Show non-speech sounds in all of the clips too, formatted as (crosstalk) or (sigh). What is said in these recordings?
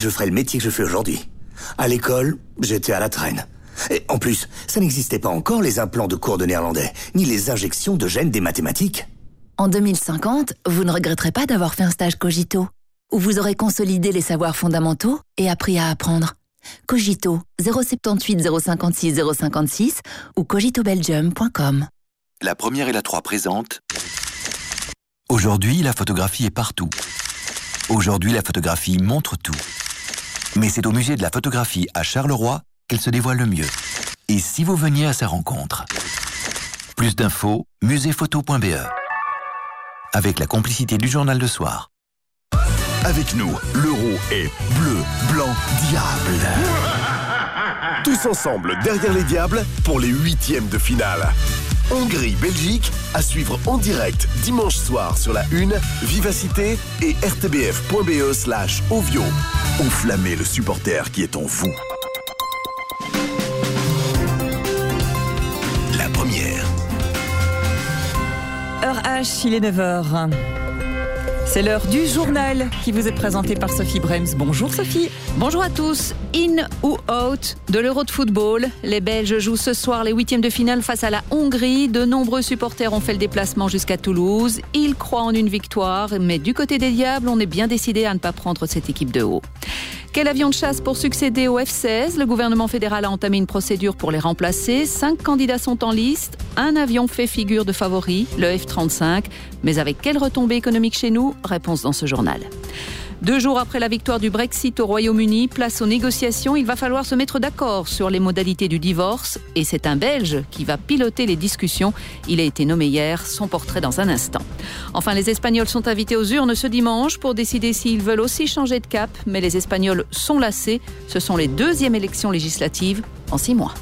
je ferais le métier que je fais aujourd'hui. À l'école, j'étais à la traîne. Et en plus, ça n'existait pas encore les implants de cours de néerlandais, ni les injections de gènes des mathématiques. En 2050, vous ne regretterez pas d'avoir fait un stage Cogito, où vous aurez consolidé les savoirs fondamentaux et appris à apprendre. Cogito 078 056 056 ou cogitobelgium.com. La première et la 3 présente. Aujourd'hui, la photographie est partout. Aujourd'hui, la photographie montre tout. Mais c'est au musée de la photographie à Charleroi qu'elle se dévoile le mieux. Et si vous veniez à sa rencontre Plus d'infos, muséephoto.be. Avec la complicité du journal de soir. Avec nous, l'euro est bleu, blanc, diable. (laughs) Tous ensemble derrière les diables pour les huitièmes de finale. Hongrie-Belgique à suivre en direct dimanche soir sur la Une, Vivacité et rtbf.be slash Ovio. Enflammez le supporter qui est en vous. La première. Heure H, il est 9h. C'est l'heure du journal qui vous est présenté par Sophie Brems. Bonjour Sophie. Bonjour à tous. In ou out de l'Euro de football. Les Belges jouent ce soir les huitièmes de finale face à la Hongrie. De nombreux supporters ont fait le déplacement jusqu'à Toulouse. Ils croient en une victoire, mais du côté des Diables, on est bien décidé à ne pas prendre cette équipe de haut. Quel avion de chasse pour succéder au F-16 Le gouvernement fédéral a entamé une procédure pour les remplacer. Cinq candidats sont en liste. Un avion fait figure de favori, le F-35. Mais avec quelle retombée économique chez nous? Réponse dans ce journal. Deux jours après la victoire du Brexit au Royaume-Uni, place aux négociations, il va falloir se mettre d'accord sur les modalités du divorce. Et c'est un Belge qui va piloter les discussions. Il a été nommé hier, son portrait dans un instant. Enfin, les Espagnols sont invités aux urnes ce dimanche pour décider s'ils veulent aussi changer de cap. Mais les Espagnols sont lassés. Ce sont les deuxièmes élections législatives en six mois.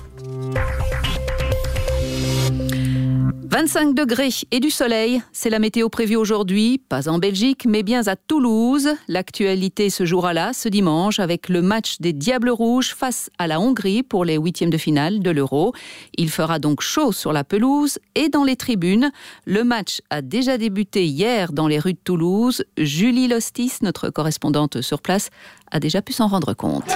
25 degrés et du soleil, c'est la météo prévue aujourd'hui, pas en Belgique, mais bien à Toulouse. L'actualité se jouera là, ce dimanche, avec le match des Diables Rouges face à la Hongrie pour les huitièmes de finale de l'Euro. Il fera donc chaud sur la pelouse et dans les tribunes. Le match a déjà débuté hier dans les rues de Toulouse. Julie Lostis, notre correspondante sur place, a déjà pu s'en rendre compte.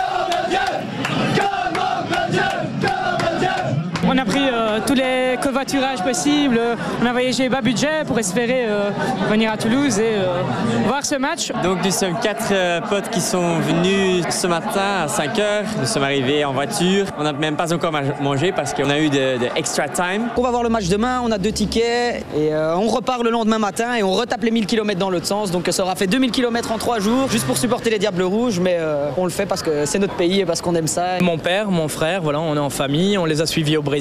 On a pris euh, tous les covoiturages possibles. On a voyagé bas budget pour espérer euh, venir à Toulouse et euh, voir ce match. Donc nous sommes quatre euh, potes qui sont venus ce matin à 5 heures. Nous sommes arrivés en voiture. On n'a même pas encore ma- mangé parce qu'on a eu de, de extra time. On va voir le match demain, on a deux tickets et euh, on repart le lendemain matin et on retape les 1000 km dans l'autre sens. Donc ça aura fait 2000 km en trois jours juste pour supporter les Diables Rouges, mais euh, on le fait parce que c'est notre pays et parce qu'on aime ça. Mon père, mon frère, voilà, on est en famille, on les a suivis au Brésil.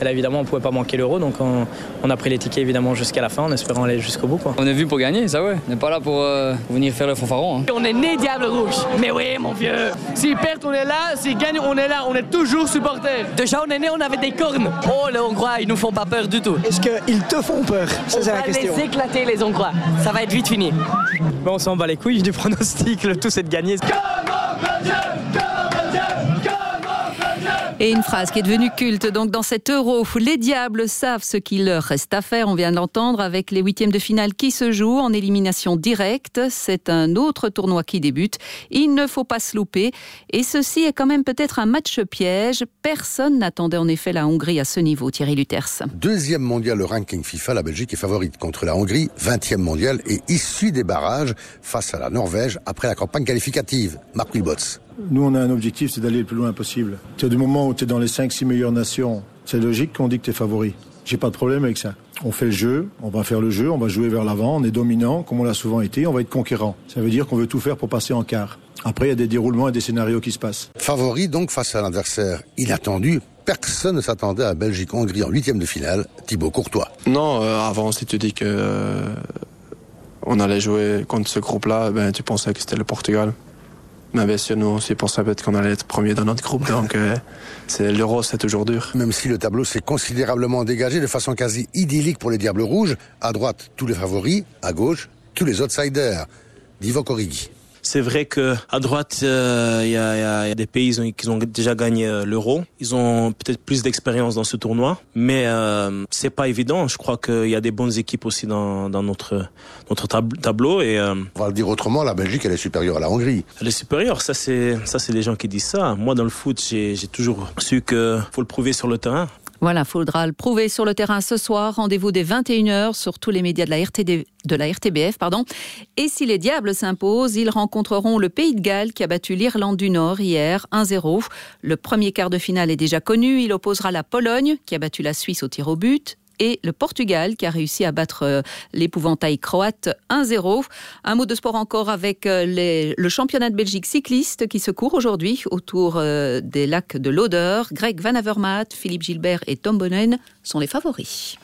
Et là, évidemment, on pouvait pas manquer l'euro, donc on, on a pris les tickets évidemment jusqu'à la fin en espérant aller jusqu'au bout. Quoi. On est venu pour gagner, ça ouais. On n'est pas là pour euh, venir faire le fanfaron. hein. On est né Diable Rouge. Mais oui, mon vieux. S'ils perdent, on est là. S'ils gagnent, on est là. On est toujours supporters. Déjà, on est né, on avait des cornes. Oh, les Hongrois, ils nous font pas peur du tout. Est-ce qu'ils te font peur? On va les éclater, les Hongrois. Ça va être vite fini. Bon, on s'en bat les couilles du pronostic, le tout c'est de gagner. Et une phrase qui est devenue culte. Donc, dans cet euro, les diables savent ce qu'il leur reste à faire. On vient de l'entendre avec les huitièmes de finale qui se jouent en élimination directe. C'est un autre tournoi qui débute. Il ne faut pas se louper. Et ceci est quand même peut-être un match piège. Personne n'attendait en effet la Hongrie à ce niveau. Thierry Luters. Deuxième mondial au ranking FIFA, la Belgique est favorite contre la Hongrie, 20e mondial et issue des barrages face à la Norvège après la campagne qualificative. Marc Wilbots. Nous, on a un objectif, c'est d'aller le plus loin possible. Tu du moment où tu es dans les 5-6 meilleures nations, c'est logique qu'on dit que tu es favori. J'ai pas de problème avec ça. On fait le jeu, on va faire le jeu, on va jouer vers l'avant, on est dominant, comme on l'a souvent été, on va être conquérant. Ça veut dire qu'on veut tout faire pour passer en quart. Après, il y a des déroulements et des scénarios qui se passent. Favori donc face à un adversaire inattendu. Personne ne s'attendait à Belgique-Hongrie en huitième de finale. Thibaut Courtois. Non, euh, avant, si tu dis que euh, on allait jouer contre ce groupe-là, ben tu pensais que c'était le Portugal. Mais bien sûr, nous aussi pensait peut-être qu'on allait être premier dans notre groupe, donc euh, c'est l'euro, c'est toujours dur. Même si le tableau s'est considérablement dégagé de façon quasi idyllique pour les Diables Rouges, à droite tous les favoris, à gauche tous les outsiders. Divock Origi. C'est vrai que à droite, euh, il y, a, y, a, des pays qui ont déjà gagné euh, l'euro. Ils ont peut-être plus d'expérience dans ce tournoi, mais euh, c'est pas évident. Je crois qu'il y a des bonnes équipes aussi dans, dans notre notre tableau. Et euh, on va le dire autrement, la Belgique elle est supérieure à la Hongrie. Elle est supérieure. Ça c'est ça c'est des gens qui disent ça. Moi dans le foot, j'ai toujours su que faut le prouver sur le terrain. Voilà, faudra le prouver sur le terrain ce soir. Rendez-vous dès 21h sur tous les médias de la, RTBF. Pardon. Et si les Diables s'imposent, ils rencontreront le Pays de Galles qui a battu l'Irlande du Nord hier 1-0. Le premier quart de finale est déjà connu. Il opposera la Pologne qui a battu la Suisse au tir au but et le Portugal qui a réussi à battre euh, l'épouvantail croate 1-0. Un mot de sport encore avec euh, le championnat de Belgique cycliste qui se court aujourd'hui autour euh, des lacs de l'Odeur. Greg Van Avermaet, Philippe Gilbert et Tom Bonnen sont les favoris.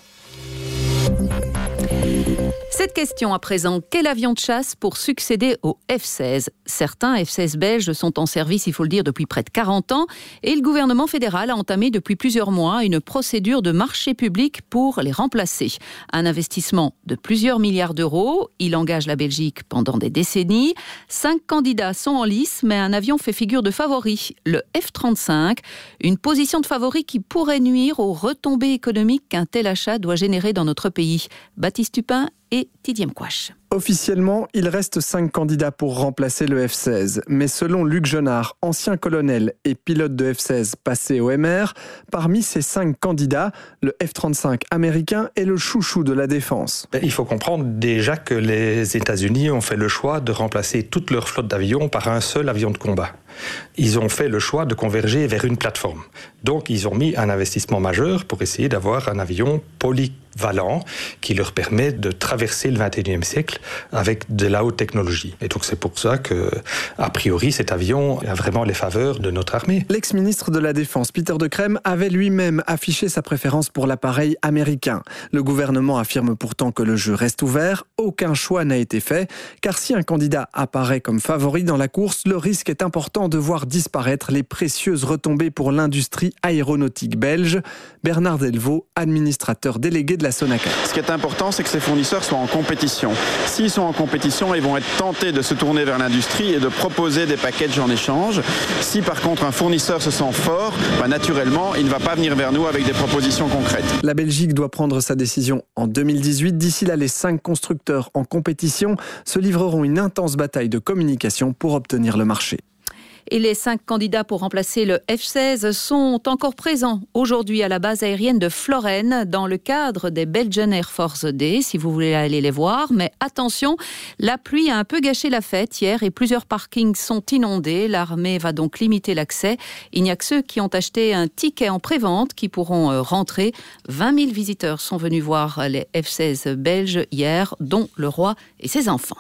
Cette question à présent, quel avion de chasse pour succéder au F-16 Certains F-16 belges sont en service, il faut le dire, depuis près de 40 ans et le gouvernement fédéral a entamé depuis plusieurs mois une procédure de marché public pour les remplacer. Un investissement de plusieurs milliards d'euros, il engage la Belgique pendant des décennies. Cinq candidats sont en lice, mais un avion fait figure de favori, le F-35, une position de favori qui pourrait nuire aux retombées économiques qu'un tel achat doit générer dans notre pays. Tupin et Didier Mkwash. Officiellement, il reste cinq candidats pour remplacer le F-16. Mais selon Luc Genard, ancien colonel et pilote de F-16 passé au MR, parmi ces cinq candidats, le F-35 américain est le chouchou de la défense. Ben, il faut comprendre déjà que les États-Unis ont fait le choix de remplacer toute leur flotte d'avions par un seul avion de combat. Ils ont fait le choix de converger vers une plateforme. Donc ils ont mis un investissement majeur pour essayer d'avoir un avion polyvalent qui leur permet de traverser le 21e siècle avec de la haute technologie. Et donc c'est pour ça que, a priori, cet avion a vraiment les faveurs de notre armée. L'ex-ministre de la Défense, Peter de Crème, avait lui-même affiché sa préférence pour l'appareil américain. Le gouvernement affirme pourtant que le jeu reste ouvert, aucun choix n'a été fait, car si un candidat apparaît comme favori dans la course, le risque est important de voir disparaître les précieuses retombées pour l'industrie aéronautique belge. Bernard Delvaux, administrateur délégué de la Sonaca. Ce qui est important, c'est que ces fournisseurs en compétition. S'ils sont en compétition, ils vont être tentés de se tourner vers l'industrie et de proposer des packages en échange. Si par contre un fournisseur se sent fort, bah, naturellement, il ne va pas venir vers nous avec des propositions concrètes. La Belgique doit prendre sa décision en 2018. D'ici là, les cinq constructeurs en compétition se livreront une intense bataille de communication pour obtenir le marché et les cinq candidats pour remplacer le F-16 sont encore présents aujourd'hui à la base aérienne de Florène dans le cadre des Belgian Air Force Day, si vous voulez aller les voir. Mais attention, la pluie a un peu gâché la fête hier et plusieurs parkings sont inondés. L'armée va donc limiter l'accès. Il n'y a que ceux qui ont acheté un ticket en prévente qui pourront euh, rentrer. 20 000 visiteurs sont venus voir les F-16 belges hier, dont le roi et ses enfants.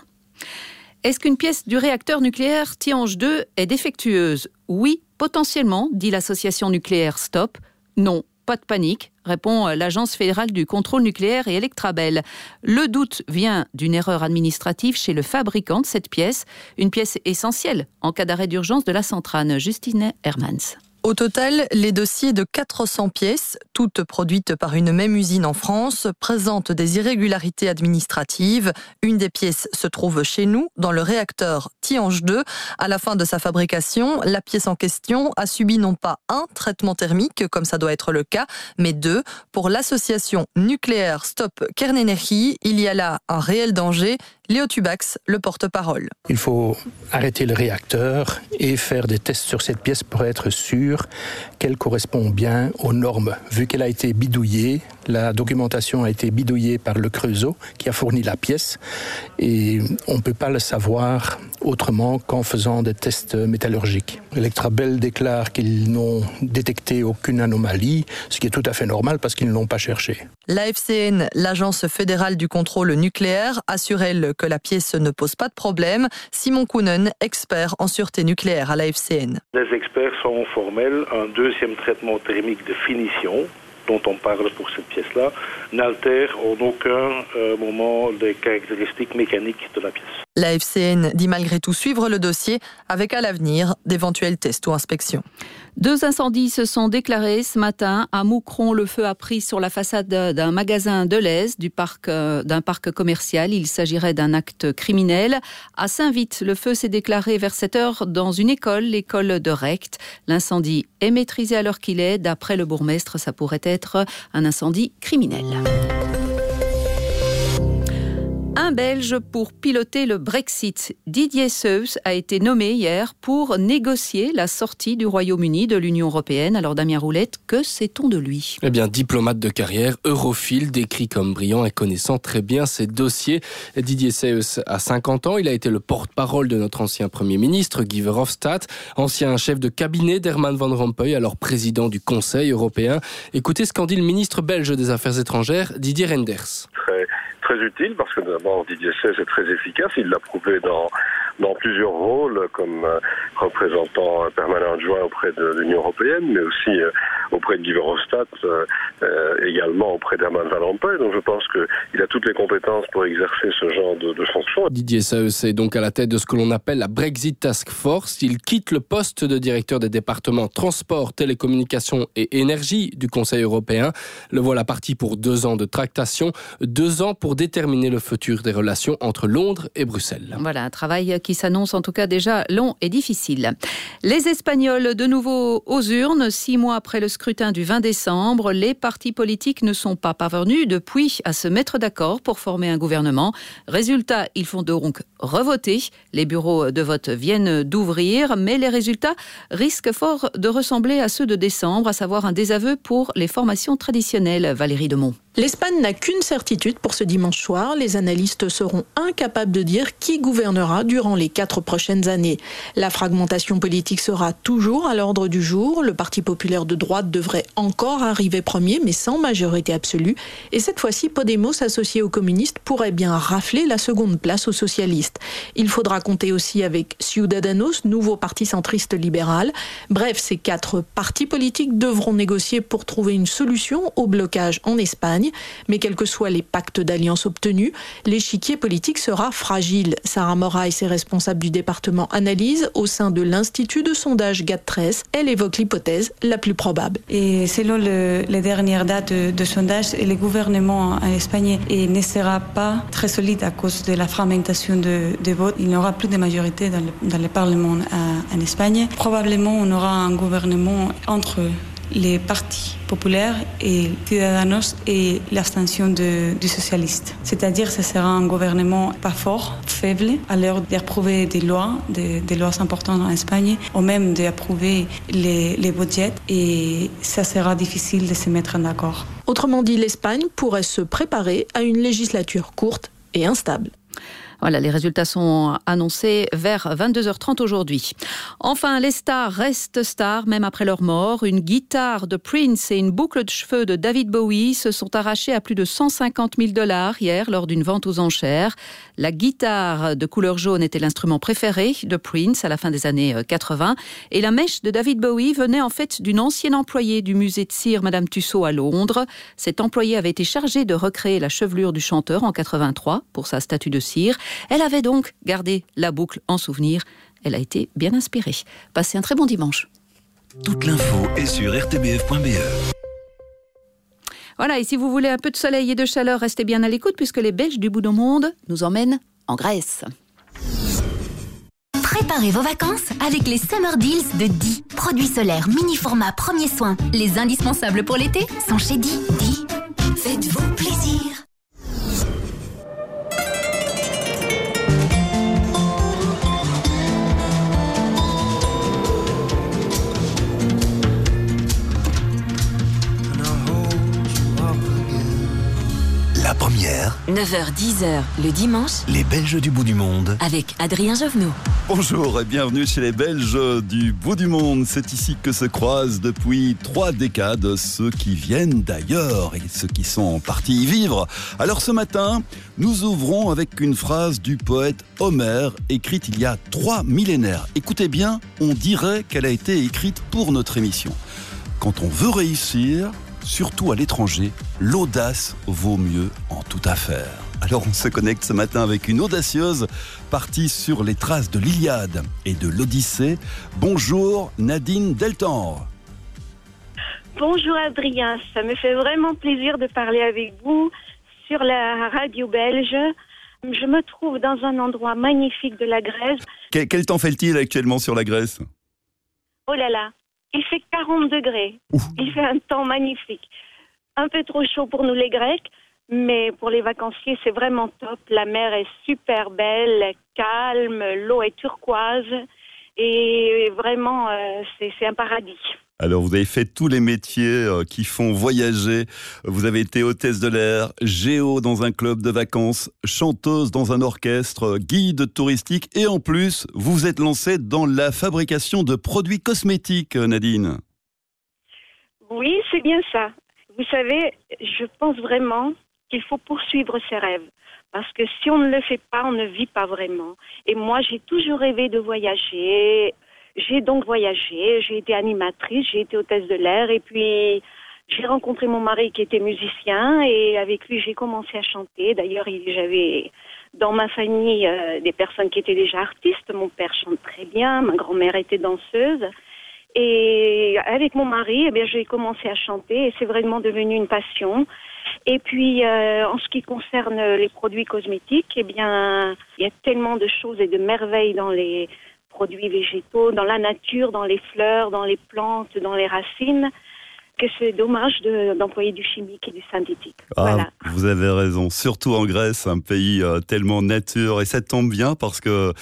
Est-ce qu'une pièce du réacteur nucléaire Tiange 2 est défectueuse? Oui, potentiellement, dit l'association nucléaire Stop. Non, pas de panique, répond l'Agence fédérale du contrôle nucléaire et Electrabel. Le doute vient d'une erreur administrative chez le fabricant de cette pièce, une pièce essentielle en cas d'arrêt d'urgence de la centrale. Justine Hermans. Au total, les dossiers de 400 pièces, toutes produites par une même usine en France, présentent des irrégularités administratives. Une des pièces se trouve chez nous, dans le réacteur Tiange 2. À la fin de sa fabrication, la pièce en question a subi non pas un traitement thermique, comme ça doit être le cas, mais deux. Pour l'association nucléaire Stop Kernenergie, il y a là un réel danger Léo Tubax, le porte-parole. Il faut arrêter le réacteur et faire des tests sur cette pièce pour être sûr qu'elle correspond bien aux normes. Vu qu'elle a été bidouillée, la documentation a été bidouillée par le Creusot qui a fourni la pièce et on ne peut pas le savoir autrement qu'en faisant des tests métallurgiques. Electrabel déclare qu'ils n'ont détecté aucune anomalie, ce qui est tout à fait normal parce qu'ils ne l'ont pas cherché. La FCN, l'Agence fédérale du contrôle nucléaire, assure elle que la pièce ne pose pas de problème. Simon Kounen, expert en sûreté nucléaire à la FCN. Les experts sont formels. Un deuxième traitement thermique de finition dont on parle pour cette pièce-là n'altère en aucun euh, moment les caractéristiques mécaniques de la pièce. La FCN dit malgré tout suivre le dossier avec à l'avenir d'éventuels tests ou inspections. Deux incendies se sont déclarés ce matin. À Moucron, le feu a pris sur la façade d'un magasin de l'Aise, du parc, euh, d'un parc commercial. Il s'agirait d'un acte criminel. À Saint-Vite, le feu s'est déclaré vers 7 heures dans une école, l'école de Recht. L'incendie est maîtrisé à l'heure qu'il est. D'après le bourgmestre, ça pourrait être un incendie criminel. Un Belge pour piloter le Brexit. Didier Seuss a été nommé hier pour négocier la sortie du Royaume-Uni de l'Union européenne. Alors Damien Roulette, que sait-on de lui? Eh bien, diplomate de carrière, europhile, décrit comme brillant et connaissant très bien ses dossiers. Didier Seuss a 50 ans. Il a été le porte-parole de notre ancien Premier ministre, Guy Verhofstadt, ancien chef de cabinet d'Herman Van Rompuy, alors président du Conseil européen. Écoutez ce qu'en dit le ministre belge des Affaires étrangères, Didier Renders. Très très utile parce que d'abord Didier Seuss est très efficace. Il l'a prouvé dans dans plusieurs rôles comme euh, représentant permanent adjoint auprès de l'Union européenne, mais aussi euh, auprès de Guy Verhofstadt, euh, également auprès d'Herman Van Rompuy. Donc je pense qu'il a toutes les compétences pour exercer ce genre de, de fonction. Didier Seuss est donc à la tête de ce que l'on appelle la Brexit Task Force. Il quitte le poste de directeur des départements transport, télécommunications et énergie du Conseil européen. Le voilà parti pour deux ans de tractation, deux ans pour déterminer le futur des relations entre Londres et Bruxelles. Voilà, un travail qui s'annonce en tout cas déjà long et difficile. Les Espagnols de nouveau aux urnes, six mois après le scrutin du 20 décembre, les partis politiques ne sont pas parvenus depuis à se mettre d'accord pour former un gouvernement. Résultat, ils font donc revoter. Les bureaux de vote viennent d'ouvrir, mais les résultats risquent fort de ressembler à ceux de décembre, à savoir un désaveu pour les formations traditionnelles. Valérie Demont. L'Espagne n'a qu'une certitude pour ce dimanche soir. Les analystes seront incapables de dire qui gouvernera durant les quatre prochaines années. La fragmentation politique sera toujours à l'ordre du jour. Le Parti populaire de droite devrait encore arriver premier, mais sans majorité absolue. Et cette fois-ci, Podemos, associé aux communistes, pourrait bien rafler la seconde place aux socialistes. Il faudra compter aussi avec Ciudadanos, nouveau parti centriste libéral. Bref, ces quatre partis politiques devront négocier pour trouver une solution au blocage en Espagne. Mais quels que soient les pactes d'alliance obtenus, l'échiquier politique sera fragile. Sarah Moraes, responsable du département analyse au sein de l'Institut de sondage GAT13. Elle évoque l'hypothèse la plus probable. Et selon le, les dernières dates de, sondage, le gouvernement en Espagne ne sera pas très solide à cause de la fragmentation de, de vote. Il n'y aura plus de majorité dans le, dans le Parlement à, en Espagne. Probablement, on aura un gouvernement entre les partis populaires et Ciudadanos et l'abstention du socialiste. C'est-à-dire que ce sera un gouvernement pas fort, faible, à l'heure d'approuver des lois, des, lois importantes en Espagne, ou même d'approuver les, les budgets, et ça sera difficile de se mettre d'accord. Autrement dit, l'Espagne pourrait se préparer à une législature courte et instable. Voilà, les résultats sont annoncés vers 22h30 aujourd'hui. Enfin, les stars restent stars même après leur mort. Une guitare de Prince et une boucle de cheveux de David Bowie se sont arrachés à plus de 150 000 dollars hier lors d'une vente aux enchères. La guitare de couleur jaune était l'instrument préféré de Prince à la fin des années 80 et la mèche de David Bowie venait en fait d'une ancienne employée du musée de cire Madame Tussaud à Londres. Cette employée avait été chargée de recréer la chevelure du chanteur en 83 pour sa statue de cire. Elle avait donc gardé la boucle en souvenir. Elle a été bien inspirée. Passez un très bon dimanche. Toute l'info est sur rtbf.be. Voilà, et si vous voulez un peu de soleil et de chaleur, restez bien à l'écoute puisque les Belges du bout du monde nous emmènent en Grèce. Préparez vos vacances avec les Summer Deals de Di. Produits solaires mini format premier soin. Les indispensables pour l'été sont chez Di. Di, faites-vous plaisir. La première. 9h-10h le dimanche. Les Belges du bout du monde. Avec Adrien Jovenot. Bonjour et bienvenue chez les Belges du bout du monde. C'est ici que se croisent depuis trois décades ceux qui viennent d'ailleurs et ceux qui sont partis y vivre. Alors ce matin, nous ouvrons avec une phrase du poète Homère écrite il y a trois millénaires. Écoutez bien, on dirait qu'elle a été écrite pour notre émission. Quand on veut réussir, surtout à l'étranger, l'audace vaut mieux en toute affaire. Alors on se connecte ce matin avec une audacieuse partie sur les traces de l'Iliade et de l'Odyssée. Bonjour Nadine Deltan. Bonjour Adrien, ça me fait vraiment plaisir de parler avec vous sur la radio belge. Je me trouve dans un endroit magnifique de la Grèce. Quel, quel temps fait-il actuellement sur la Grèce? Oh là là, il fait 40 degrés. Il fait un temps magnifique. Un peu trop chaud pour nous les Grecs, mais pour les vacanciers, c'est vraiment top. La mer est super belle, calme, l'eau est turquoise et vraiment, euh, c'est c'est un paradis. Alors vous avez fait tous les métiers euh, qui font voyager. Vous avez été hôtesse de l'air, géo dans un club de vacances, chanteuse dans un orchestre, guide touristique et en plus, vous vous êtes lancée dans la fabrication de produits cosmétiques, Nadine. Oui, c'est bien ça. Vous savez, je pense vraiment qu'il faut poursuivre ses rêves. Parce que si on ne le fait pas, on ne vit pas vraiment. Et moi, j'ai toujours rêvé de voyager. J'ai donc voyagé, j'ai été animatrice, j'ai été hôtesse de l'air et puis j'ai rencontré mon mari qui était musicien et avec lui j'ai commencé à chanter. D'ailleurs, il- j'avais dans ma famille euh, des personnes qui étaient déjà artistes. Mon père chante très bien, ma grand-mère était danseuse. Et avec mon mari, eh bien, j'ai commencé à chanter et c'est vraiment devenu une passion. Et puis, euh, en ce qui concerne les produits cosmétiques, eh bien, il y a tellement de choses et de merveilles dans les produits végétaux, dans la nature, dans les fleurs, dans les plantes, dans les racines, que c'est dommage de- d'employer du chimique et du synthétique. Ah, Voilà. Vous avez raison, surtout en Grèce, un pays euh, tellement nature et ça tombe bien parce que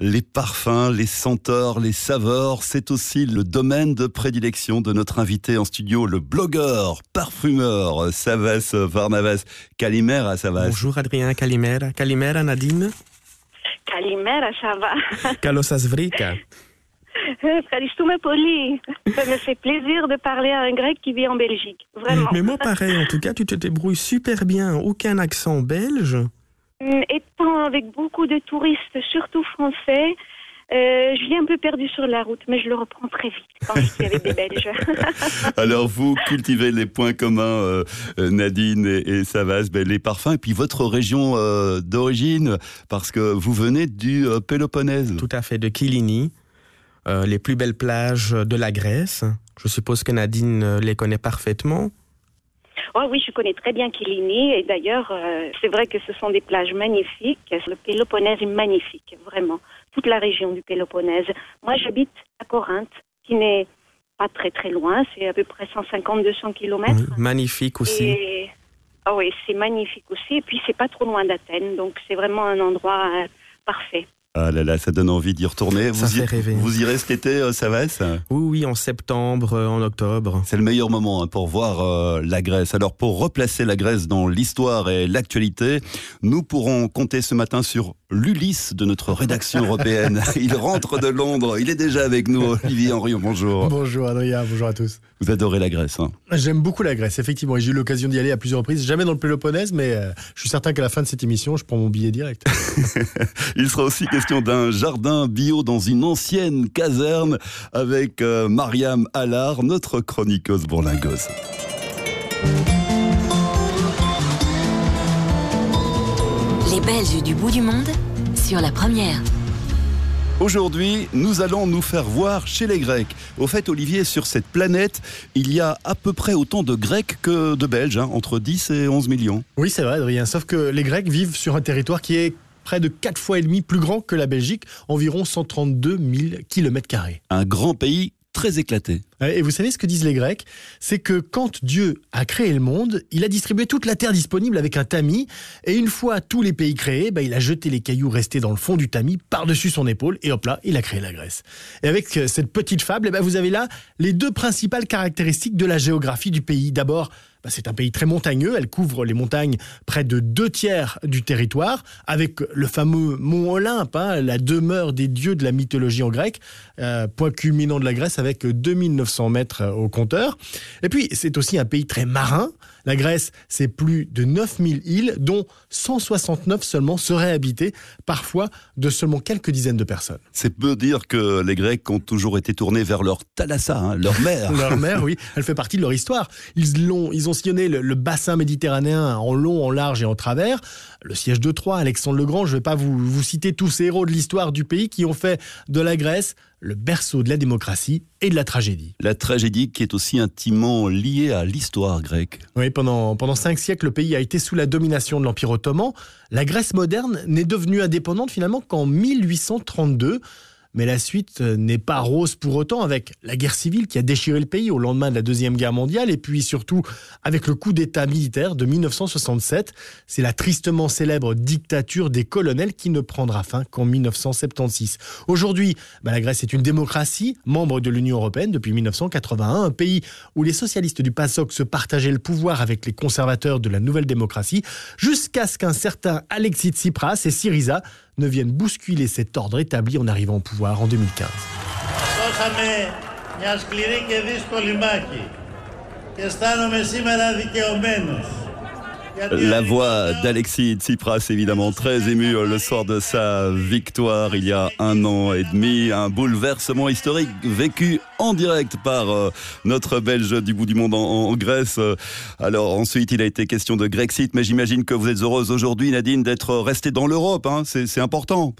les parfums, les senteurs, les saveurs, c'est aussi le domaine de prédilection de notre invité en studio, le blogueur, parfumeur Savas Varnavas. Kalimera Savas. Bonjour Adrien, Kalimera. Kalimera Nadine. Kalimera, ça va. (laughs) Kalos Asvrika. Ευχαριστούμε πολύ. Ça me fait plaisir de parler à un grec qui vit en Belgique. Vraiment. Mais moi pareil, en tout cas, tu te débrouilles super bien. Aucun accent belge. Mm, Étant avec beaucoup de touristes, surtout français, euh, je viens un peu perdu sur la route, mais je le reprends très vite quand je suis avec des Belges. (laughs) Alors vous cultivez les points communs, euh, euh, Nadine et, et Savas, ben, les parfums, et puis votre région euh, d'origine, parce que vous venez du euh, Péloponnèse. Tout à fait, de Kilini, euh, les plus belles plages de la Grèce. Je suppose que Nadine les connaît parfaitement. Oh oui, je connais très bien Kilini et d'ailleurs, euh, c'est vrai que ce sont des plages magnifiques. Le Péloponnèse est magnifique, vraiment. Toute la région du Péloponnèse. Moi, j'habite à Corinthe, qui n'est pas très très loin, c'est à peu près 150-200 kilomètres. Oui, magnifique aussi. Et ah oui, c'est magnifique aussi. Et puis c'est pas trop loin d'Athènes, donc c'est vraiment un endroit euh, parfait. Ah là là, ça donne envie d'y retourner. Ça vous, y- fait rêver. vous irez cet été, euh, Savas Oui, oui, en septembre, euh, en octobre. C'est le meilleur moment hein, pour voir euh, la Grèce. Alors pour replacer la Grèce dans l'histoire et l'actualité, nous pourrons compter ce matin sur l'Ulysse de notre rédaction européenne. (laughs) Il rentre de Londres, il est déjà avec nous. Olivier Henriot, bonjour. Bonjour Adrien, bonjour à tous. Vous adorez la Grèce. Hein J'aime beaucoup la Grèce, effectivement, et j'ai eu l'occasion d'y aller à plusieurs reprises, jamais dans le Péloponnèse, mais euh, je suis certain qu'à la fin de cette émission, je prends mon billet direct. (laughs) Il sera aussi question d'un jardin bio dans une ancienne caserne avec euh, Mariam Allard, notre chroniqueuse bourlingueuse. Les Belges du bout du monde sur la première. Aujourd'hui, nous allons nous faire voir chez les Grecs. Au fait, Olivier, sur cette planète, il y a à peu près autant de Grecs que de Belges, hein, entre 10 et 11 millions. Oui, c'est vrai Adrien, sauf que les Grecs vivent sur un territoire qui est près de 4 fois et demi plus grand que la Belgique, environ 132 000 km. Un grand pays très éclaté. Et vous savez ce que disent les Grecs? C'est que quand Dieu a créé le monde, il a distribué toute la terre disponible avec un tamis, et une fois tous les pays créés, bah, il a jeté les cailloux restés dans le fond du tamis par-dessus son épaule, et hop là, il a créé la Grèce. Et avec euh, cette petite fable, eh ben, vous avez là les deux principales caractéristiques de la géographie du pays. D'abord, bah, c'est un pays très montagneux, elle couvre les montagnes près de deux tiers du territoire, avec le fameux mont Olympe, hein, la demeure des dieux de la mythologie en grec, euh, point culminant de la Grèce avec 2900 mètres au compteur. Et puis, c'est aussi un pays très marin. La Grèce, c'est plus de 9000 îles, dont 169 seulement seraient habitées, parfois de seulement quelques dizaines de personnes. C'est peu dire que les Grecs ont toujours été tournés vers leur thalassa, hein, leur (laughs) mer. leur mer, oui, elle fait partie de leur histoire. Ils, ont, ils ont sillonné le, le, bassin méditerranéen en long, en large et en travers. Le siège de Troie, Alexandre le Grand, je ne vais pas vous, vous citer tous ces héros de l'histoire du pays qui ont fait de la Grèce le berceau de la démocratie et de la tragédie. La tragédie qui est aussi intimement liée à l'histoire grecque. Oui, pendant, cinq siècles, le pays a été sous la domination de l'Empire ottoman. La Grèce moderne n'est devenue indépendante finalement qu'en 1832. Mais la suite euh, n'est pas rose pour autant avec la guerre civile qui a déchiré le pays au lendemain de la Deuxième Guerre mondiale et puis surtout avec le coup d'État militaire de 1967. C'est la tristement célèbre dictature des colonels qui ne prendra fin qu'en 1976. Aujourd'hui, bah, la Grèce est une démocratie, membre de l'Union européenne depuis 1981, un pays où les socialistes du PASOK se partageaient le pouvoir avec les conservateurs de la nouvelle démocratie, jusqu'à ce qu'un certain Alexis Tsipras et Syriza ne viennent bousculer cet ordre établi en arrivant au pouvoir en 2015. La voix d'Alexis Tsipras, évidemment très ému le soir de sa victoire il y a un an et demi. Un bouleversement historique vécu en direct par euh, notre Belge du bout du monde en, Grèce. Alors ensuite, il a été question de Grexit, mais j'imagine que vous êtes heureuse aujourd'hui, Nadine, d'être restée dans l'Europe. Hein. C'est important.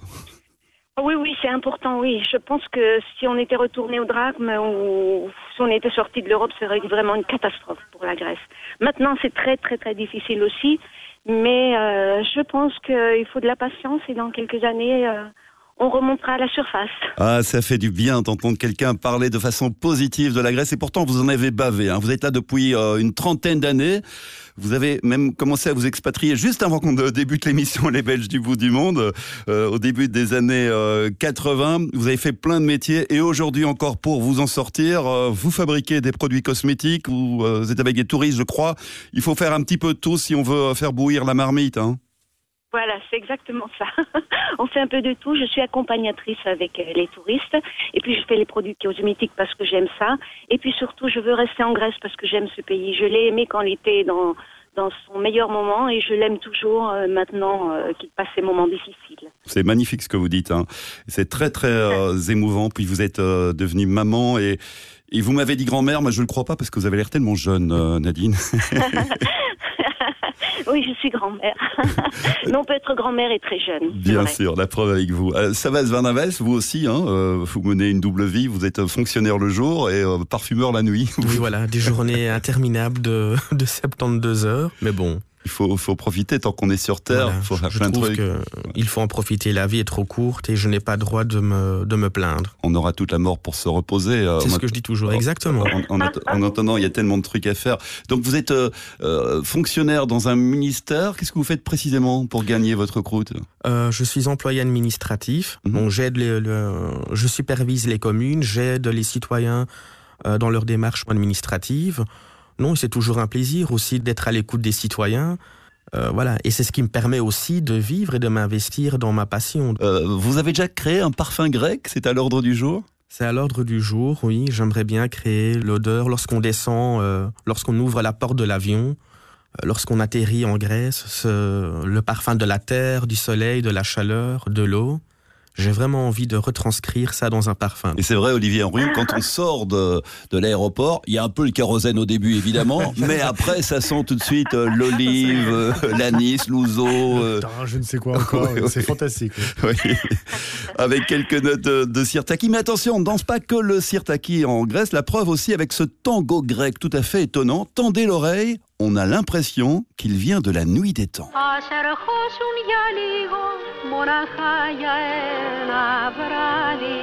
Oui, oui, c'est important, oui. Je pense que si on était retourné au drachme ou si on était sorti de l'Europe, ce serait vraiment une catastrophe pour la Grèce. Maintenant, c'est très, très, très difficile aussi. Mais euh, je pense qu'il faut de la patience et dans quelques années, euh, on remontera à la surface. Ah, ça fait du bien d'entendre quelqu'un parler de façon positive de la Grèce. Et pourtant, vous en avez bavé. Hein. Vous êtes là depuis euh, une trentaine d'années. Vous avez même commencé à vous expatrier juste avant qu'on débute l'émission Les Belges du bout du monde, euh, au début des années 80. Euh, vous avez fait plein de métiers et aujourd'hui encore pour vous en sortir, vous fabriquez des produits cosmétiques, vous, êtes avec des touristes, je crois. Il faut faire un petit peu de tout si on veut faire bouillir la marmite. Hein. Voilà, c'est exactement ça. (laughs) on fait un peu de tout. Je suis accompagnatrice avec euh, les touristes et puis je fais les produits cosmétiques parce que j'aime ça. Et puis surtout, je veux rester en Grèce parce que j'aime ce pays. Je l'ai aimé quand il était dans, dans son meilleur moment et je l'aime toujours euh, maintenant euh, qu'il passe ses moments difficiles. C'est magnifique ce que vous dites. Hein. C'est très très émouvant. Puis vous êtes devenue maman et, et vous m'avez dit grand-mère, mais je ne le crois pas parce que vous avez l'air tellement jeune, Nadine. (laughs) (laughs) Oui, je suis grand-mère. (laughs) Mais on peut être grand-mère et très jeune. Bien sûr, la preuve avec vous. Euh, Savas Varnaves, vous aussi, hein, euh, vous menez une double vie. Vous êtes fonctionnaire le jour et euh, parfumeur la nuit. Oui, voilà, des journées interminables de, (laughs) de 72 heures. Mais bon, il faut, faut profiter tant qu'on est sur Terre. il faut faire je plein de trucs. Que il faut en profiter. La vie est trop courte et je n'ai pas droit de me, de me plaindre. On aura toute la mort pour se reposer. Euh, C'est ce que je dis toujours, exactement. En, en, entendant, il y a tellement de trucs à faire. Donc vous êtes euh, euh, fonctionnaire dans un ministère. Qu'est-ce que vous faites précisément pour gagner votre croûte? Euh, Je suis employé administratif. Mhm. Bon, j'aide je supervise les communes, j'aide les citoyens dans leurs démarches administratives. Non, c'est toujours un plaisir aussi d'être à l'écoute des citoyens. Euh, voilà, et c'est ce qui me permet aussi de vivre et de m'investir dans ma passion. Euh, vous avez déjà créé un parfum grec? C'est à l'ordre du jour? C'est à l'ordre du jour, oui. J'aimerais bien créer l'odeur lorsqu'on descend, euh, lorsqu'on ouvre la porte de l'avion, lorsqu'on atterrit en Grèce, le parfum de la terre, du soleil, de la chaleur, de l'eau. J'ai vraiment envie de retranscrire ça dans un parfum. Et c'est vrai, Olivier Henry, (laughs) quand on sort de, de l'aéroport, il y a un peu le kérosène au début, évidemment, (laughs) mais après, ça sent tout de suite euh, (laughs) l'olive, euh, l'anis, l'ouzo. Euh. Je ne sais quoi encore, c'est fantastique. Oui. Avec quelques notes de, de sirtaki. Mais attention, on ne danse pas que le sirtaki en Grèce. La preuve aussi avec ce tango grec tout à fait étonnant. Tendez l'oreille, on a l'impression qu'il vient de la nuit des temps. μονάχα για ένα βράδυ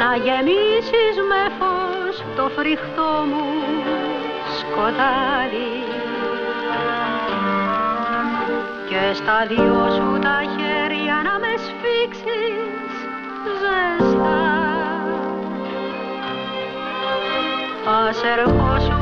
να γεμίσεις με φως το φρικτό μου σκοτάδι και στα δυο σου τα χέρια να με σφίξεις ζεστά آسر خوش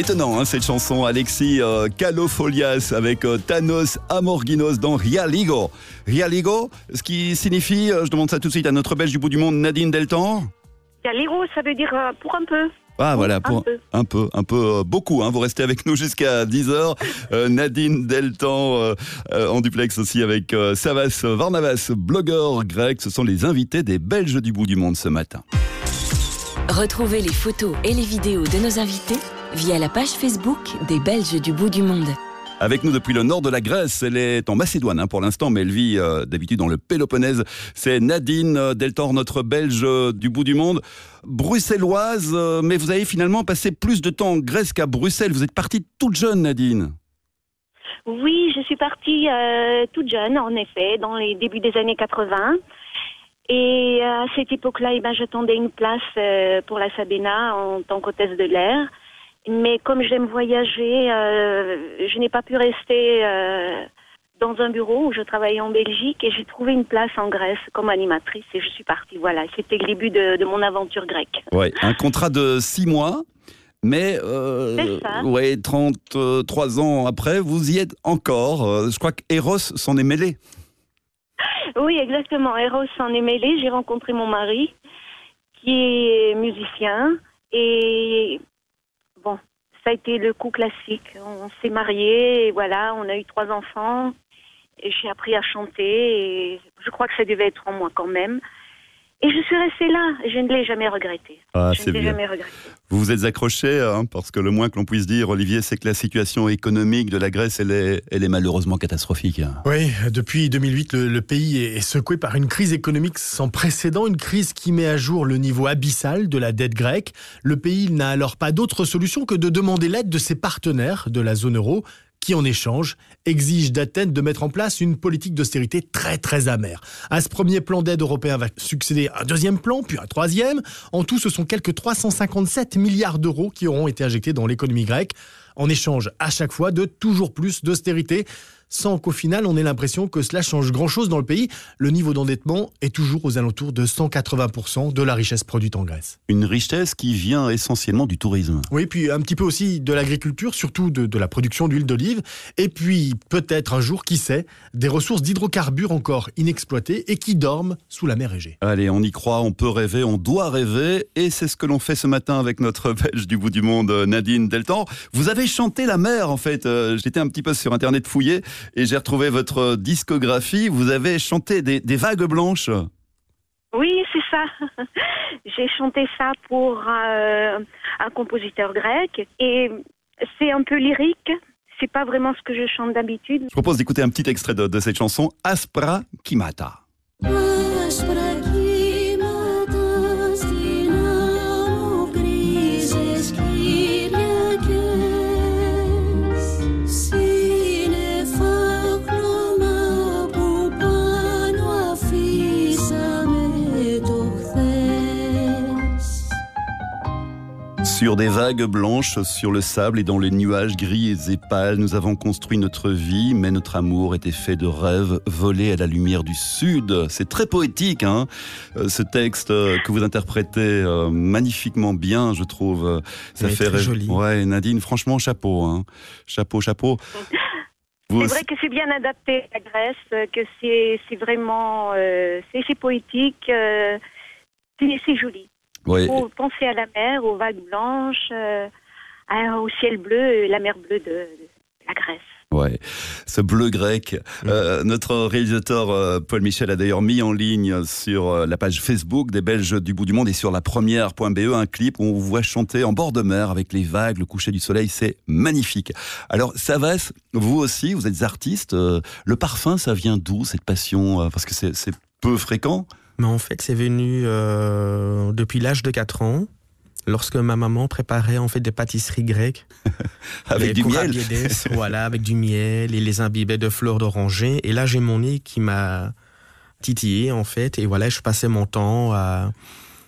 étonnant hein, cette chanson, Alexis euh, Kalofolias avec euh, Thanos Amorginos dans Rialigo. Rialigo, ce qui signifie, euh, je demande ça tout de suite à notre belge du bout du monde, Nadine Deltan. Galero, ça veut dire euh, pour un peu. Ah voilà, un pour peu. un peu, un peu, euh, beaucoup. Hein, vous restez avec nous jusqu'à 10h. Euh, Nadine Deltan euh, euh, en duplex aussi avec euh, Savas Varnavas, blogueur grec. Ce sont les invités des Belges du bout du monde ce matin. Retrouvez les photos et les vidéos de nos invités via la page Facebook des Belges du bout du monde. Avec nous depuis le nord de la Grèce, elle est en Macédoine hein, pour l'instant, mais elle vit euh, d'habitude dans le Péloponnèse. C'est Nadine euh, Deltor, notre Belge euh, du bout du monde, bruxelloise, euh, mais vous avez finalement passé plus de temps en Grèce qu'à Bruxelles. Vous êtes partie toute jeune, Nadine. Oui, je suis partie euh, toute jeune, en effet, dans les débuts des années 80. Et à cette époque-là, eh ben, j'attendais une place euh, pour la Sabena en tant qu'hôtesse de l'air. Mais comme j'aime voyager, euh, je n'ai pas pu rester euh, dans un bureau où je travaillais en Belgique et j'ai trouvé une place en Grèce comme animatrice et je suis partie. Voilà, c'était le début de, de mon aventure grecque. Ouais, un contrat de six mois. Mais euh, ouais, 33 ans après, vous y êtes encore. Euh, Je crois qu'Eros s'en est mêlé. Oui, exactement. Eros s'en est mêlé. J'ai rencontré mon mari, qui est musicien. Et a été le coup classique. On s'est mariés, et voilà, on a eu trois enfants. Et j'ai appris à chanter. Et je crois que ça devait être en moi quand même. Et je suis restée là. Je ne l'ai jamais regretté. Ah, je c'est ne l'ai bien. jamais regretté. Vous vous êtes accroché, hein, parce que le moins que l'on puisse dire, Olivier, c'est que la situation économique de la Grèce, elle est, elle est malheureusement catastrophique. Oui, depuis 2008, le, le pays est secoué par une crise économique sans précédent, une crise qui met à jour le niveau abyssal de la dette grecque. Le pays n'a alors pas d'autre solution que de demander l'aide de ses partenaires de la zone euro qui en échange exigent d'Athènes de mettre en place une politique d'austérité très très amère. À ce premier plan d'aide européen va succéder un deuxième plan, puis un troisième. En tout, ce sont quelques 357 milliards d'euros qui auront été injectés dans l'économie grecque, en échange à chaque fois de toujours plus d'austérité, sans qu'au final on ait l'impression que cela change grand-chose dans le pays. Le niveau d'endettement est toujours aux alentours de 180% de la richesse produite en Grèce. Une richesse qui vient essentiellement du tourisme. Oui, puis un petit peu aussi de l'agriculture, surtout de, de la production d'huile d'olive, et puis peut-être un jour, qui sait, des ressources d'hydrocarbures encore inexploitées et qui dorment sous la mer Égée. Allez, on y croit, on peut rêver, on doit rêver, et c'est ce que l'on fait ce matin avec notre Belge du bout du monde, Nadine Deltan. Vous avez chanté la mer, en fait. Euh, J'étais un petit peu sur Internet fouillé, et j'ai retrouvé votre discographie. Vous avez chanté des, vagues blanches. Oui, c'est ça. (laughs) j'ai chanté ça pour euh, un compositeur grec et c'est un peu lyrique. C'est pas vraiment ce que je chante d'habitude. Je propose d'écouter un petit extrait de, cette chanson, Aspra Kimata. Aspra Sur des vagues blanches, sur le sable et dans les nuages gris et pâles, nous avons construit notre vie, mais notre amour était fait de rêves volés à la lumière du sud. C'est très poétique, hein, euh, ce texte euh, que vous interprétez euh, magnifiquement bien, je trouve. Ça fait très jolie. Ouais, Nadine, franchement, chapeau, hein. chapeau, chapeau. C'est vrai que c'est bien adapté à la Grèce, que c'est vraiment euh, c'est poétique, euh, c'est c'est joli. Ouais. Faut penser à la mer, aux vagues blanches, euh, au ciel bleu, la mer bleue de, de la Grèce. Ouais, ce bleu grec. Euh, notre réalisateur euh, Paul Michel a d'ailleurs mis en ligne sur euh, la page Facebook des Belges du bout du monde et sur la première.be un clip où on vous voit chanter en bord de mer avec les vagues, le coucher du soleil, c'est magnifique. Alors Savas, vous aussi, vous êtes artiste. euh, le parfum, ça vient d'où cette passion euh, Parce que c'est c'est peu fréquent? Mais en fait, c'est venu euh, depuis l'âge de 4 ans, lorsque ma maman préparait en fait des pâtisseries grecques. (laughs) Avec du miel. voilà, avec du miel et les imbibait de fleurs d'oranger. Et là, j'ai mon nez qui m'a titillé en fait. Et voilà, je passais mon temps à,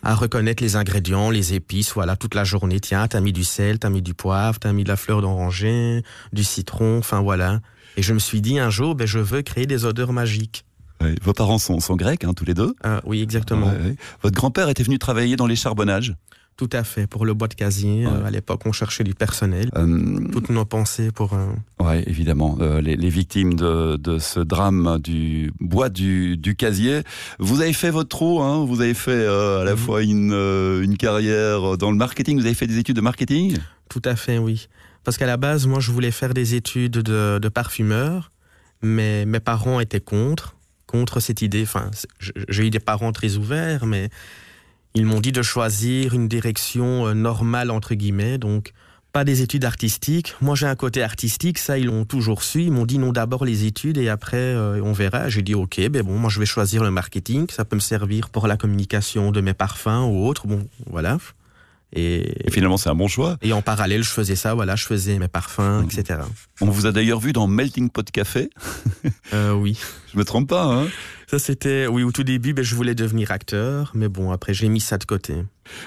à reconnaître les ingrédients, les épices, voilà, toute la journée. Tiens, t'as mis du sel, t'as mis du poivre, t'as mis de la fleur d'oranger, du citron, enfin voilà. Et je me suis dit un jour, ben, je veux créer des odeurs magiques. Vos parents sont, sont grecs, hein, tous les deux. Ah, oui, exactement. Votre grand-père était venu travailler dans les charbonnages. Tout à fait. Pour le bois de casier, euh, à l'époque, on cherchait du personnel. Euh, Toutes nos pensées pour. euh, Ouais, évidemment, les, les victimes de, de ce drame du bois du, du casier. Vous avez fait votre trou, hein vous avez fait à la fois une, une carrière dans le marketing, vous avez fait des études de marketing? Tout à fait, oui. Parce qu'à la base, moi, je voulais faire des études de, de parfumeur, mais mes parents étaient contre, contre cette idée. Enfin, j'ai eu des parents très ouverts, mais ils m'ont dit de choisir une direction euh, normale, entre guillemets, donc pas des études artistiques. Moi, j'ai un côté artistique, ça, ils l'ont toujours su. Ils m'ont dit non, d'abord les études et après, euh, on verra. J'ai dit ok, ben bon, moi, je vais choisir le marketing. Ça peut me servir pour la communication de mes parfums ou autre. Bon, voilà. Et, finalement, c'est un bon choix. Et en parallèle, je faisais ça, voilà, je faisais mes parfums, etc. On vous a d'ailleurs vu dans Melting Pot Café. Euh, oui. Je me trompe pas, hein Ça, c'était, oui, au tout début, ben, je voulais devenir acteur, mais bon, après, j'ai mis ça de côté.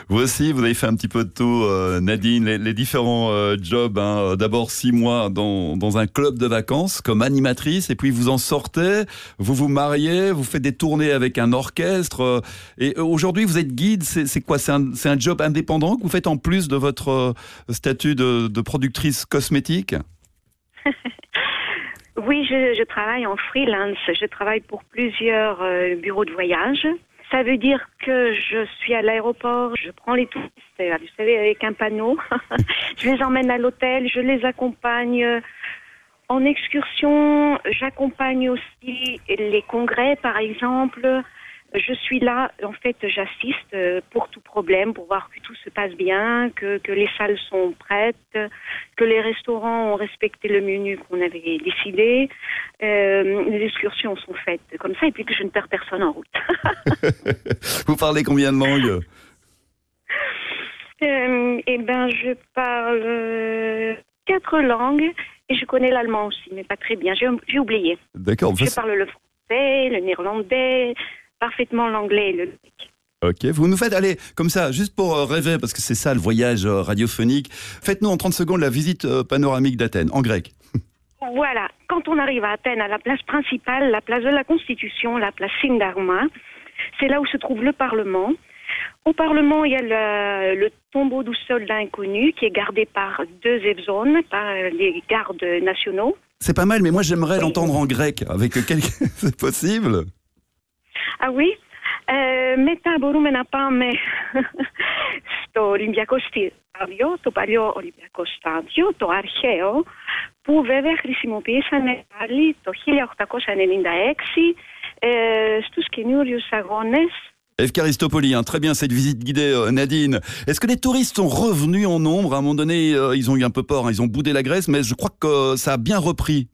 Vous aussi, vous avez fait un petit peu de tout, euh, Nadine, les, les différents euh, jobs. hein. D'abord six mois dans, dans un club de vacances comme animatrice, et puis vous en sortez, vous vous mariez, vous faites des tournées avec un orchestre. euh, et aujourd'hui, vous êtes guide. C'est quoi? C'est un, c'est un job indépendant que vous faites en plus de votre euh, statut de, de productrice cosmétique? (laughs) Oui, je, je travaille en freelance. Je travaille pour plusieurs euh, bureaux de voyage. Ça veut dire que je suis à l'aéroport, je prends les touristes, euh, vous savez, avec un panneau. (laughs) je les emmène à l'hôtel, je les accompagne euh, en excursion. J'accompagne aussi les congrès, par exemple. Je suis là, en fait, j'assiste euh, pour tout problème, pour voir que tout se passe bien, que, que les salles sont prêtes, que les restaurants ont respecté le menu qu'on avait décidé. Euh, les excursions sont faites comme ça, et puis que je ne perds personne en route. (laughs) Vous parlez combien de langues? Euh, eh ben, je parle quatre langues et je connais l'allemand aussi, mais pas très bien. J'ai oublié. D'accord. Je parle le français, le néerlandais, parfaitement l'anglais et le Ok, vous nous faites, allez, comme ça, juste pour euh, rêver, parce que c'est ça le voyage euh, radiophonique, faites-nous en 30 secondes la visite euh, panoramique d'Athènes, en grec. (laughs) Voilà, quand on arrive à Athènes, à la place principale, la place de la Constitution, la place Syndagma, c'est là où se trouve le Parlement. Au Parlement, il y a le, le tombeau du soldat inconnu qui est gardé par deux evzones, par les gardes nationaux. C'est pas mal, mais moi j'aimerais l'entendre en grec, avec quelqu'un, (laughs) c'est possible Ah oui ε, μετά μπορούμε να πάμε στο Ολυμπιακό στάδιο, το παλιό Ολυμπιακό στάδιο, το αρχαίο, που βέβαια χρησιμοποιήσανε πάλι το 1896 ε, στους καινούριους αγώνες Evkaristopoli, hein, très bien cette visite guidée, euh, Nadine. Est-ce que les touristes sont revenus en nombre À un moment donné, euh, ils ont eu un peu peur, hein, ils ont boudé la Grèce, mais je crois que euh, ça a bien repris.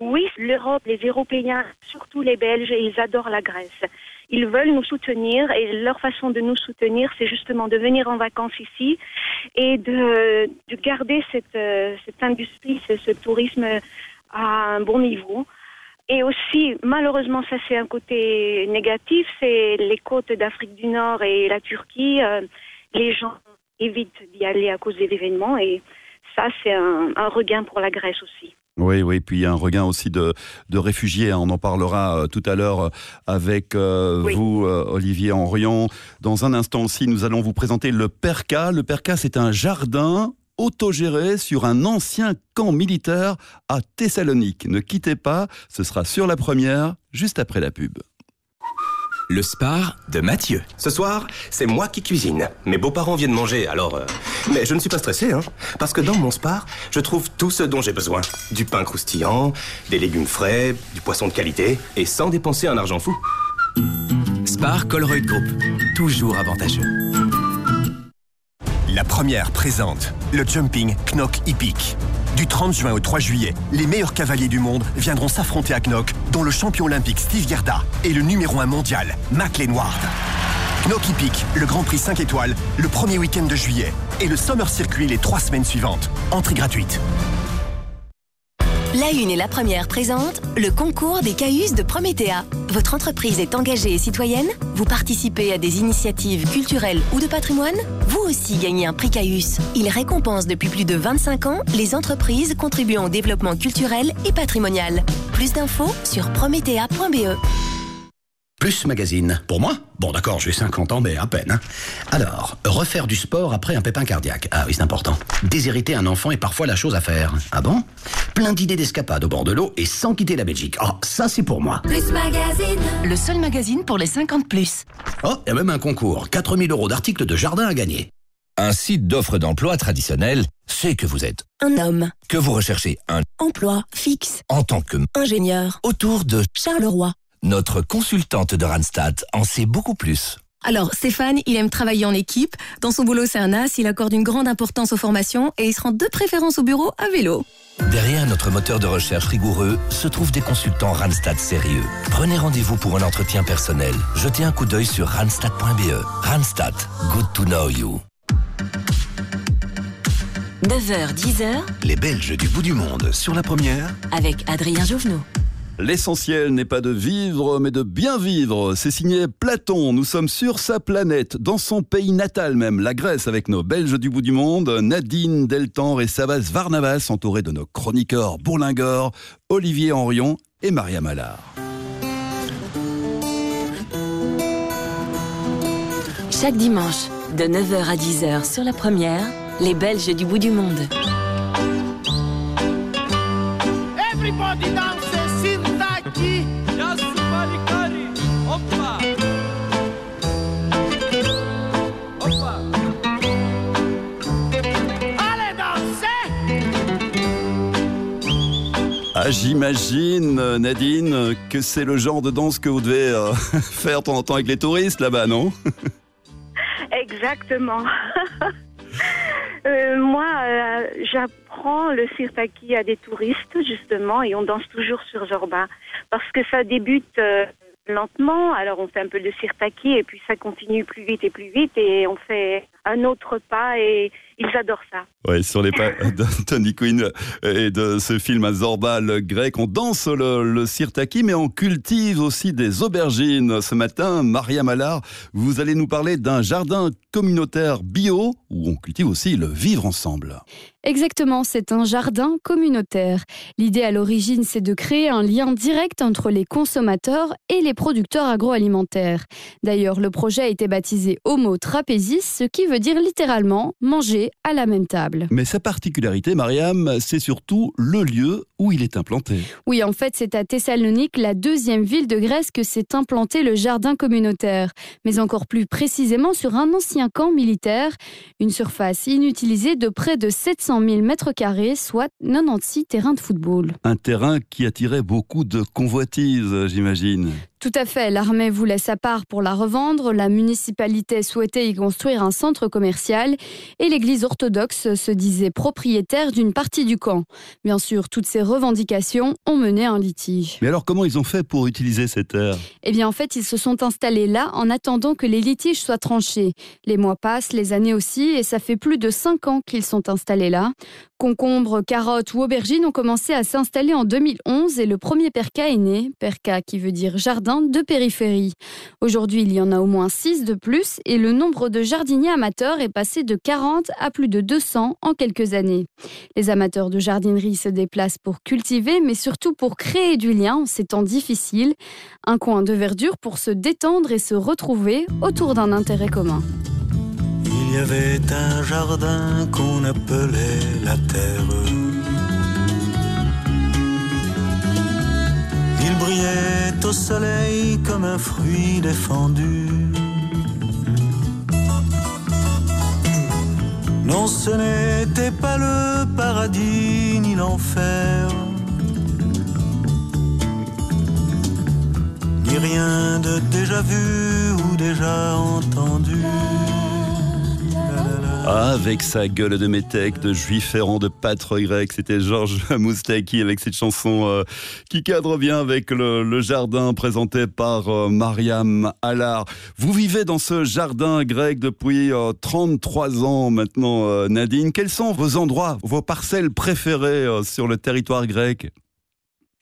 Oui, l'Europe, les Européens, surtout les Belges, ils adorent la Grèce. Ils veulent nous soutenir et leur façon de nous soutenir, c'est justement de venir en vacances ici et de, de garder cette, euh, cette industrie, ce, tourisme à un bon niveau. Et aussi, malheureusement, ça c'est un côté négatif, c'est les côtes d'Afrique du Nord et la Turquie. euh, les gens évitent d'y aller à cause des événements et ça c'est un regain pour la Grèce aussi. Oui, oui, puis il y a un regain aussi de, de réfugiés, hein, on en parlera euh, tout à l'heure euh, avec euh, vous, euh, Olivier Henrion. Dans un instant aussi, nous allons vous présenter le PERCA. Le PERCA, c'est un jardin autogéré sur un ancien camp militaire à Thessalonique. Ne quittez pas, ce sera sur la première, juste après la pub. Le spar de Mathieu. Ce soir, c'est moi qui cuisine. Mes beaux-parents viennent manger, alors... euh, Mais je ne suis pas stressé, hein. Parce que dans mon spar, je trouve tout ce dont j'ai besoin. Du pain croustillant, des légumes frais, du poisson de qualité, et sans dépenser un argent fou. Spar Colruyt Group. Toujours avantageux. La première présente le jumping Knock Hippique. Du 30 juin au 3 juillet, les meilleurs cavaliers du monde viendront s'affronter à Knock, dont le champion olympique Steve Gerda et le numéro 1 mondial, Mac Lenward. Knock Hippique, le Grand Prix 5 étoiles, le premier week-end de juillet et le Summer Circuit les trois semaines suivantes. Entrée gratuite. La Une et la Première présente le concours des CAUS de Prométhéa. Votre entreprise est engagée et citoyenne Vous participez à des initiatives culturelles ou de patrimoine Vous aussi gagnez un prix CAUS. Il récompense depuis plus de 25 ans les entreprises contribuant au développement culturel et patrimonial. Plus d'infos sur prométhéa.be. Plus magazine. Pour moi Bon, d'accord, j'ai 50 ans, mais à peine. hein. Alors, refaire du sport après un pépin cardiaque. Ah oui, c'est important. Déshériter un enfant est parfois la chose à faire. Ah bon? Plein d'idées d'escapade au bord de l'eau et sans quitter la Belgique. Oh, ça c'est pour moi. Plus Magazine. Le seul magazine pour les 50 plus. Oh, il y a même un concours. 4000 euros d'articles de jardin à gagner. Un site d'offres d'emploi traditionnel, c'est que vous êtes. Un homme. Que vous recherchez un Emploi fixe. en tant que Ingénieur. autour de Charleroi. Notre consultante de Randstad en sait beaucoup plus. Alors, Stéphane, il aime travailler en équipe. Dans son boulot, c'est un as. Il accorde une grande importance aux formations et il se rend de préférence au bureau à vélo. Derrière notre moteur de recherche rigoureux se trouvent des consultants Randstad sérieux. Prenez rendez-vous pour un entretien personnel. Jetez un coup d'œil sur randstad.be. Randstad, good to know you. 9h, 10h, Les Belges du bout du monde sur la première. avec Adrien Jouvenot. L'essentiel n'est pas de vivre, mais de bien vivre. C'est signé Platon. Nous sommes sur sa planète, dans son pays natal même, la Grèce, avec nos Belges du bout du monde, Nadine Deltan et Savas Varnavas, entourés de nos chroniqueurs Bourlingor, Olivier Henrion et Maria Mallard. Chaque dimanche, de 9h à 10h sur la première, les Belges du bout du monde. Everybody dance Ah, j'imagine, euh, Nadine, que c'est le genre de danse que vous devez euh, (laughs) faire de temps en temps avec les touristes là-bas, non? (laughs) Exactement. (laughs) Euh, moi, j'apprends le sirtaki à des touristes, justement, et on danse toujours sur Zorba. Parce que ça débute lentement, alors on fait un peu de sirtaki, et puis ça continue plus vite et plus vite, et on fait un autre pas, et ils adorent ça. Ouais, sur les pas (laughs) de Tony Quinn et de ce film à Zorba, le grec, on danse le, le sirtaki, mais on cultive aussi des aubergines. Ce matin, Maria Mallard, vous allez nous parler d'un jardin communautaire bio où on cultive aussi le vivre ensemble. Exactement, c'est un jardin communautaire. L'idée à l'origine, c'est de créer un lien direct entre les consommateurs et les producteurs agroalimentaires. D'ailleurs, le projet a été baptisé Homo Trapesis, ce qui veut dire littéralement manger à la même table. Mais sa particularité, Mariam, c'est surtout le lieu où il est implanté. Oui, en fait, c'est à Thessalonique, la deuxième ville de Grèce, que s'est implanté le jardin communautaire. Mais encore plus précisément sur un ancien camp militaire, une surface inutilisée de près de 700 000 mètres carrés, soit 96 terrains de football. Un terrain qui attirait beaucoup de convoitises, j'imagine. Tout à fait, l'armée voulait sa part pour la revendre, la municipalité souhaitait y construire un centre commercial et l'église orthodoxe se disait propriétaire d'une partie du camp. Bien sûr, toutes ces revendications ont mené à un litige. Mais alors, comment ils ont fait pour utiliser cette terre Eh bien, en fait, ils se sont installés là en attendant que les litiges soient tranchés. Les mois passent, les années aussi, et ça fait plus de cinq ans qu'ils sont installés là. Concombres, carottes ou aubergines ont commencé à s'installer en 2011 et le premier perca est né, perca qui veut dire jardin de périphérie. Aujourd'hui, il y en a au moins 6 de plus et le nombre de jardiniers amateurs est passé de 40 à plus de 200 en quelques années. Les amateurs de jardinerie se déplacent pour cultiver, mais surtout pour créer du lien en ces temps difficiles. Un coin de verdure pour se détendre et se retrouver autour d'un intérêt commun. Il y avait un jardin qu'on appelait la terre. Il brillait au soleil comme un fruit défendu. Non, ce n'était pas le paradis ni l'enfer. Ni rien de déjà vu ou déjà entendu. Ah, avec sa gueule de métèque, de juif errant de pâtre grec, c'était Georges (laughs) Moustaki avec cette chanson euh, qui cadre bien avec le, jardin présenté par euh, Mariam Allard. Vous vivez dans ce jardin grec depuis euh, 33 ans maintenant, euh, Nadine. Quels sont vos endroits, vos parcelles préférées euh, sur le territoire grec?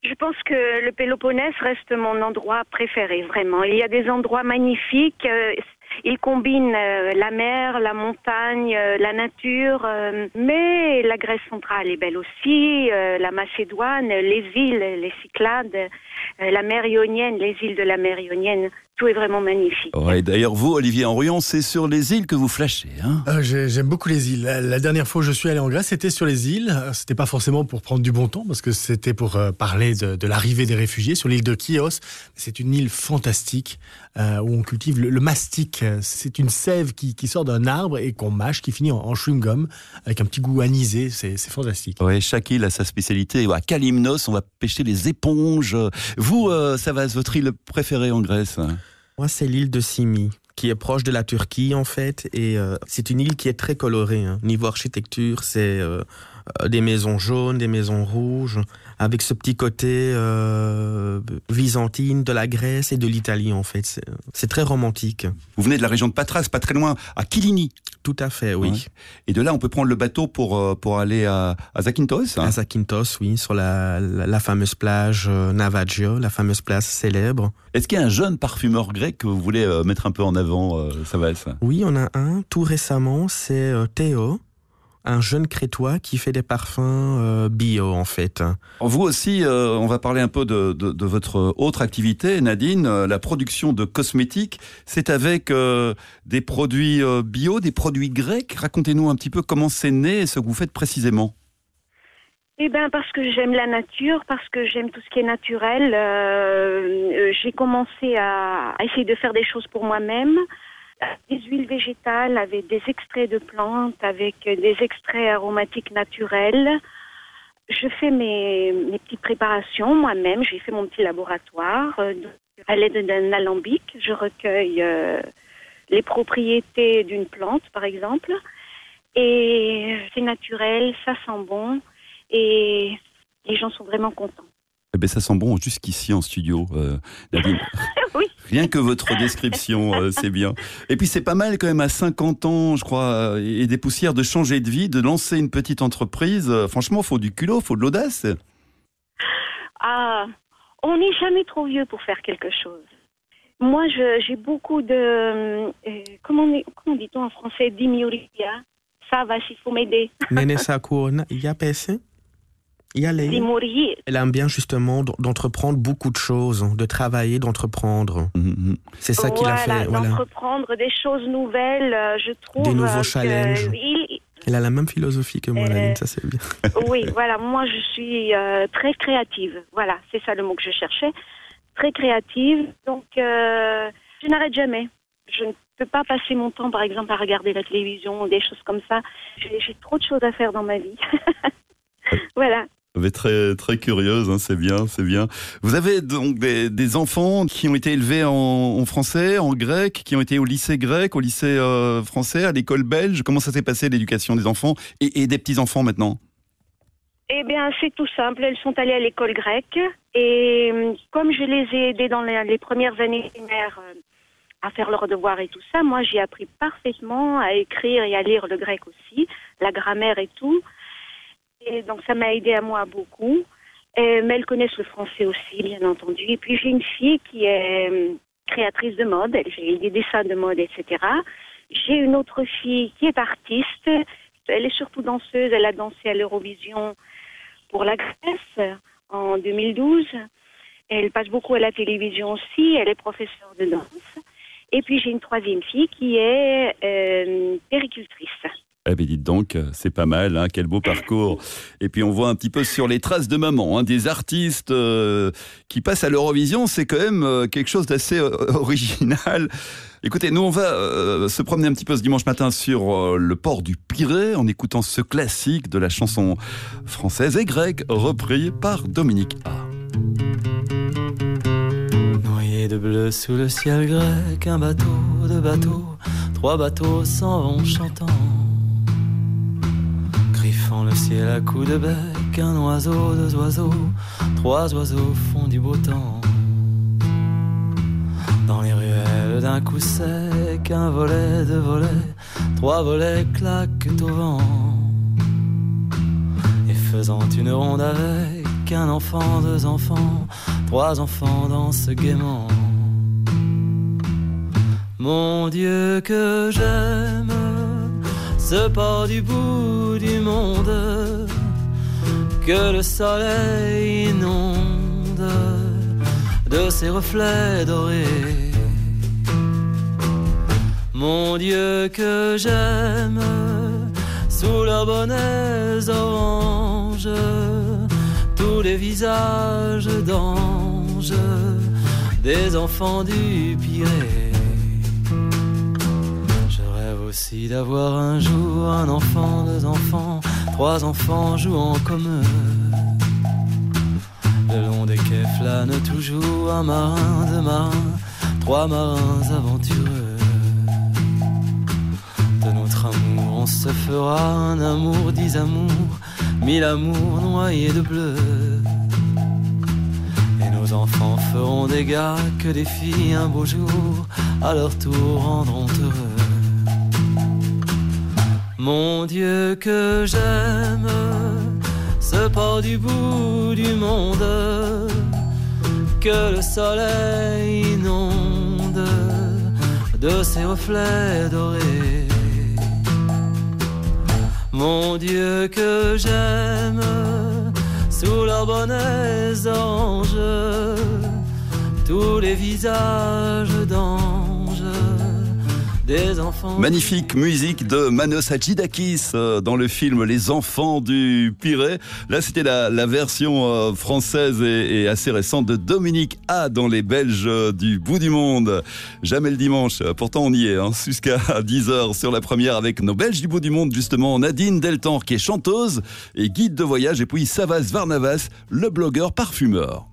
Je pense que le Péloponnèse reste mon endroit préféré, vraiment. Il y a des endroits magnifiques. Il combine euh, la mer, la montagne, euh, la nature, euh, mais la Grèce centrale est belle aussi, euh, la Macédoine, les îles, les Cyclades, euh, la mer Ionienne, les îles de la mer Ionienne Tout est vraiment magnifique. Ouais, D'ailleurs, vous, Olivier Henrion, c'est sur les îles que vous flashez. Hein? Euh, j'ai- J'aime beaucoup les îles. La, dernière fois où je suis allé en Grèce, c'était sur les îles. C'était pas forcément pour prendre du bon temps, parce que c'était pour parler de, de l'arrivée des réfugiés sur l'île de Chios. C'est une île fantastique euh, où on cultive le, le mastic. Euh, C'est une sève qui, qui sort d'un arbre et qu'on mâche, qui finit en, en chewing-gum avec un petit goût anisé. C'est fantastique. Chaque île a sa spécialité. À Kalimnos, on va pêcher les éponges. Vous, euh, ça va, c'est votre île préférée en Grèce Moi, c'est l'île de Simi, qui est proche de la Turquie, en fait. Et euh, c'est une île qui est très colorée. hein. Niveau architecture, c'est euh, euh, des maisons jaunes, des maisons rouges, avec ce petit côté euh, byzantine de la Grèce et de l'Italie, en fait. C'est- très romantique. Vous venez de la région de Patras, pas très loin, à Kilini. Tout à fait, oui. Ouais. Et de là, on peut prendre le bateau pour, euh, pour aller à, à Zakynthos. hein À Zakynthos, oui, sur la, la, la fameuse plage euh, Navagio, la fameuse plage célèbre. Est-ce qu'il y a un jeune parfumeur grec que vous voulez euh, mettre un peu en avant, ça va ça Oui, on a un tout récemment, c'est Théo, un jeune crétois qui fait des parfums euh, bio en fait. Vous aussi, euh, on va parler un peu de, de- de votre autre activité, Nadine, euh, la production de cosmétiques. C'est avec euh, des produits euh, bio, des produits grecs. Racontez-nous un petit peu comment c'est né et ce que vous faites précisément. Eh ben parce que j'aime la nature, parce que j'aime tout ce qui est naturel. j'ai commencé à, à essayer de faire des choses pour moi-même. Des huiles végétales avec des extraits de plantes, avec des extraits aromatiques naturels. Je fais mes, mes petites préparations moi-même. J'ai fait mon petit laboratoire. euh, à l'aide d'un alambic, je recueille euh, les propriétés d'une plante, par exemple. Et c'est naturel, ça sent bon. Et les gens sont vraiment contents. Eh ben, ça sent bon jusqu'ici en studio, euh, Nadine. (laughs) oui. Rien que votre description, euh, c'est bien. Et puis c'est pas mal quand même à 50 ans, je crois, euh, et des poussières de changer de vie, de lancer une petite entreprise. Euh, Franchement, faut du culot, faut de l'audace. Ah, on n'est jamais trop vieux pour faire quelque chose. Moi, j'ai beaucoup de... euh, comment, dit-on en français? Dimiuria. Ça va, s'il faut m'aider. Nene (laughs) Sakuna, il y a PC Il y a les... Dimourier. Elle aime bien justement d'entreprendre beaucoup de choses, de travailler, d'entreprendre. C'est ça qu'il a fait. Voilà. d'entreprendre des choses nouvelles, euh, je trouve. Des nouveaux euh, challenges. il- Elle a la même philosophie que moi, Euh, ça c'est bien. (laughs) oui, (laughs) voilà, moi je suis euh, très créative. Voilà, c'est ça le mot que je cherchais. Très créative. Donc, euh, je n'arrête jamais. Je ne peux pas passer mon temps, par exemple, à regarder la télévision ou des choses comme ça. J'ai j'ai trop de choses à faire dans ma vie. (laughs) voilà. Êtes très, très curieuse, hein, c'est bien, c'est bien. Vous avez donc des, enfants qui ont été élevés en, français, en grec, qui ont été au lycée grec, au lycée euh, français, à l'école belge. Comment ça s'est passé l'éducation des enfants et, et des petits-enfants maintenant? Eh bien, c'est tout simple. Elles sont allées à l'école grecque. Et euh, comme je les ai aidées dans les, les premières années primaires euh, à faire leurs devoirs et tout ça, moi, j'ai appris parfaitement à écrire et à lire le grec aussi, la grammaire et tout. Et donc, ça m'a aidé à moi beaucoup. Et- mais elles connaissent le français aussi, bien entendu. Et puis, j'ai une fille qui est euh, créatrice de mode. Elle fait des dessins de mode, etc. J'ai une autre fille qui est artiste. Elle est surtout danseuse. Elle a dansé à l'Eurovision pour la Grèce en 2012. Elle passe beaucoup à la télévision aussi. Elle est professeure de danse. Et puis j'ai une troisième fille qui est euh, péricultrice. Eh bien, dites donc, c'est pas mal, hein, quel beau parcours. Et puis, on voit un petit peu sur les traces de maman, hein, des artistes euh, qui passent à l'Eurovision, c'est quand même euh, quelque chose d'assez euh, (laughs) original. Écoutez, nous, on va euh, se promener un petit peu ce dimanche matin sur euh, le port du Pirée en écoutant ce classique de la chanson française et grecque, repris par Dominique A. Noyé de bleu sous le ciel grec, un bateau, deux bateaux, trois bateaux s'en vont chantant. Griffant le ciel à coups de bec, un oiseau, deux oiseaux, trois oiseaux font du beau temps. Dans les ruelles d'un coup sec, un volet, deux volets, trois volets claquent au vent. Et faisant une ronde avec un enfant, deux enfants, trois enfants dansent gaiement. Mon Dieu que j'aime ce port du bout du monde que le soleil inonde de ses reflets dorés. Mon Dieu que j'aime sous leurs bonnets orange tous les visages d'anges des enfants du Pirée. Aussi d'avoir un jour un enfant, deux enfants, trois enfants jouant comme eux. Le long des quais flâne toujours un marin, deux marins, trois marins aventureux. De notre amour, on se fera un amour, dix amours, mille amours noyés de bleu. Et nos enfants feront des gars que des filles un beau jour, à leur tour rendront heureux. Mon Dieu que j'aime, ce port du bout du monde, que le soleil inonde de ses reflets dorés. Mon Dieu que j'aime, sous leurs bonnets oranges, tous les visages d'anges des enfants. Magnifique musique de Manos Hadjidakis euh, dans le film Les Enfants du Pirée. Là, c'était la, la, version euh, française et, et, assez récente de Dominique A dans les Belges du bout du monde. Jamais le dimanche. Pourtant, on y est hein, jusqu'à (laughs) 10h sur la première avec nos Belges du bout du monde, justement Nadine Deltan qui est chanteuse et guide de voyage et puis Savas Varnavas, le blogueur parfumeur.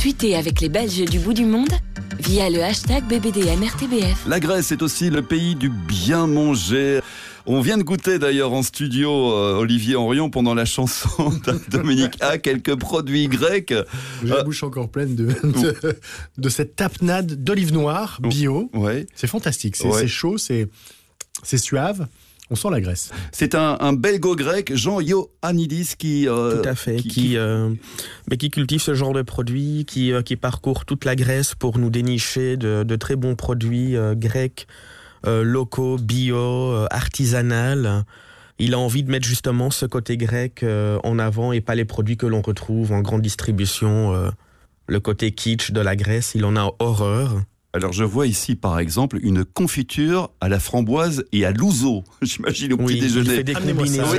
Tweetez avec les Belges du bout du monde via le hashtag BBDMRTBF. La Grèce est aussi le pays du bien manger. On vient de goûter d'ailleurs en studio euh, Olivier Henrion pendant la chanson (laughs) de Dominique A quelques produits grecs. J'ai la bouche encore pleine de, de, de cette tapenade d'olive noire bio. Ouais. C'est fantastique. C'est Ouais. chaud, c'est c'est suave. On sent la Grèce. C'est un, un belgo-grec, Jean Ioannidis, qui... euh, Tout à fait, qui, euh, mais qui cultive ce genre de produits, qui, euh, qui parcourt toute la Grèce pour nous dénicher de, de très bons produits euh, grecs, euh, locaux, bio, euh, artisanal. Il a envie de mettre justement ce côté grec euh, en avant et pas les produits que l'on retrouve en grande distribution. le côté kitsch de la Grèce, il en a horreur. Alors je vois ici par exemple une confiture à la framboise et à l'ouzo, (laughs) j'imagine au petit Oui, déjeuner. des combinaisons. (laughs)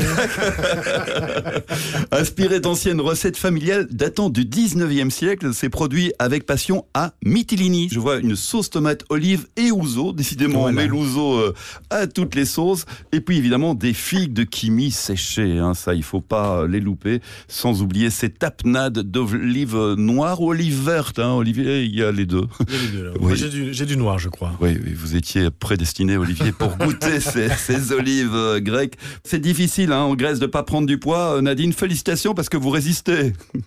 Inspiré d'anciennes recettes familiales datant du 19e siècle, c'est produit avec passion à Mytilini. Je vois une sauce tomate olive et ouzo. Décidément, Voilà. on met l'ouzo euh, à toutes les sauces. Et puis évidemment, des figues de kimi séchées. hein. ça, il faut pas euh, les louper. Sans oublier ces tapenades d'olive noire ou olive verte. Hein. Olivier, il y a les deux. Il y a les deux, là. Oui. J'ai du, j'ai du noir, je crois. Oui, oui, vous étiez prédestiné, Olivier, pour (laughs) goûter ces, ces olives euh, grecques. C'est difficile hein, en Grèce de pas prendre du poids. Euh, Nadine, félicitations parce que vous résistez. (laughs)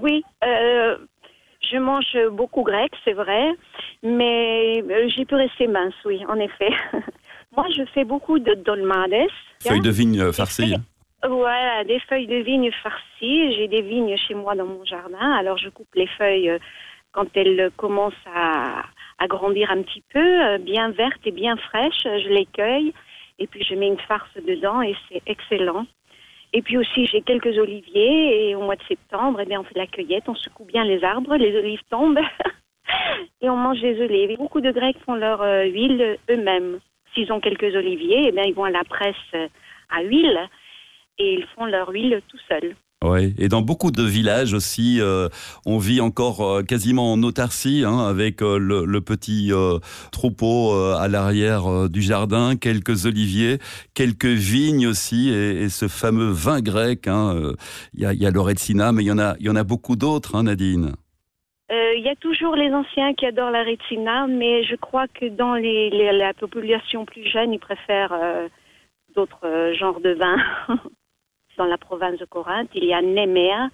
Oui, euh, je mange beaucoup grec, c'est vrai, mais j'ai pu rester mince, oui, en effet. (laughs) Moi, je fais beaucoup de dolmades. Feuilles de vigne farcies. Voilà, des feuilles de vigne farcies. J'ai des vignes chez moi dans mon jardin, alors je coupe les feuilles quand elles commencent à, à grandir un petit peu, euh, bien vertes et bien fraîches. Je les cueille et puis je mets une farce dedans et c'est excellent. Et puis aussi, j'ai quelques oliviers et au mois de septembre, eh bien, on fait de la cueillette, on secoue bien les arbres, les olives tombent (laughs) et on mange les olives. Beaucoup de Grecs font leur euh, huile eux-mêmes. S'ils ont quelques oliviers, eh bien, ils vont à la presse euh, à huile et ils font leur huile tout seuls. Oui, et dans beaucoup de villages aussi, euh, on vit encore euh, quasiment en autarcie, hein, avec euh, le, le petit troupeau à l'arrière du jardin, quelques oliviers, quelques vignes aussi, et, ce fameux vin grec. hein, Il y, a, il y a l'Oretsina, mais il y en a, beaucoup d'autres, hein, Nadine. Il y a toujours les anciens qui adorent la Retsina, mais je crois que dans la population plus jeune, ils préfèrent d'autres genres de vins. (laughs) dans la province de Corinthe, il y a Néméa,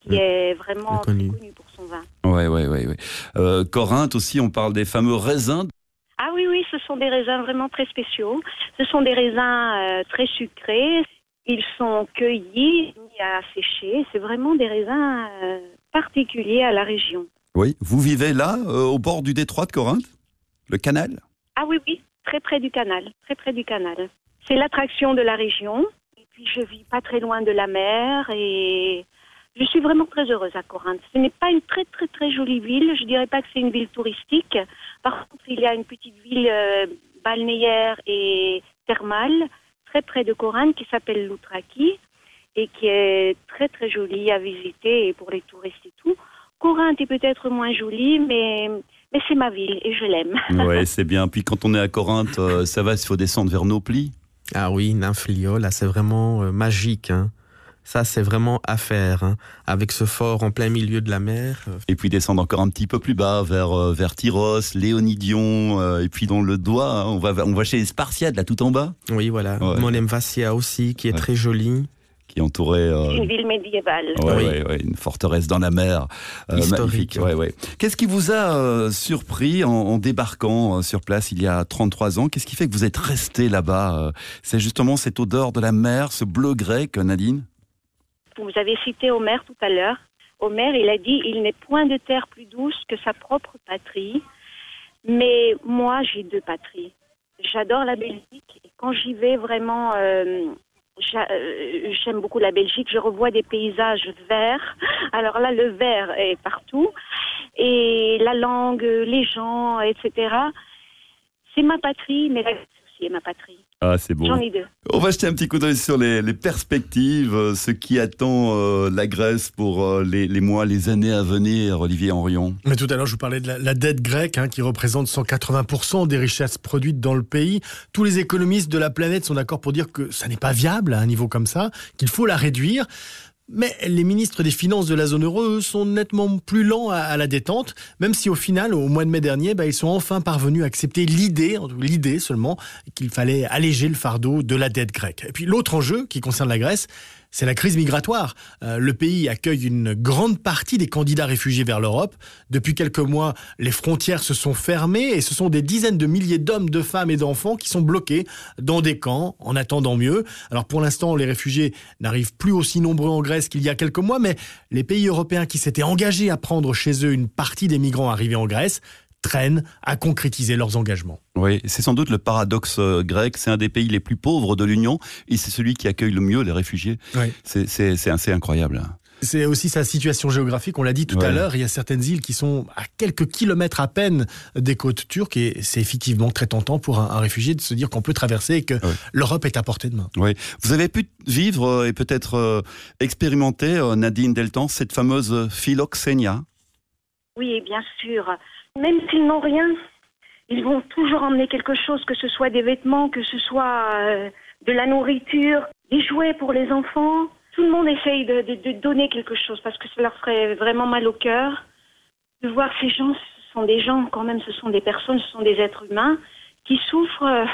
qui est vraiment connu. connu pour son vin. Ouais, ouais, ouais, ouais. Euh, Corinthe aussi, on parle des fameux raisins. Ah oui, oui, ce sont des raisins vraiment très spéciaux. Ce sont des raisins euh, très sucrés. Ils sont cueillis, mis à sécher. C'est vraiment des raisins euh, particuliers à la région. Oui, vous vivez là, au bord du détroit de Corinthe, le canal? Ah oui, oui, très près du canal, très près du canal. C'est l'attraction de la région. Je vis pas très loin de la mer et Je suis vraiment très heureuse à Corinthe. Ce n'est pas une très très très jolie ville. Je dirais pas que c'est une ville touristique. Par contre, il y a une petite ville euh, balnéaire et thermale très près de Corinthe qui s'appelle Loutraki et qui est très très jolie à visiter et pour les touristes et tout. Corinthe est peut-être moins jolie, mais mais c'est ma ville et je l'aime. Ouais, c'est bien. Puis quand on est à Corinthe, euh, ça va, il faut descendre vers Naupli. Ah oui, Nymphliol, là c'est vraiment euh, magique. hein. Ça c'est vraiment à faire, hein. avec ce fort en plein milieu de la mer. euh, Et puis descendre encore un petit peu plus bas vers, euh, vers Tyros, Léonidion, euh, et puis dans le doigt, hein, on, va, on va chez les Spartiates, là tout en bas. Oui, voilà. Ouais. Monem Vassia aussi, qui est Ouais. très jolie. Qui entouré. euh, une ville médiévale. Ouais, ouais, ouais, une forteresse dans la mer. euh, Historique. magnifique, ouais, ouais. Qu'est-ce qui vous a euh, surpris en, en débarquant euh, sur place il y a 33 ans? Qu'est-ce qui fait que vous êtes resté là-bas C'est justement cette odeur de la mer, ce bleu grec, Nadine? Vous avez cité Homer tout à l'heure. Homer, il a dit il n'est point de terre plus douce que sa propre patrie. Mais moi, j'ai deux patries. J'adore la Belgique. Et quand j'y vais, vraiment, euh, j'aime beaucoup la Belgique. Je revois des paysages verts. Alors là, le vert est partout. Et la langue, les gens, etc. C'est ma patrie, mais la Grèce aussi est ma patrie. Ah, c'est beau. J'en ai deux. On va jeter un petit coup d'œil sur les, les perspectives, euh, ce qui attend euh, la Grèce pour euh, les, les mois, les années à venir, Olivier Henrion. Mais tout à l'heure, je vous parlais de la, la dette grecque hein, qui représente 180% des richesses produites dans le pays. Tous les économistes de la planète sont d'accord pour dire que ça n'est pas viable à un niveau comme ça, qu'il faut la réduire. Mais les ministres des Finances de la zone euro, sont nettement plus lents à, la détente, même si au final, au mois de mai dernier, bah, ils sont enfin parvenus à accepter l'idée, l'idée seulement, qu'il fallait alléger le fardeau de la dette grecque. Et puis l'autre enjeu qui concerne la Grèce, c'est la crise migratoire. Euh, le pays accueille une grande partie des candidats réfugiés vers l'Europe. Depuis quelques mois, les frontières se sont fermées et ce sont des dizaines de milliers d'hommes, de femmes et d'enfants qui sont bloqués dans des camps en attendant mieux. Alors pour l'instant, les réfugiés n'arrivent plus aussi nombreux en Grèce qu'il y a quelques mois, mais les pays européens qui s'étaient engagés à prendre chez eux une partie des migrants arrivés en Grèce traînent à concrétiser leurs engagements. Oui, c'est sans doute le paradoxe euh, grec. C'est un des pays les plus pauvres de l'Union et c'est celui qui accueille le mieux les réfugiés. Oui. C'est- assez incroyable. C'est aussi sa situation géographique, on l'a dit tout à l'heure, il y a certaines îles qui sont à quelques kilomètres à peine des côtes turques et c'est effectivement très tentant pour un, un réfugié de se dire qu'on peut traverser et que l'Europe est à portée de main. Oui. Vous avez pu vivre euh, et peut-être euh, expérimenter, euh, Nadine Deltan, cette fameuse phylloxénia? Oui, bien sûr. Même s'ils n'ont rien, ils vont toujours emmener quelque chose, que ce soit des vêtements, que ce soit euh, de la nourriture, des jouets pour les enfants. Tout le monde essaye de, de- de donner quelque chose parce que ça leur ferait vraiment mal au cœur. De voir ces gens, ce sont des gens quand même, ce sont des personnes, ce sont des êtres humains qui souffrent. euh,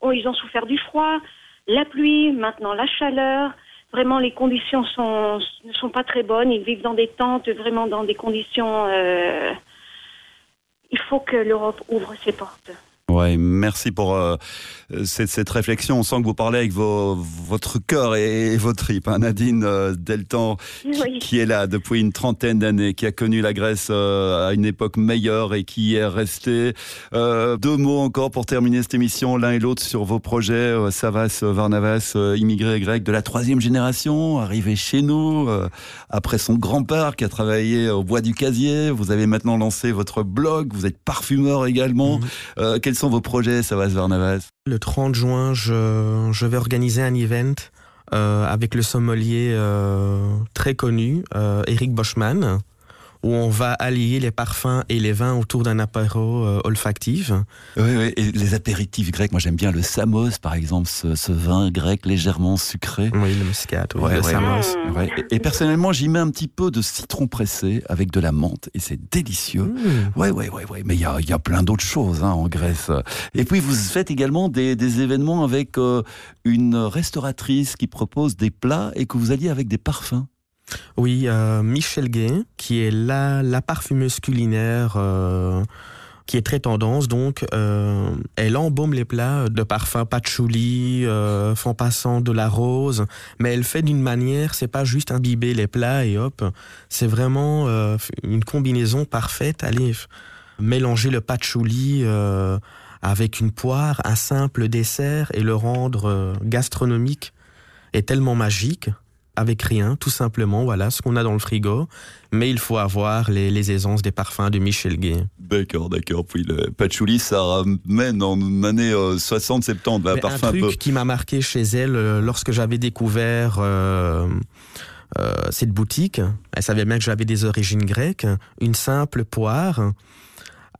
Oh, ils ont souffert du froid, la pluie, maintenant la chaleur. Vraiment, les conditions sont, ne sont pas très bonnes. Ils vivent dans des tentes, vraiment dans des conditions. euh, Il faut que l'Europe ouvre ses portes. Ouais, merci pour euh, cette, cette réflexion. On sent que vous parlez avec vos, votre cœur et, et vos tripes. hein. Nadine euh, Deltan, qui, Oui. qui est là depuis une trentaine d'années, qui a connu la Grèce euh, à une époque meilleure et qui y est resté. Euh, deux mots encore pour terminer cette émission, l'un et l'autre sur vos projets. Euh, Savas Varnavas, euh, immigré grec de la troisième génération, arrivé chez nous euh, après son grand-père qui a travaillé au bois du casier. Vous avez maintenant lancé votre blog, vous êtes parfumeur également. Euh, quels sont vos projets, Savas Varnavas Le 30 juin, je, vais organiser un event euh, avec le sommelier euh, très connu, euh, Eric Boschman, où on va allier les parfums et les vins autour d'un apéro euh, olfactif. Oui, oui, et les apéritifs grecs, moi j'aime bien le samos par exemple, ce, ce vin grec légèrement sucré. Oui, le muscat, oui, Ouais, le ouais, samos. ouais. Et, et personnellement, j'y mets un petit peu de citron pressé avec de la menthe et c'est délicieux. Mmh. Ouais, ouais, ouais, ouais. Mais il y a, il y a plein d'autres choses hein, en Grèce. Et puis vous faites également des, des événements avec euh, une restauratrice qui propose des plats et que vous alliez avec des parfums. Oui, euh, Michel Gay, qui est la, parfumeuse culinaire euh, qui est très tendance. Donc, euh, elle embaume les plats de parfum patchouli, euh, font passant de la rose, mais elle fait d'une manière, c'est pas juste imbiber les plats et hop, c'est vraiment une combinaison parfaite. Allez, mélanger le patchouli avec une poire, un simple dessert et le rendre gastronomique est tellement magique. Avec rien, tout simplement, voilà, ce qu'on a dans le frigo. Mais il faut avoir les, les aisances des parfums de Michel Gay. D'accord, d'accord. Puis le patchouli, ça ramène en année 60-70, un Mais parfum un un truc peu. qui m'a marqué chez elle euh, lorsque j'avais découvert euh, euh, cette boutique. Elle savait bien que j'avais des origines grecques. Une simple poire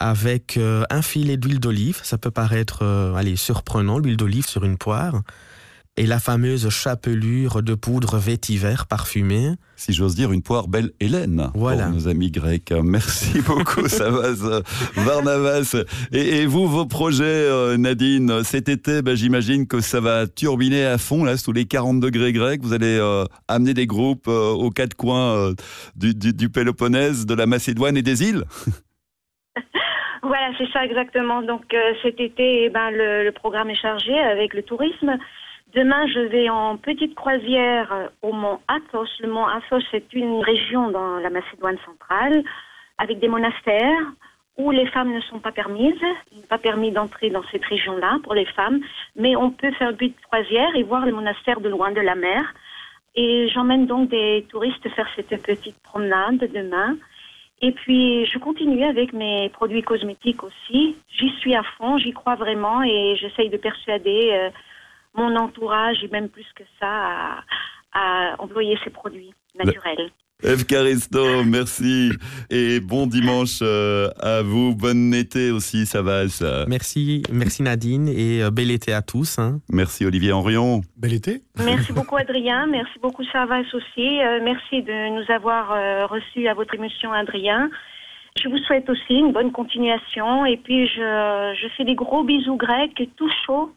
avec euh, un filet d'huile d'olive. Ça peut paraître euh, allez, surprenant, l'huile d'olive sur une poire. Et la fameuse chapelure de poudre vétiver parfumée. Si j'ose dire, une poire belle Hélène Voilà. pour nos amis grecs. Merci (laughs) beaucoup, Savas Varnavas. Et, et vous, vos projets, euh, Nadine, cet été, ben, j'imagine que ça va turbiner à fond, là, sous les 40 degrés grecs. Vous allez euh, amener des groupes euh, aux quatre coins euh, du, du- du Péloponnèse, de la Macédoine et des îles (laughs) Voilà, c'est ça exactement. Donc euh, cet été, eh ben, le, le programme est chargé avec le tourisme. Demain, je vais en petite croisière au mont Athos. Le mont Athos, c'est une région dans la Macédoine centrale avec des monastères où les femmes ne sont pas permises. Il n'est pas permis d'entrer dans cette région-là pour les femmes, mais on peut faire une petite croisière et voir les monastères de loin de la mer. Et j'emmène donc des touristes faire cette petite promenade demain. Et puis, je continue avec mes produits cosmétiques aussi. J'y suis à fond, j'y crois vraiment et j'essaye de persuader euh, mon entourage et même plus que ça à, à employer ces produits naturels. Evcaristo, merci. Et bon dimanche euh, à vous. Bon été aussi, Savas. Merci, merci Nadine et euh, bel été à tous. hein. Merci Olivier Henrion. Bel été. Merci beaucoup Adrien, merci beaucoup Savas aussi. Euh, merci de nous avoir euh, reçus à votre émission Adrien. Je vous souhaite aussi une bonne continuation et puis je, je fais des gros bisous grecs tout chaud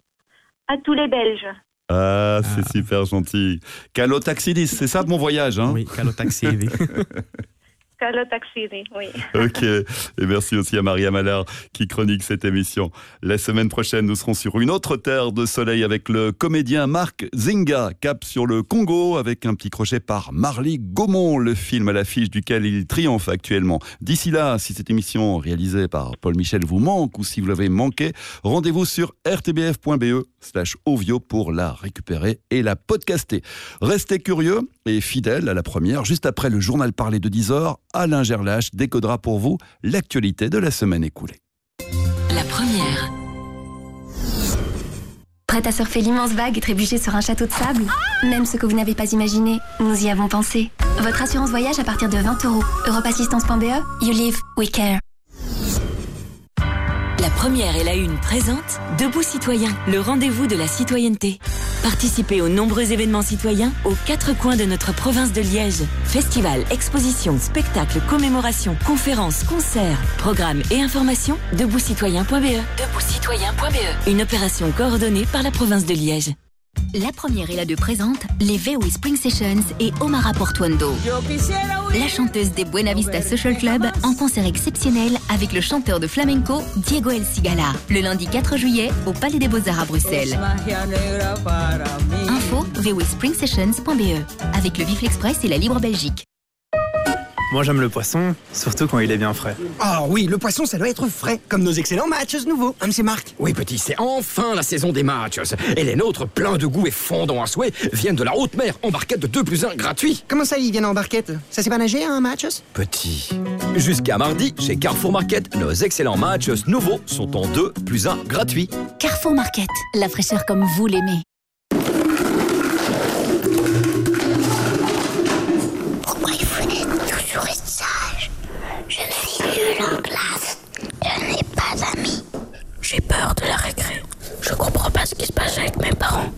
à tous les Belges. Ah, c'est super gentil. Calotaxidis, c'est ça mon voyage, hein Oui, Calotaxidis. (laughs) Calotaxidis, oui. Ok, et merci aussi à Maria Malard qui chronique cette émission. La semaine prochaine, nous serons sur une autre terre de soleil avec le comédien Marc Zinga, cap sur le Congo avec un petit crochet par Marly Gaumont, le film à l'affiche duquel il triomphe actuellement. D'ici là, si cette émission réalisée par Paul Michel vous manque ou si vous l'avez manqué, rendez-vous sur rtbf.be slash pour la récupérer et la podcaster. Restez curieux et fidèles à la première, juste après le journal parlé de 10h, Alain Gerlache décodera pour vous l'actualité de la semaine écoulée. La première. Prête à surfer l'immense vague et trébucher sur un château de sable? Même ce que vous n'avez pas imaginé, nous y avons pensé. Votre assurance voyage à partir de 20 euros. Europassistance.be, you live, we care. La première et la une présente Debout citoyen, le rendez-vous de la citoyenneté. Participez aux nombreux événements citoyens aux quatre coins de notre province de Liège. Festivals, expositions, spectacles, commémorations, conférences, concerts, programmes et informations, deboutcitoyen.be. Deboutcitoyen.be. Une opération coordonnée par la province de Liège. La première et la deux présente les VOE Spring Sessions et Omara Portuondo. La chanteuse des Buena Vista Social Club en concert exceptionnel avec le chanteur de flamenco Diego El Cigala le lundi 4 juillet au Palais des Beaux-Arts à Bruxelles. Info voespringsessions.be avec le Vif Express et la Libre Belgique. Moi j'aime le poisson, surtout quand il est bien frais. Ah oui, le poisson, ça doit être frais, comme nos excellents matchs nouveaux, hein, c'est Marc Oui, petit, c'est enfin la saison des matchs. Et les nôtres, pleins de goût et fondants à souhait, viennent de la haute mer en barquette de 2 plus 1 gratuit. Comment ça, ils viennent en barquette? Ça s'est pas nager, un match Petit. Jusqu'à mardi, chez Carrefour Market, nos excellents matchs nouveaux sont en 2 plus 1 gratuit. Carrefour Market, la fraîcheur comme vous l'aimez. J'ai peur de la récré. Je comprends pas ce qui se passe avec mes parents.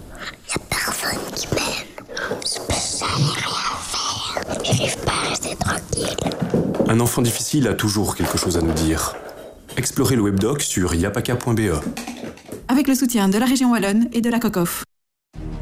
Y a personne qui m'aime. Spécial et rien à faire. J'arrive pas à rester tranquille. Un enfant difficile a toujours quelque chose à nous dire. Explorez le webdoc sur yapaka.be. Avec le soutien de la région Wallonne et de la COCOF.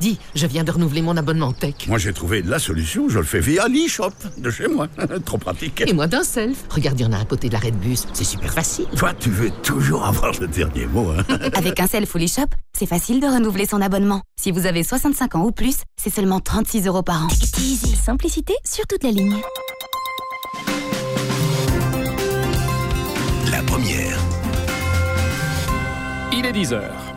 Dis, je viens de renouveler mon abonnement tech. Moi, j'ai trouvé la solution. Je le fais via l'e-shop de chez moi. (laughs) Trop pratique. Et moi d'un self. Regarde, il y en a à côté de l'arrêt de bus. C'est super facile. Toi, tu veux toujours avoir le dernier mot. Hein (laughs) Avec un self ou l'e-shop, c'est facile de renouveler son abonnement. Si vous avez 65 ans ou plus, c'est seulement 36 euros par an. Easy. Simplicité sur toute la ligne. La première. Il est 10 heures.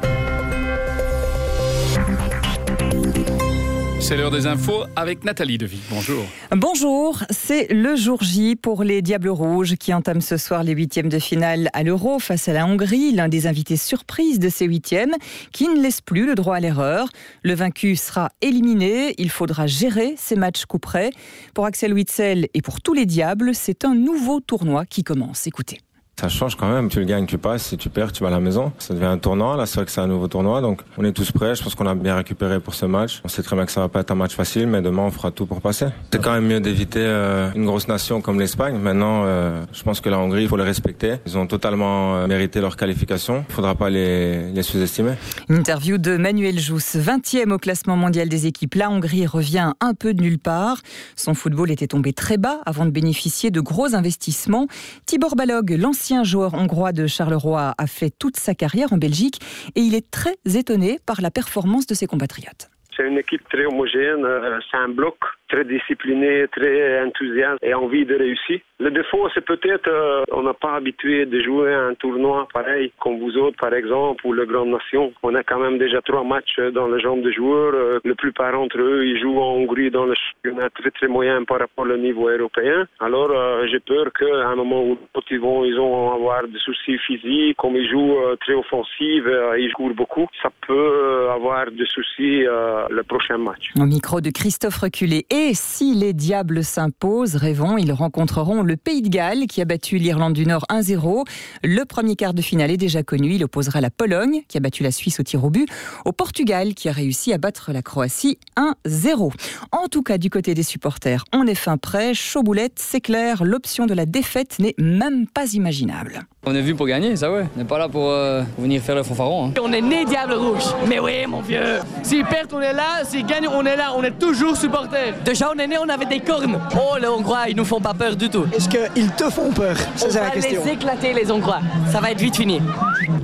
C'est l'heure des infos avec Nathalie Devy. Bonjour. Bonjour, c'est le jour J pour les Diables Rouges qui entament ce soir les huitièmes de finale à l'Euro face à la Hongrie, l'un des invités surprises de ces huitièmes qui ne laisse plus le droit à l'erreur. Le vaincu sera éliminé, il faudra gérer ces matchs coup près. Pour Axel Witzel et pour tous les Diables, c'est un nouveau tournoi qui commence. Écoutez. Ça change quand même. Tu le gagnes, tu passes. Si tu perds, tu vas à la maison. Ça devient un tournoi. Là, c'est vrai que c'est un nouveau tournoi. Donc, on est tous prêts. Je pense qu'on a bien récupéré pour ce match. On sait très bien que ça va pas être un match facile, mais demain, on fera tout pour passer. C'est quand même mieux d'éviter euh, une grosse nation comme l'Espagne. Maintenant, euh, je pense que la Hongrie, il faut les respecter. Ils ont totalement euh, mérité leur qualification. Il faudra pas les, les sous-estimer. Une interview de Manuel Jousse, 20e au classement mondial des équipes. La Hongrie revient un peu de nulle part. Son football était tombé très bas avant de bénéficier de gros investissements. Tibor Balog, l'ancien joueur hongrois de Charleroi a fait toute sa carrière en Belgique et il est très étonné par la performance de ses compatriotes. C'est une équipe très homogène, euh, c'est un bloc très discipliné, très enthousiaste et envie de réussir. Le défaut, c'est peut-être euh, on n'a pas habitué de jouer un tournoi pareil comme vous autres, par exemple, ou le Grand Nation. On a quand même déjà trois matchs dans le genre de joueurs. Euh, la plupart d'entre eux, ils jouent en Hongrie dans le championnat très très moyen par rapport au niveau européen. Alors, euh, j'ai peur qu'à un moment où ils vont, ils vont avoir des soucis physiques, comme ils jouent euh, très offensif, euh, ils courent beaucoup, ça peut avoir des soucis le prochain match. Au micro de Christophe Reculé. Et si les Diables s'imposent, rêvons, ils rencontreront le Pays de Galles qui a battu l'Irlande du Nord 1-0. Le premier quart de finale est déjà connu. Il opposera la Pologne qui a battu la Suisse au tir au but au Portugal qui a réussi à battre la Croatie 1-0. En tout cas, du côté des supporters, on est fin prêt. Chaud boulette, c'est clair, l'option de la défaite n'est même pas imaginable. On est venu pour gagner, ça ouais. On n'est pas là pour euh, venir faire le fanfaron. hein. On est né Diable Rouge. Mais oui, mon vieux. S'ils perdent, on est là. S'ils gagnent, on est là. On est toujours supporters. Déjà, on est né, on avait des cornes. Oh, les Hongrois, ils nous font pas peur du tout. Est-ce qu'ils te font peur? Ça, On c'est la va question. les éclater, les Hongrois. Ça va être vite fini.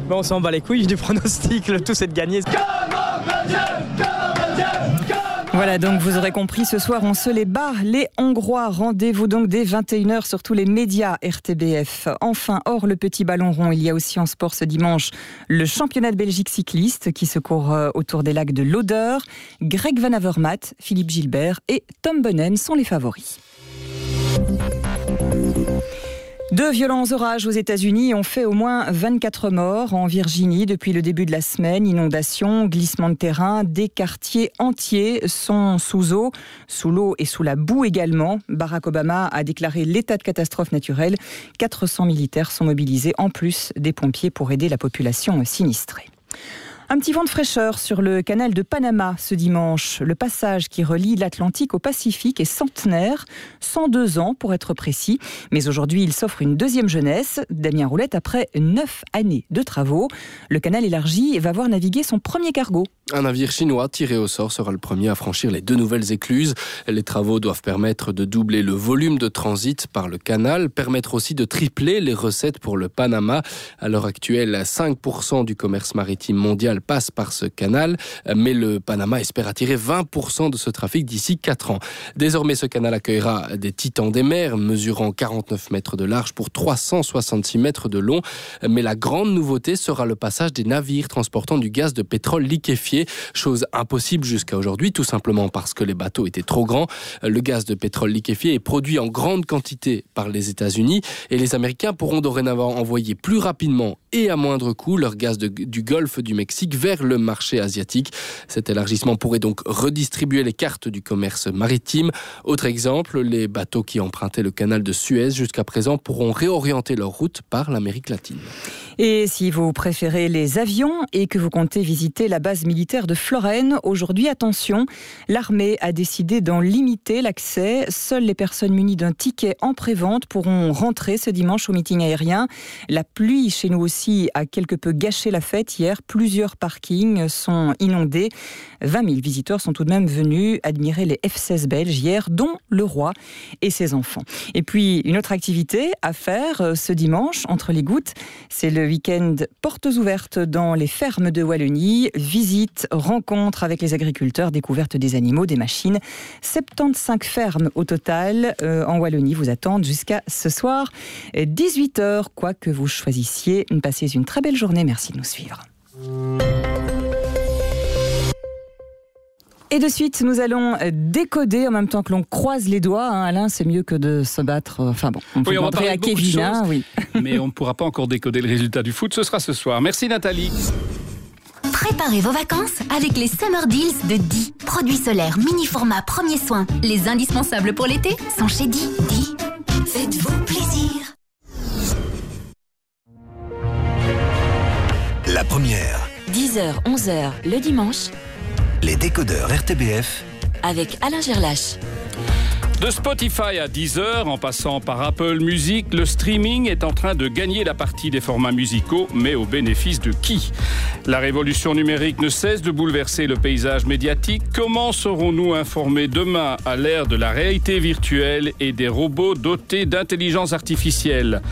Bon, on s'en bat les couilles du pronostic, le tout c'est de gagner. Voilà, donc vous aurez compris, ce soir on se les bat, les Hongrois. Rendez-vous donc dès 21h sur tous les médias RTBF. Enfin, hors le petit ballon rond, il y a aussi en sport ce dimanche le championnat de Belgique cycliste qui se court euh, autour des lacs de l'Odeur. Greg Van Avermaet, Philippe Gilbert et Tom Bonnen sont les favoris. De violents orages aux États-Unis ont fait au moins 24 morts en Virginie depuis le début de la semaine. Inondations, glissements de terrain, des quartiers entiers sont sous eau, sous l'eau et sous la boue également. Barack Obama a déclaré l'état de catastrophe naturelle. 400 militaires sont mobilisés en plus des pompiers pour aider la population sinistrée. Un petit vent de fraîcheur sur le canal de Panama ce dimanche. Le passage qui relie l'Atlantique au Pacifique est centenaire, 102 ans pour être précis. Mais aujourd'hui, il s'offre une deuxième jeunesse. Damien Roulette, après neuf années de travaux, le canal élargi va voir naviguer son premier cargo. Un navire chinois tiré au sort sera le premier à franchir les deux nouvelles écluses. Les travaux doivent permettre de doubler le volume de transit par le canal, permettre aussi de tripler les recettes pour le Panama. À l'heure actuelle, 5% du commerce maritime mondial passe par ce canal, mais le Panama espère attirer 20% de ce trafic d'ici 4 ans. Désormais, ce canal accueillera des titans des mers, mesurant 49 mètres de large pour 366 mètres de long. Mais la grande nouveauté sera le passage des navires transportant du gaz de pétrole liquéfié, chose impossible jusqu'à aujourd'hui, tout simplement parce que les bateaux étaient trop grands. Le gaz de pétrole liquéfié est produit en grande quantité par les États-Unis et les Américains pourront dorénavant envoyer plus rapidement et à moindre coût leur gaz de- du Golfe du Mexique vers le marché asiatique. Cet élargissement pourrait donc redistribuer les cartes du commerce maritime. Autre exemple, les bateaux qui empruntaient le canal de Suez jusqu'à présent pourront réorienter leur route par l'Amérique latine. Et si vous préférez les avions et que vous comptez visiter la base militaire de Florène, aujourd'hui, attention, l'armée a décidé d'en limiter l'accès. Seules les personnes munies d'un ticket en prévente pourront rentrer ce dimanche au meeting aérien. La pluie chez nous aussi a quelque peu gâché la fête hier. Plusieurs parkings sont inondés. 20 000 visiteurs sont tout de même venus admirer les F-16 belges hier, dont le roi et ses enfants. Et puis, une autre activité à faire euh, ce dimanche, entre les gouttes, c'est le week-end portes ouvertes dans les fermes de Wallonie. Visite, rencontre avec les agriculteurs, découverte des animaux, des machines. 75 fermes au total euh, en Wallonie vous attendent jusqu'à ce soir, 18h. Quoi que vous choisissiez, passez une très belle journée. Merci de nous suivre. Et de suite, nous allons décoder en même temps que l'on croise les doigts. Hein. Alain, c'est mieux que de se battre. Enfin bon, on peut oui, on va à Kevin. Hein, oui. (laughs) Mais on ne pourra pas encore décoder le résultat du foot. Ce sera ce soir. Merci Nathalie. Préparez vos vacances avec les Summer Deals de Di. Produits solaires mini format premier soin. Les indispensables pour l'été sont chez Di. Di. Faites-vous La première. 10h, 11h le dimanche. Les décodeurs RTBF. Avec Alain Gerlache. De Spotify à Deezer, en passant par Apple Music, le streaming est en train de gagner la partie des formats musicaux, mais au bénéfice de qui? La révolution numérique ne cesse de bouleverser le paysage médiatique. Comment serons-nous informés demain à l'ère de la réalité virtuelle et des robots dotés d'intelligence artificielle?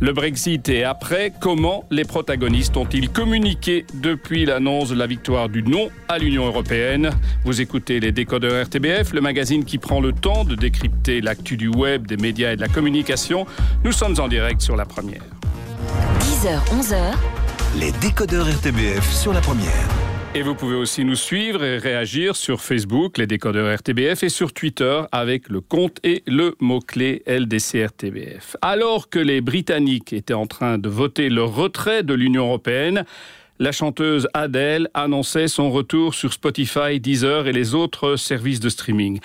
Le Brexit et après, comment les protagonistes ont-ils communiqué depuis l'annonce de la victoire du non à l'Union européenne? Vous écoutez les décodeurs RTBF, le magazine qui prend le temps de décrire décrypter l'actu du web, des médias et de la communication. Nous sommes en direct sur la première. 10h, 11h. Les décodeurs RTBF sur la première. Et vous pouvez aussi nous suivre et réagir sur Facebook, les décodeurs RTBF, et sur Twitter avec le compte et le mot-clé LDCRTBF. Alors que les Britanniques étaient en train de voter le retrait de l'Union européenne, la chanteuse Adele annonçait son retour sur Spotify, Deezer et les autres services de streaming.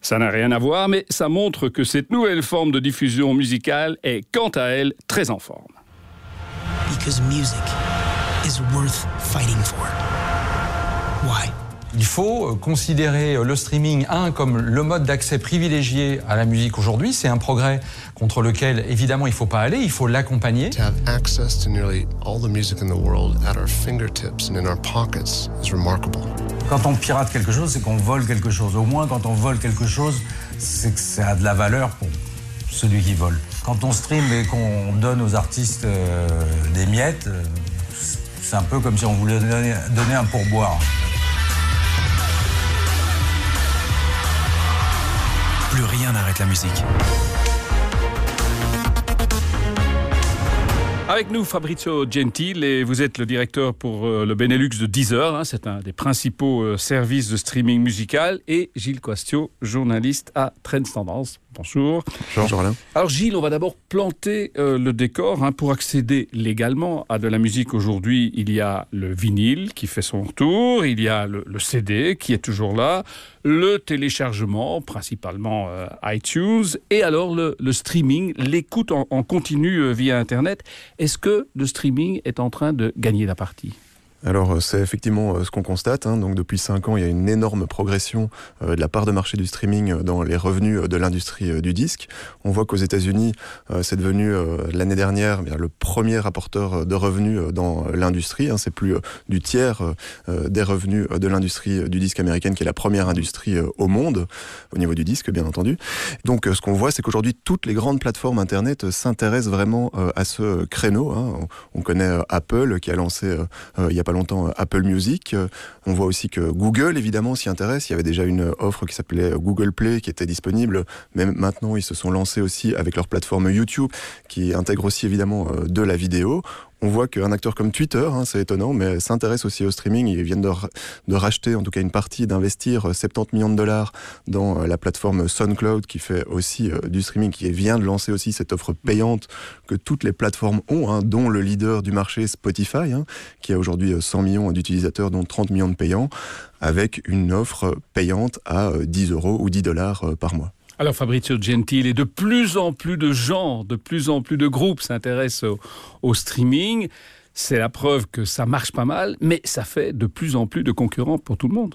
Ça n'a rien à voir, mais ça montre que cette nouvelle forme de diffusion musicale est, quant à elle, très en forme. Because? Il faut euh, considérer euh, le streaming, un, comme le mode d'accès privilégié à la musique aujourd'hui. C'est un progrès contre lequel, évidemment, il ne faut pas aller, il faut l'accompagner. To have access to nearly all the music in the world at our fingertips and in our pockets is remarkable. Quand on pirate quelque chose, c'est qu'on vole quelque chose. Au moins, quand on vole quelque chose, c'est que ça a de la valeur pour celui qui vole. Quand on stream et qu'on donne aux artistes euh, des miettes, c'est un peu comme si on voulait donner, donner un pourboire. Plus rien n'arrête la musique. Avec nous, Fabrizio Gentile, et vous êtes le directeur pour euh, le Benelux de Deezer. Hein, c'est un des principaux euh, services de streaming musical. Et Gilles Quastio, journaliste à Trends Tendance. Bonjour. Bonjour Alain. Alors Gilles, on va d'abord planter euh, le décor hein, pour accéder légalement à de la musique aujourd'hui. Il y a le vinyle qui fait son retour, il y a le, le CD qui est toujours là, le téléchargement, principalement euh, iTunes, et alors le, le streaming, l'écoute en, en, continu euh, via Internet. Est-ce que le streaming est en train de gagner la partie? Alors euh, c'est effectivement euh, ce qu'on constate. Hein. Donc depuis cinq ans, il y a une énorme progression euh, de la part de marché du streaming dans les revenus de l'industrie du disque. On voit qu'aux États-Unis, c'est devenu l'année dernière bien, le premier apporteur de revenus dans l'industrie. Hein. C'est plus du tiers des revenus de l'industrie du disque américaine qui est la première industrie au monde au niveau du disque, bien entendu. Donc ce qu'on voit, c'est qu'aujourd'hui toutes les grandes plateformes internet s'intéressent vraiment à ce créneau. Hein. On connaît Apple qui a lancé il y a pas longtemps Apple Music. On voit aussi que Google, évidemment, s'y intéresse. Il y avait déjà une offre qui s'appelait Google Play qui était disponible. Mais maintenant, ils se sont lancés aussi avec leur plateforme YouTube qui intègre aussi évidemment de la vidéo on voit qu'un acteur comme Twitter, hein, c'est étonnant, mais s'intéresse aussi au streaming. Ils viennent de, racheter, en tout cas une partie, d'investir 70 millions de dollars dans euh, la plateforme SoundCloud qui fait aussi euh, du streaming, qui vient de lancer aussi cette offre payante que toutes les plateformes ont, hein, dont le leader du marché Spotify, hein, qui a aujourd'hui 100 millions d'utilisateurs, dont 30 millions de payants, avec une offre payante à 10 euros ou 10 dollars par mois. Alors Fabrizio Gentile, et de plus en plus de gens, de plus en plus de groupes s'intéressent au, au, streaming. C'est la preuve que ça marche pas mal, mais ça fait de plus en plus de concurrents pour tout le monde.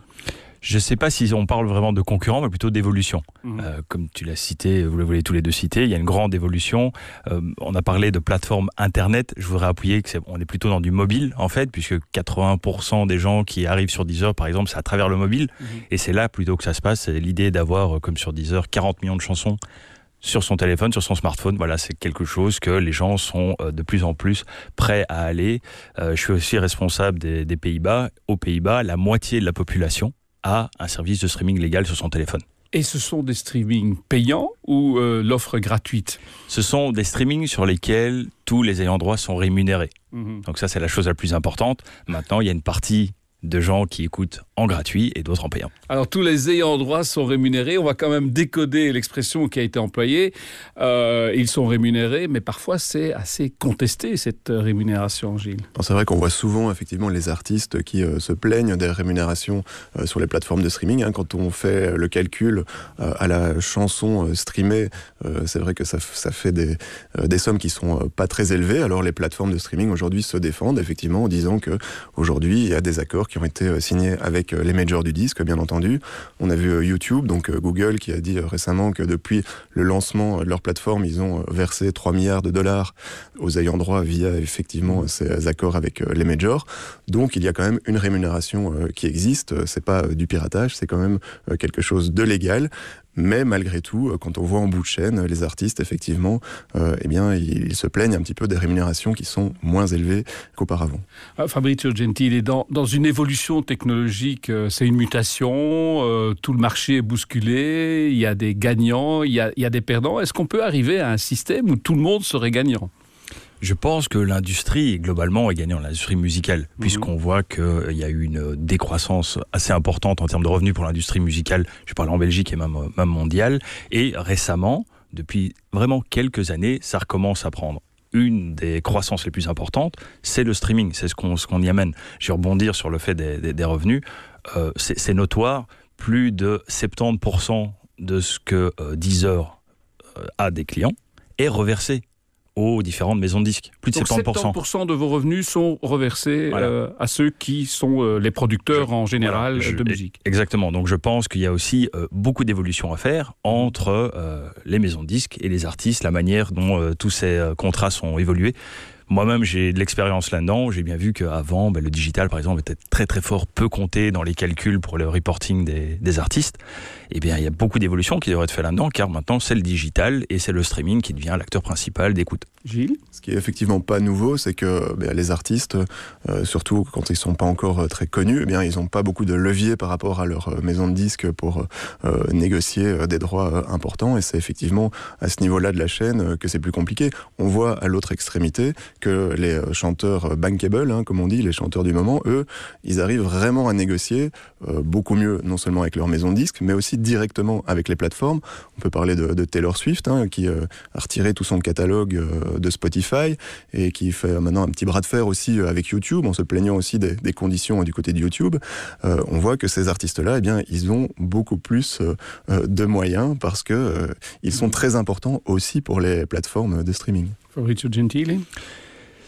Je ne sais pas si on parle vraiment de concurrent, mais plutôt d'évolution. Mhm. Euh, comme tu l'as cité, vous l'avez tous les deux cité, il y a une grande évolution. Euh, on a parlé de plateforme Internet. Je voudrais appuyer que c'est, on est plutôt dans du mobile, en fait, puisque 80% des gens qui arrivent sur Deezer, par exemple, c'est à travers le mobile. Et c'est là plutôt que ça se passe. L'idée d'avoir, euh, comme sur Deezer, 40 millions de chansons sur son téléphone, sur son smartphone. Voilà, c'est quelque chose que les gens sont de plus en plus prêts à aller. Euh, je suis aussi responsable des, des Pays-Bas. Aux Pays-Bas, la moitié de la population a un service de streaming légal sur son téléphone. Et ce sont des streamings payants ou euh, l'offre gratuite? Ce sont des streamings sur lesquels tous les ayants droit sont rémunérés. Mhm. Donc ça, c'est la chose la plus importante. Maintenant, il y a une partie de gens qui écoutent en gratuit et d'autres en payant. Alors tous les ayants droit sont rémunérés. On va quand même décoder l'expression qui a été employée. Euh, ils sont rémunérés, mais parfois c'est assez contesté cette rémunération, Gilles. Alors, C'est vrai qu'on voit souvent effectivement les artistes qui euh, se plaignent des rémunérations euh, sur les plateformes de streaming. hein. Quand on fait le calcul euh, à la chanson euh, streamée, euh, c'est vrai que ça, fait des, euh, des sommes qui sont euh, pas très élevées. Alors les plateformes de streaming aujourd'hui se défendent effectivement en disant que aujourd'hui il y a des accords qui ont été euh, signés avec euh, les majors du disque, bien entendu. On a vu euh, YouTube, donc Google, qui a dit récemment que depuis le lancement de leur plateforme, ils ont versé 3 milliards de dollars aux ayants droit via effectivement ces accords avec les majors. Donc il y a quand même une rémunération qui existe. C'est pas du piratage, c'est quand même quelque chose de légal. Mais malgré tout, euh, quand on voit en bout de chaîne euh, les artistes, effectivement, euh, eh bien, ils, se plaignent un petit peu des rémunérations qui sont moins élevées qu'auparavant. Ah, Fabrizio Gentile, dans, dans une évolution technologique, c'est une mutation, tout le marché est bousculé, il y a des gagnants, il y a, il y a des perdants. Est-ce qu'on peut arriver à un système où tout le monde serait gagnant? Je pense que l'industrie, globalement, est gagnante, l'industrie musicale, puisqu'on voit qu'il y a eu une décroissance assez importante en termes de revenus pour l'industrie musicale, je parle en Belgique et même, même mondiale, et récemment, depuis vraiment quelques années, ça recommence à prendre. Une des croissances les plus importantes, c'est le streaming, c'est ce qu'on ce qu'on y amène. Je vais rebondir sur le fait des, des- des revenus. Euh, c'est c'est notoire, plus de 70% de ce que euh, Deezer euh, a des clients est reversé aux différentes maisons de disques. Plus de Donc 70%. 70% de vos revenus sont reversés Voilà. euh, à ceux qui sont euh, les producteurs en général Voilà, je- de musique. Exactement. Donc je pense qu'il y a aussi euh, beaucoup d'évolutions à faire entre les maisons de disques et les artistes, la manière dont tous ces contrats sont évolués. Moi-même, j'ai de l'expérience là-dedans. J'ai bien vu qu'avant, ben, le digital, par exemple, était très très fort, peu compté dans les calculs pour le reporting des, des artistes. Eh bien, il y a beaucoup d'évolutions qui devraient être faites là-dedans, car maintenant, c'est le digital et c'est le streaming qui devient l'acteur principal d'écoute. Gilles? Ce qui est effectivement pas nouveau, c'est que ben, les artistes, euh, surtout quand ils sont pas encore euh, très connus, eh bien ils n'ont pas beaucoup de levier par rapport à leur euh, maison de disques pour euh, négocier des droits importants. Et c'est effectivement à ce niveau-là de la chaîne que c'est plus compliqué. On voit à l'autre extrémité que les euh, chanteurs euh, bankable, hein, comme on dit, les chanteurs du moment, eux, ils arrivent vraiment à négocier euh, beaucoup mieux, non seulement avec leur maison de disques, mais aussi directement avec les plateformes. On peut parler de, Taylor Swift, hein, qui a retiré tout son catalogue de Spotify et qui fait maintenant un petit bras de fer aussi avec YouTube, en se plaignant aussi des, conditions euh, du côté de YouTube. On voit que ces artistes-là, eh bien, ils ont beaucoup plus de moyens parce que ils sont très importants aussi pour les plateformes de streaming. Fabrizio Gentile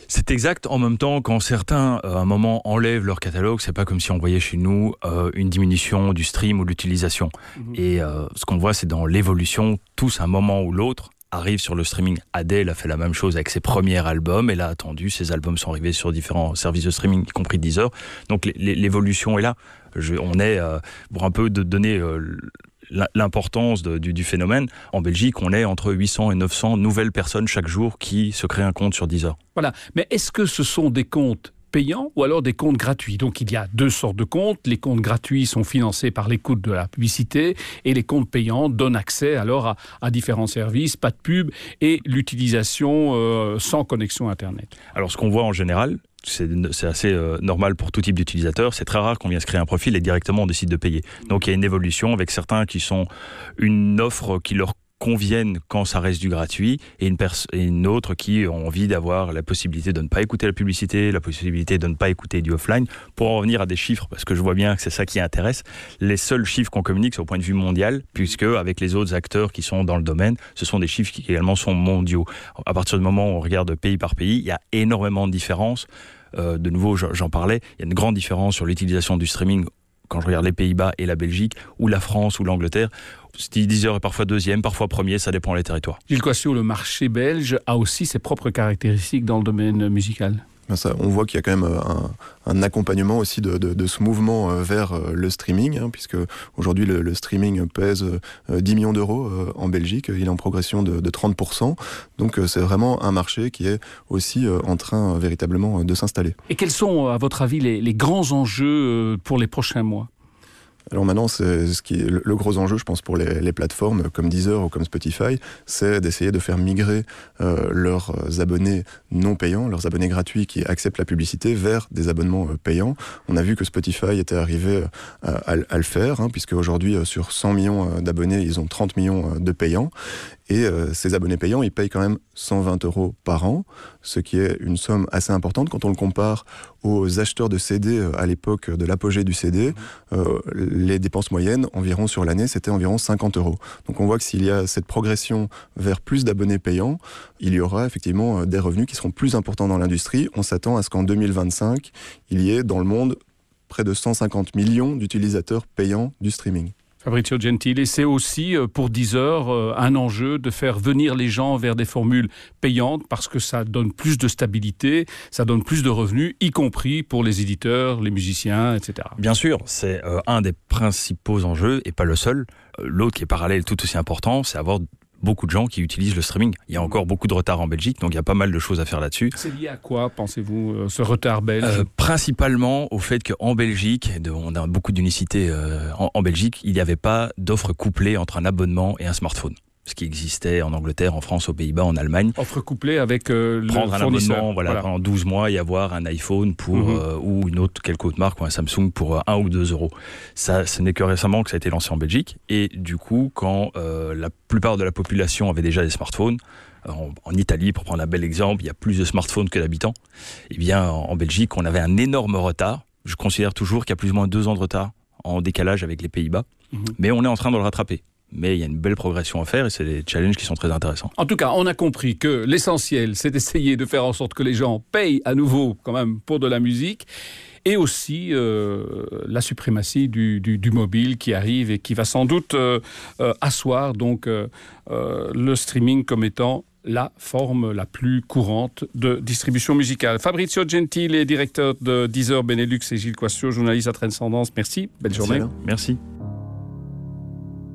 C'est exact. En même temps, quand certains, euh, à un moment, enlèvent leur catalogue, c'est pas comme si on voyait chez nous euh, une diminution du stream ou de l'utilisation. Et euh, ce qu'on voit, c'est dans l'évolution, tous, à un moment ou l'autre, arrivent sur le streaming. Adele a fait la même chose avec ses premiers albums. Elle a attendu, ses albums sont arrivés sur différents services de streaming, y compris Deezer. Donc l'é- l'é- l'évolution est là. Je- on est, pour un peu de donner l'importance du, du phénomène, en Belgique, on est entre 800 et 900 nouvelles personnes chaque jour qui se créent un compte sur Deezer. Voilà. Mais est-ce que ce sont des comptes payants ou alors des comptes gratuits? Donc il y a deux sortes de comptes. Les comptes gratuits sont financés par l'écoute de la publicité et les comptes payants donnent accès alors à, à différents services, pas de pub et l'utilisation euh, sans connexion Internet. Alors ce qu'on voit en général, c'est assez euh, normal pour tout type d'utilisateur. C'est très rare qu'on vienne se créer un profil et directement on décide de payer. Donc il y a une évolution avec certains qui sont une offre qui leur conviennent quand ça reste du gratuit et une, pers- et une autre qui ont envie d'avoir la possibilité de ne pas écouter la publicité, la possibilité de ne pas écouter du offline. Pour en revenir à des chiffres, parce que je vois bien que c'est ça qui intéresse, les seuls chiffres qu'on communique, c'est au point de vue mondial, puisque avec les autres acteurs qui sont dans le domaine, ce sont des chiffres qui également sont mondiaux. À partir du moment où on regarde pays par pays, il y a énormément de différences. Euh, de nouveau, j'en parlais, il y a une grande différence sur l'utilisation du streaming quand je regarde les Pays-Bas et la Belgique, ou la France ou l'Angleterre, Deezer est parfois deuxième, parfois premier, ça dépend des territoires. Gilles Quassio, le marché belge a aussi ses propres caractéristiques dans le domaine musical. Ben on voit qu'il y a quand même euh, un, accompagnement aussi de, ce mouvement euh, vers euh, le streaming, hein, puisque aujourd'hui le, streaming pèse 10 millions d'euros en Belgique, il est en progression de, de 30%, donc c'est vraiment un marché qui est aussi en train véritablement de s'installer. Et quels sont, à votre avis, les grands enjeux pour les prochains mois? Alors maintenant, ce le gros enjeu, je pense, pour les, plateformes comme Deezer ou comme Spotify, c'est d'essayer de faire migrer euh, leurs abonnés non payants, leurs abonnés gratuits qui acceptent la publicité, vers des abonnements euh, payants. On a vu que Spotify était arrivé à, à, le faire, hein, puisque aujourd'hui, euh, sur 100 millions euh, d'abonnés, ils ont 30 millions de payants. Et euh, ces abonnés payants, ils payent quand même 120 euros par an, ce qui est une somme assez importante quand on le compare aux acheteurs de CD euh, à l'époque de l'apogée du CD. Euh, les dépenses moyennes, environ sur l'année, c'était environ 50 euros. Donc on voit que s'il y a cette progression vers plus d'abonnés payants, il y aura effectivement des revenus qui seront plus importants dans l'industrie. On s'attend à ce qu'en 2025, il y ait dans le monde près de 150 millions d'utilisateurs payants du streaming. Fabrizio Gentile, c'est aussi euh, pour Deezer euh, un enjeu de faire venir les gens vers des formules payantes parce que ça donne plus de stabilité, ça donne plus de revenus, y compris pour les éditeurs, les musiciens, etc. Bien sûr, c'est euh, un des principaux enjeux et pas le seul. L'autre qui est parallèle tout aussi important, c'est avoir beaucoup de gens qui utilisent le streaming. Il y a encore beaucoup de retard en Belgique, donc il y a pas mal de choses à faire là-dessus. C'est lié à quoi, pensez-vous, euh, ce retard belge euh, Principalement au fait qu'en Belgique, on a beaucoup d'unicités euh, en, en Belgique, il n'y avait pas d'offre couplée entre un abonnement et un smartphone ce qui existait en Angleterre, en France, aux Pays-Bas, en Allemagne. Offre couplée avec euh, le Prendre un abonnement voilà, voilà. pendant 12 mois et avoir un iPhone pour, mm -hmm. euh, ou une autre, quelque autre marque, ou un Samsung pour 1 euh, ou 2 euros. Ça, ce n'est que récemment que ça a été lancé en Belgique. Et du coup, quand euh, la plupart de la population avait déjà des smartphones, en, en, Italie, pour prendre un bel exemple, il y a plus de smartphones que d'habitants. Eh bien, en, en Belgique, on avait un énorme retard. Je considère toujours qu'il y a plus ou moins deux ans de retard en décalage avec les Pays-Bas. -hmm. Mais on est en train de le rattraper mais il y a une belle progression à faire et c'est des challenges qui sont très intéressants. En tout cas, on a compris que l'essentiel, c'est d'essayer de faire en sorte que les gens payent à nouveau quand même pour de la musique et aussi euh, la suprématie du, du, du mobile qui arrive et qui va sans doute euh, euh, asseoir donc le streaming comme étant la forme la plus courante de distribution musicale. Fabrizio Gentile, directeur de Deezer Benelux et Gilles Quassio, journaliste à Transcendance. Merci, belle Merci journée. Merci.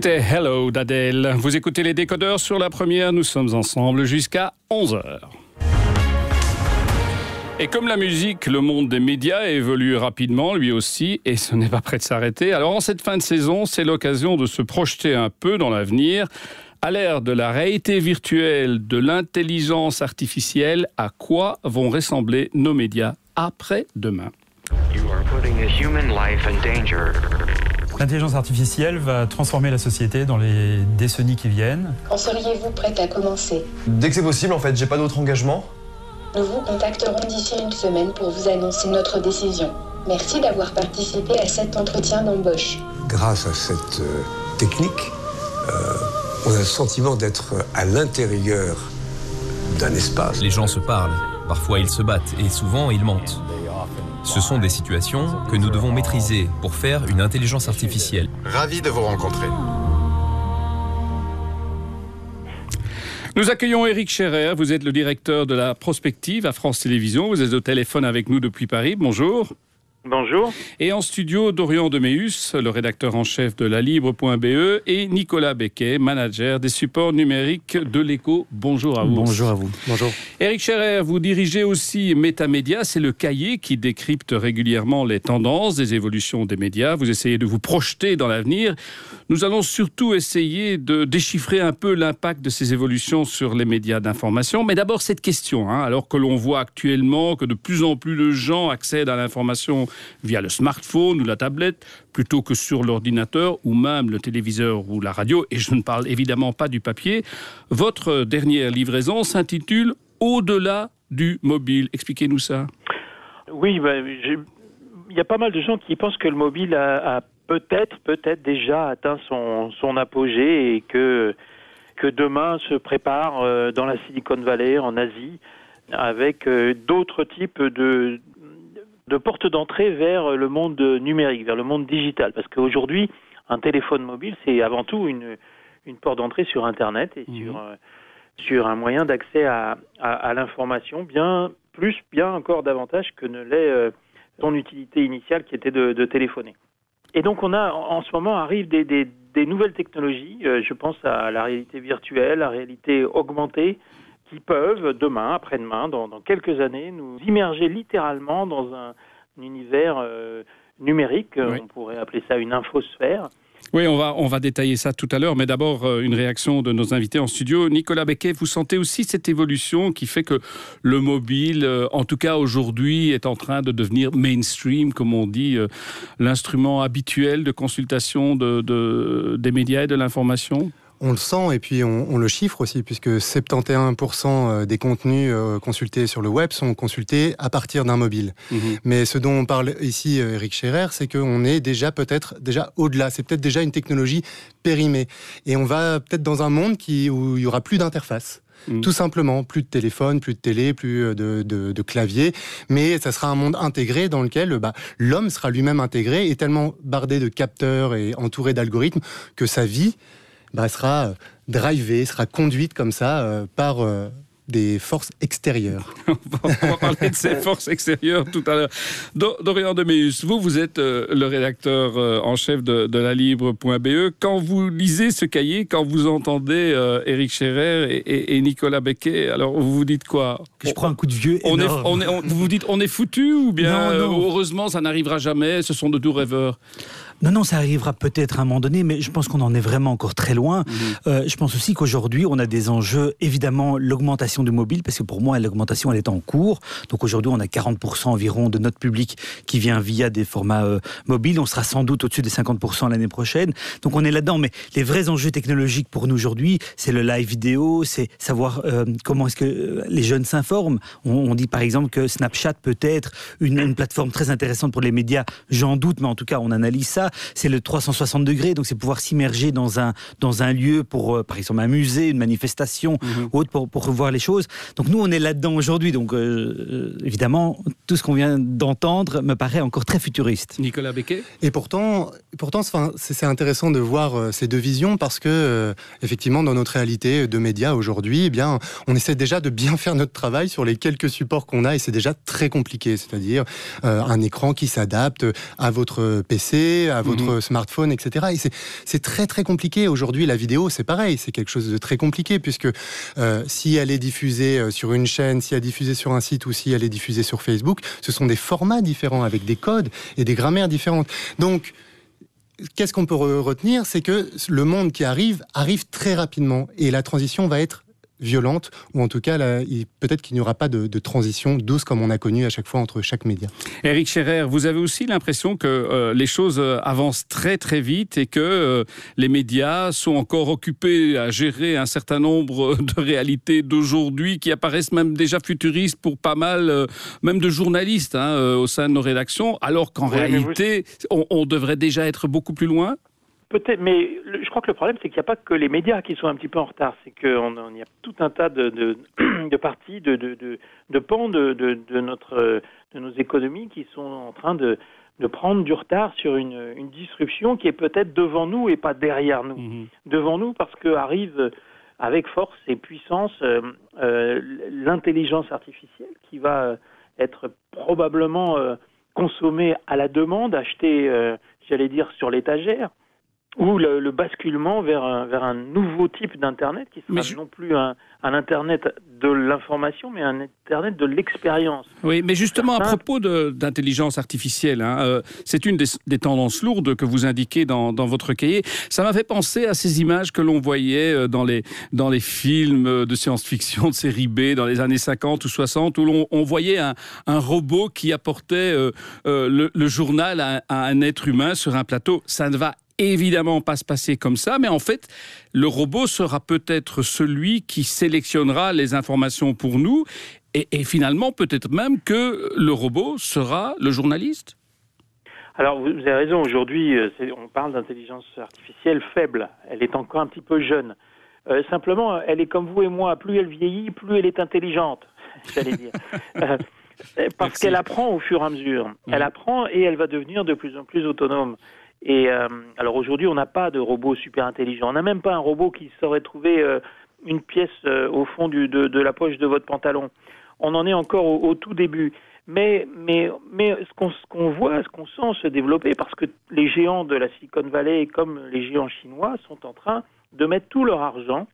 C'était Hello d'Adèle. Vous écoutez les décodeurs sur la première, nous sommes ensemble jusqu'à 11h. Et comme la musique, le monde des médias évolue rapidement, lui aussi, et ce n'est pas prêt de s'arrêter. Alors en cette fin de saison, c'est l'occasion de se projeter un peu dans l'avenir À l'ère de la réalité virtuelle, de l'intelligence artificielle, à quoi vont ressembler nos médias après-demain L'intelligence artificielle va transformer la société dans les décennies qui viennent. En seriez-vous prête à commencer? Dès que c'est possible, en fait, j'ai pas d'autre engagement. Nous vous contacterons d'ici une semaine pour vous annoncer notre décision. Merci d'avoir participé à cet entretien d'embauche. Grâce à cette euh, technique, euh, on a le sentiment d'être à l'intérieur d'un espace. Les gens se parlent, parfois ils se battent et souvent ils mentent. Ce sont des situations que nous devons maîtriser pour faire une intelligence artificielle. Ravi de vous rencontrer. Nous accueillons Eric Scherer, vous êtes le directeur de la prospective à France Télévisions, vous êtes au téléphone avec nous depuis Paris, bonjour. Bonjour. Et en studio, Dorian Deméus, le rédacteur en chef de la Libre.be et Nicolas Becquet, manager des supports numériques de l'écho. Bonjour à vous. Bonjour à vous. Bonjour. Eric Scherer, vous dirigez aussi Métamédia, c'est le cahier qui décrypte régulièrement les tendances des évolutions des médias. Vous essayez de vous projeter dans l'avenir. Nous allons surtout essayer de déchiffrer un peu l'impact de ces évolutions sur les médias d'information. Mais d'abord cette question, hein, alors que l'on voit actuellement que de plus en plus de gens accèdent à l'information via le smartphone ou la tablette plutôt que sur l'ordinateur ou même le téléviseur ou la radio, et je ne parle évidemment pas du papier, votre dernière livraison s'intitule Au-delà du mobile. Expliquez-nous ça. Oui, ben, il y a pas mal de gens qui pensent que le mobile a, peut-être, peut-être déjà atteint son, son apogée et que, que demain se prépare euh, dans la Silicon Valley, en Asie, avec euh, d'autres types de, de portes d'entrée vers le monde numérique, vers le monde digital. Parce qu'aujourd'hui, un téléphone mobile, c'est avant tout une, une porte d'entrée sur Internet et sur, euh, sur un moyen d'accès à, à, à l'information, bien plus, bien encore davantage que ne l'est euh, son utilité initiale qui était de, de, téléphoner. Et donc on a en ce moment arrivent des, des, des nouvelles technologies, euh, je pense à la réalité virtuelle, la réalité augmentée, qui peuvent demain, après-demain, dans, dans, quelques années, nous immerger littéralement dans un, un univers euh, numérique, oui. on pourrait appeler ça une infosphère. Oui, on va, on va détailler ça tout à l'heure, mais d'abord euh, une réaction de nos invités en studio. Nicolas Becquet, vous sentez aussi cette évolution qui fait que le mobile, euh, en tout cas aujourd'hui, est en train de devenir mainstream, comme on dit, euh, l'instrument habituel de consultation de, de, des médias et de l'information? On le sent et puis on, on, le chiffre aussi, puisque 71% des contenus consultés sur le web sont consultés à partir d'un mobile. Mmh. Mais ce dont on parle ici, Eric Scherer, c'est qu'on est déjà peut-être déjà au-delà. C'est peut-être déjà une technologie périmée. Et on va peut-être dans un monde qui, où il y aura plus d'interface. Mmh. Tout simplement, plus de téléphone, plus de télé, plus de, de, de, clavier, mais ça sera un monde intégré dans lequel bah, l'homme sera lui-même intégré et tellement bardé de capteurs et entouré d'algorithmes que sa vie bah, sera drivée, sera conduite comme ça euh, par euh, des forces extérieures. (laughs) on va parler de ces (laughs) forces extérieures tout à l'heure. Dorian Deméus, vous, vous êtes euh, le rédacteur euh, en chef de, de la Libre.be. Quand vous lisez ce cahier, quand vous entendez euh, Éric Scherer et, et, et, Nicolas Becquet, alors vous vous dites quoi? Je prends un coup de vieux on énorme. Est, on est, on, vous vous dites on est foutu ou bien non, non. heureusement ça n'arrivera jamais, ce sont de doux rêveurs? Non, non, ça arrivera peut-être à un moment donné, mais je pense qu'on en est vraiment encore très loin. Mmh. Euh, je pense aussi qu'aujourd'hui, on a des enjeux, évidemment, l'augmentation du mobile, parce que pour moi, l'augmentation, elle est en cours. Donc aujourd'hui, on a 40% environ de notre public qui vient via des formats euh, mobiles. On sera sans doute au-dessus des 50% l'année prochaine. Donc on est là-dedans. Mais les vrais enjeux technologiques pour nous aujourd'hui, c'est le live vidéo, c'est savoir euh, comment est-ce que les jeunes s'informent. On, on, dit par exemple que Snapchat peut être une, une plateforme très intéressante pour les médias. J'en doute, mais en tout cas, on analyse ça c'est le 360 degrés, donc c'est pouvoir s'immerger dans un, dans un lieu pour, euh, par exemple, un musée, une manifestation ou autre pour, pour revoir les choses. Donc nous, on est là-dedans aujourd'hui. Donc euh, évidemment, tout ce qu'on vient d'entendre me paraît encore très futuriste. Nicolas Becquet Et pourtant, pourtant c'est intéressant de voir euh, ces deux visions parce que, euh, effectivement, dans notre réalité de médias aujourd'hui, eh bien, on essaie déjà de bien faire notre travail sur les quelques supports qu'on a et c'est déjà très compliqué. C'est-à-dire euh, un écran qui s'adapte à votre PC, à votre mmh. smartphone, etc. Et c'est très très compliqué. Aujourd'hui, la vidéo, c'est pareil, c'est quelque chose de très compliqué puisque euh, si elle est diffusée euh, sur une chaîne, si elle est diffusée sur un site ou si elle est diffusée sur Facebook, ce sont des formats différents avec des codes et des grammaires différentes. Donc, qu'est-ce qu'on peut retenir? C'est que le monde qui arrive arrive très rapidement et la transition va être violente, ou en tout cas, peut-être qu'il n'y aura pas de, transition douce comme on a connu à chaque fois entre chaque média. Eric Scherer, vous avez aussi l'impression que euh, les choses euh, avancent très très vite et que euh, les médias sont encore occupés à gérer un certain nombre de réalités d'aujourd'hui qui apparaissent même déjà futuristes pour pas mal, même de journalistes hein, au sein de nos rédactions, alors qu'en réalité, on devrait déjà être beaucoup plus loin? Peut-être, mais je crois que le problème, c'est qu'il n'y a pas que les médias qui sont un petit peu en retard. C'est qu'il y a tout un tas de, de, (clears throat) de parties, de, de, de, pans de, de, notre, de nos économies qui sont en train de, de prendre du retard sur une, une disruption qui est peut-être devant nous et pas derrière nous. Mhm. Devant nous parce que arrive avec force et puissance euh, euh, l'intelligence artificielle qui va être probablement euh, consommée à la demande, achetée, j'allais dire, sur l'étagère ou le, basculement vers un, vers un nouveau type d'Internet qui sera non plus un, un Internet de l'information, mais un Internet de l'expérience. Oui, mais justement, à propos d'intelligence artificielle, hein, euh, c'est une des, tendances lourdes que vous indiquez dans, dans votre cahier. Ça m'a fait penser à ces images que l'on voyait euh, dans les, dans les films de science-fiction de série B dans les années 50 ou 60, où l'on on voyait un, un, robot qui apportait euh, le, le, journal à, à un être humain sur un plateau. Ça ne va évidemment pas se passer comme ça, mais en fait, le robot sera peut-être celui qui sélectionnera les informations pour nous, et, finalement, peut-être même que le robot sera le journaliste. Alors, vous avez raison, aujourd'hui, euh, on parle d'intelligence artificielle faible, elle est encore un petit peu jeune. Euh, simplement, elle est comme vous et moi, plus elle vieillit, plus elle est intelligente, j'allais dire. (laughs) Euh, parce qu'elle apprend au fur et à mesure. Elle apprend et elle va devenir de plus en plus autonome. Et euh, alors aujourd'hui, on n'a pas de robot super intelligent. On n'a même pas un robot qui saurait trouver euh, une pièce euh, au fond de, la poche de votre pantalon. On en est encore au, tout début. Mais, ce qu'on voit, ce qu'on sent se développer, parce que les géants de la Silicon Valley, comme les géants chinois, sont en train de mettre tout leur argent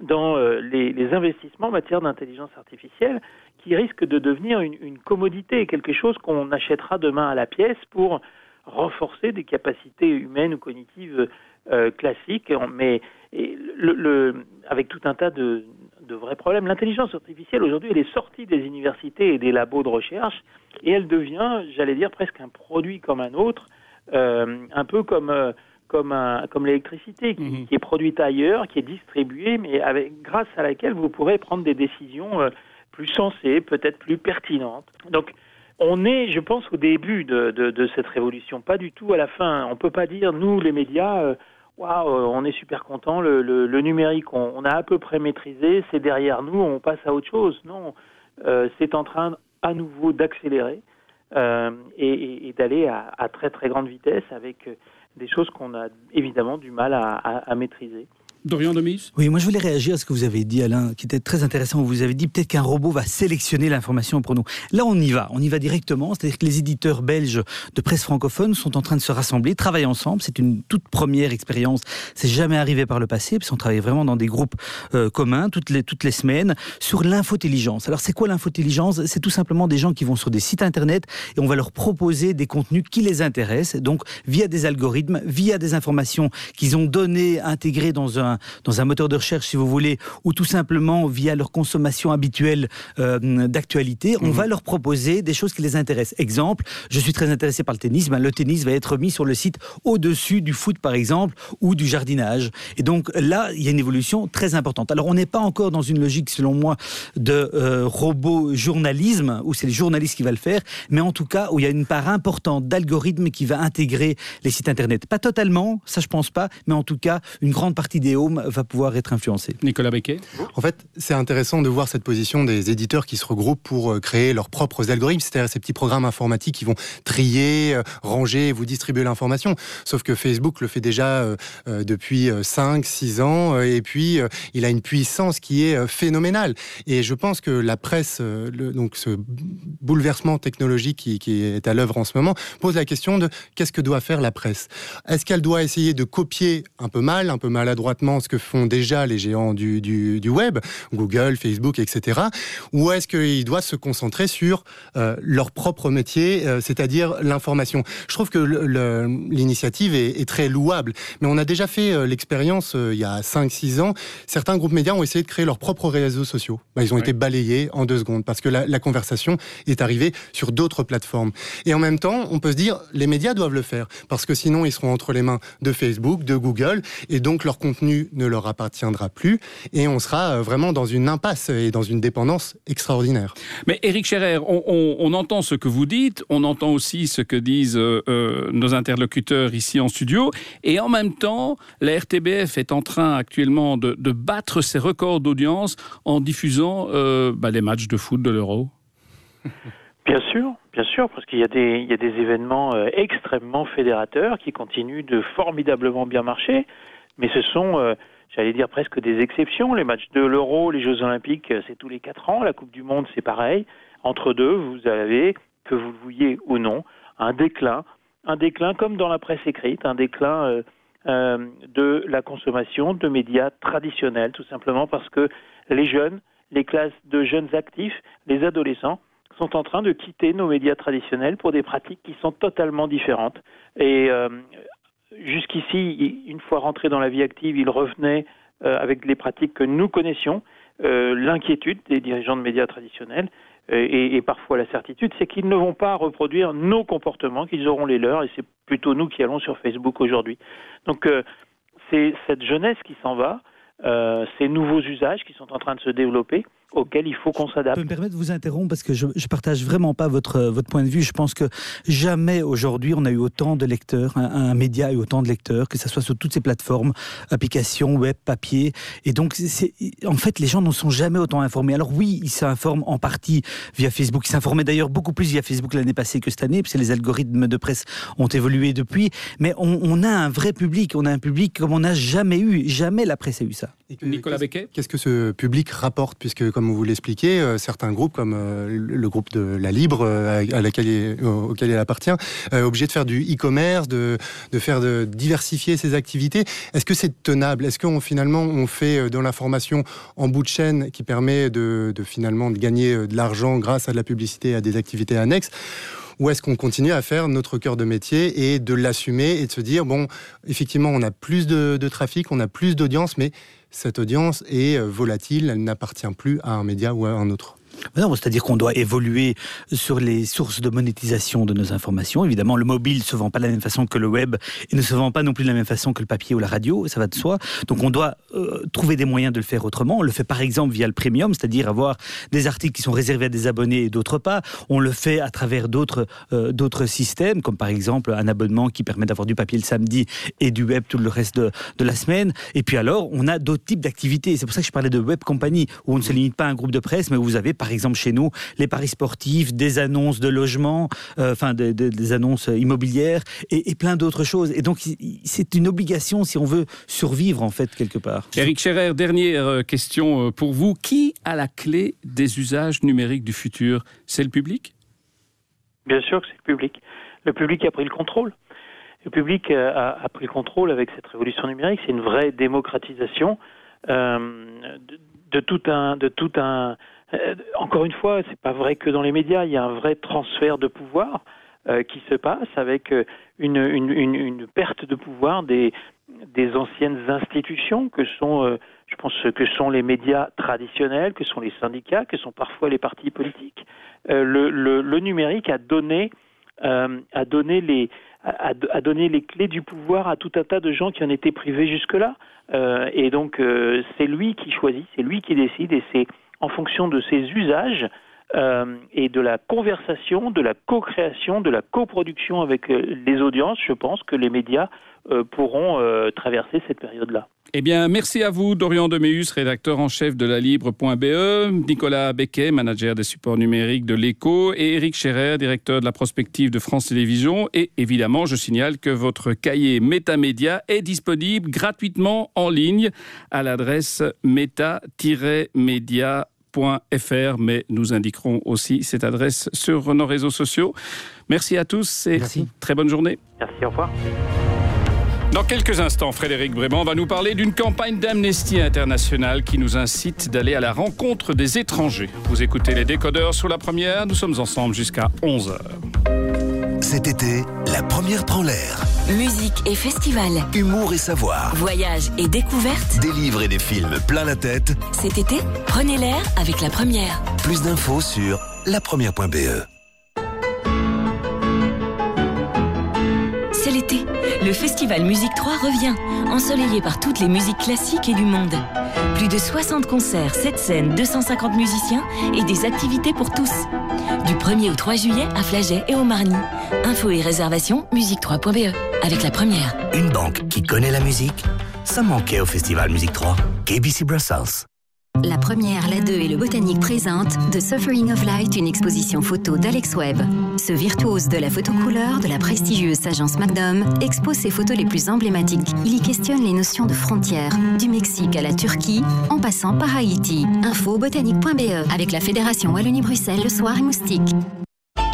dans les, investissements en matière d'intelligence artificielle, qui risquent de devenir une commodité, quelque chose qu'on achètera demain à la pièce pour renforcer des capacités humaines ou cognitives euh, classiques, mais le, avec tout un tas de, de vrais problèmes. L'intelligence artificielle, aujourd'hui, elle est sortie des universités et des labos de recherche, et elle devient, j'allais dire, presque un produit comme un autre, euh, un peu comme... Euh, comme, un, comme l'électricité qui, mhm. qui, est produite ailleurs, qui est distribuée, mais avec, grâce à laquelle vous pourrez prendre des décisions plus sensées, peut-être plus pertinentes. Donc, on est, je pense, au début de, cette révolution, pas du tout à la fin. On peut pas dire, nous, les médias, euh, waouh, on est super contents, le, le, numérique, on, a à peu près maîtrisé, c'est derrière nous, on passe à autre chose. Non, euh, c'est en train à nouveau d'accélérer euh, et, d'aller à, très très grande vitesse avec des choses qu'on a évidemment du mal à maîtriser. Dorian Demise Oui, moi je voulais réagir à ce que vous avez dit, Alain, qui était très intéressant. Vous avez dit peut-être qu'un robot va sélectionner l'information pour nous. Là, on y va. On y va directement. C'est-à-dire que les éditeurs belges de presse francophone sont en train de se rassembler, travailler ensemble. C'est une toute première expérience. C'est jamais arrivé par le passé, parce qu'on travaille vraiment dans des groupes euh, communs toutes les, toutes les semaines sur l'infotéligence. Alors, c'est quoi l'infotéligence C'est tout simplement des gens qui vont sur des sites internet et on va leur proposer des contenus qui les intéressent. Donc, via des algorithmes, via des informations qu'ils ont données, intégrées dans un dans un moteur de recherche, si vous voulez, ou tout simplement via leur consommation habituelle euh, d'actualité, on mhm. va leur proposer des choses qui les intéressent. Exemple, je suis très intéressé par le tennis, ben, le tennis va être mis sur le site au-dessus du foot, par exemple, ou du jardinage. Et donc là, il y a une évolution très importante. Alors on n'est pas encore dans une logique, selon moi, de euh, robot journalisme, où c'est les journalistes qui va le faire, mais en tout cas où il y a une part importante d'algorithmes qui va intégrer les sites Internet. Pas totalement, ça je pense pas, mais en tout cas, une grande partie des va pouvoir être influencé. Nicolas Becquet En fait, c'est intéressant de voir cette position des éditeurs qui se regroupent pour euh, créer leurs propres algorithmes, c'est-à-dire ces petits programmes informatiques qui vont trier, euh, ranger, vous distribuer l'information. Sauf que Facebook le fait déjà euh, depuis 5, 6 ans, et puis il a une puissance qui est phénoménale. Et je pense que la presse, donc ce bouleversement technologique qui, qui est à l'œuvre en ce moment, pose la question de qu'est-ce que doit faire la presse? Est-ce qu'elle doit essayer de copier un peu mal, un peu maladroitement ce que font déjà les géants du, du, du web, Google, Facebook, etc. Ou est-ce qu'il doit se concentrer sur euh, leur propre métier, euh, c'est-à-dire l'information? Je trouve que l'initiative est, est, très louable, mais on a déjà fait euh, l'expérience il y a 5-6 ans. Certains groupes médias ont essayé de créer leurs propres réseaux sociaux. Bah, ils ont été balayés en deux secondes parce que la, la conversation est arrivée sur d'autres plateformes. Et en même temps, on peut se dire, les médias doivent le faire parce que sinon ils seront entre les mains de Facebook, de Google, et donc leur contenu ne leur appartiendra plus, et on sera euh, vraiment dans une impasse et dans une dépendance extraordinaire. Mais Eric Scherer, on, on, on entend ce que vous dites, on entend aussi ce que disent euh, euh, nos interlocuteurs ici en studio, et en même temps, la RTBF est en train actuellement de, de battre ses records d'audience en diffusant euh, bah, les matchs de foot de l'Euro. Bien sûr, bien sûr, parce qu'il y, y, a des événements euh, extrêmement fédérateurs qui continuent de formidablement bien marcher, mais ce sont, euh, j'allais dire, presque des exceptions. Les matchs de l'Euro, les Jeux Olympiques, euh, c'est tous les quatre ans. La Coupe du Monde, c'est pareil. Entre deux, vous avez, que vous le vouliez ou non, un déclin, un déclin comme dans la presse écrite, un déclin euh, euh, de la consommation de médias traditionnels, tout simplement parce que les jeunes, les classes de jeunes actifs, les adolescents, sont en train de quitter nos médias traditionnels pour des pratiques qui sont totalement différentes. Et euh, jusqu'ici, une fois rentrés dans la vie active, ils revenaient euh, avec les pratiques que nous connaissions. Euh, L'inquiétude des dirigeants de médias traditionnels et, et, parfois la certitude, c'est qu'ils ne vont pas reproduire nos comportements, qu'ils auront les leurs, et c'est plutôt nous qui allons sur Facebook aujourd'hui. Donc euh, c'est cette jeunesse qui s'en va, euh, ces nouveaux usages qui sont en train de se développer auquel il faut qu'on s'adapte. Je peux me permettre de vous interrompre parce que je, je partage vraiment pas votre, votre point de vue. Je pense que jamais aujourd'hui on a eu autant de lecteurs, un, média a eu autant de lecteurs, que ce soit sur toutes ces plateformes, applications, web, papier. Et donc, en fait, les gens ne sont jamais autant informés. Alors oui, ils s'informent en partie via Facebook. Ils s'informaient d'ailleurs beaucoup plus via Facebook l'année passée que cette année, puisque les algorithmes de presse ont évolué depuis. Mais on a un vrai public. On a un public comme on n'a jamais eu. Jamais la presse a eu ça. Que, Nicolas Becquet Qu'est-ce que ce public rapporte Puisque, comme vous l'expliquez, euh, certains groupes, comme euh, le groupe de La Libre, euh, à laquelle il, auquel il appartient, obligé de faire du e-commerce, de, de, faire de diversifier ses activités. Est-ce que c'est tenable? Est-ce qu'on finalement on fait de l'information en bout de chaîne qui permet de, de finalement de gagner de l'argent grâce à de la publicité, à des activités annexes? Ou est-ce qu'on continue à faire notre cœur de métier et de l'assumer et de se dire, bon, effectivement, on a plus de, de trafic, on a plus d'audience, mais cette audience est volatile, elle n'appartient plus à un média ou à un autre. C'est-à-dire qu'on doit évoluer sur les sources de monétisation de nos informations. Évidemment, le mobile ne se vend pas de la même façon que le web et ne se vend pas non plus de la même façon que le papier ou la radio, ça va de soi. Donc on doit euh, trouver des moyens de le faire autrement. On le fait par exemple via le premium, c'est-à-dire avoir des articles qui sont réservés à des abonnés et d'autres pas. On le fait à travers d'autres euh, d'autres systèmes, comme par exemple un abonnement qui permet d'avoir du papier le samedi et du web tout le reste de, de la semaine. Et puis alors, on a d'autres types d'activités. C'est pour ça que je parlais de web compagnie, où on ne se limite pas à un groupe de presse, mais où vous avez par exemple chez nous les paris sportifs, des annonces de logement, euh, enfin des, des, des, annonces immobilières et, et plein d'autres choses. Et donc c'est une obligation si on veut survivre en fait quelque part. Eric Scherer, dernière euh, question pour vous. Qui a la clé des usages numériques du futur? C'est le public? Bien sûr que c'est le public. Le public a pris le contrôle. Le public a, a pris le contrôle avec cette révolution numérique. C'est une vraie démocratisation euh, de, de tout un, de tout un, euh, encore une fois, c'est pas vrai que dans les médias, il y a un vrai transfert de pouvoir euh, qui se passe avec euh, une, perte de pouvoir des, anciennes institutions que sont, je pense, que sont les médias traditionnels, que sont les syndicats, que sont parfois les partis politiques. Le, numérique a donné, a donné les a, donné les clés du pouvoir à tout un tas de gens qui en étaient privés jusque-là. et donc, c'est lui qui choisit, c'est lui qui décide, et c'est en fonction de ses usages euh, et de la conversation, de la co-création, de la coproduction avec euh, les audiences, je pense que les médias pourront traverser cette période-là. Eh bien, merci à vous, Dorian Deméus, rédacteur en chef de la Libre.be, Nicolas Becquet, manager des supports numériques de l'Echo, et Eric Scherer, directeur de la prospective de France Télévisions. Et évidemment, je signale que votre cahier Métamédia est disponible gratuitement en ligne à l'adresse méta-média fr mais nous indiquerons aussi cette adresse sur nos réseaux sociaux. Merci à tous et Merci. très bonne journée. Merci, au revoir. Dans quelques instants, Frédéric Bréban va nous parler d'une campagne d'amnesty internationale qui nous incite d'aller à la rencontre des étrangers. Vous écoutez les décodeurs sur la première, nous sommes ensemble jusqu'à 11h. Cet été, la première prend l'air. Musique et festival. Humour et savoir. Voyage et découverte. Des livres et des films plein la tête. Cet été, prenez l'air avec la première. Plus d'infos sur lapremière.be. Le festival Musique 3 revient, ensoleillé par toutes les musiques classiques et du monde. Plus de 60 concerts, 7 scènes, 250 musiciens et des activités pour tous. Du 1er au 3 juillet à Flaget et au Marny. Infos et réservations musique3.be avec la première. Une banque qui connaît la musique, ça manquait au festival Musique 3. KBC Brussels. La première, la 2 et le Botanique présentent The Suffering of Light, une exposition photo d'Alex Webb. Ce virtuose de la photo couleur de la prestigieuse agence Magnum expose ses photos les plus emblématiques. Il y questionne les notions de frontières, du Mexique à la Turquie, en passant par Haïti. Info botanique.be avec la Fédération Wallonie-Bruxelles le soir et Moustique.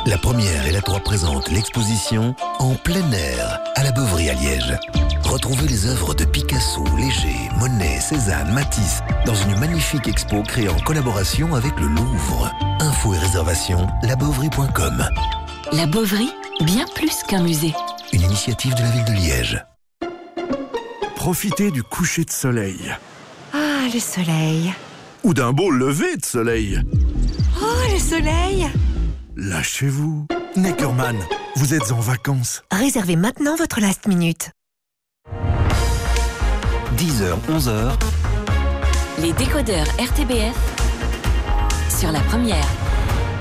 La première et la 3 présentent l'exposition En plein air à la Beuvry à Liège. Retrouvez les œuvres de Picasso, Léger, Monet, Cézanne, Matisse dans une magnifique expo créée en collaboration avec le Louvre. Infos et réservations, labeuvry.com. La Beauvry, bien plus qu'un musée. Une initiative de la ville de Liège. Profitez du coucher de soleil. Ah, le soleil. Ou d'un beau lever de soleil. Oh, le soleil. Lâchez-vous. Neckerman, vous êtes en vacances. Réservez maintenant votre last minute. 10h, 11h. Les décodeurs RTBF sur la première.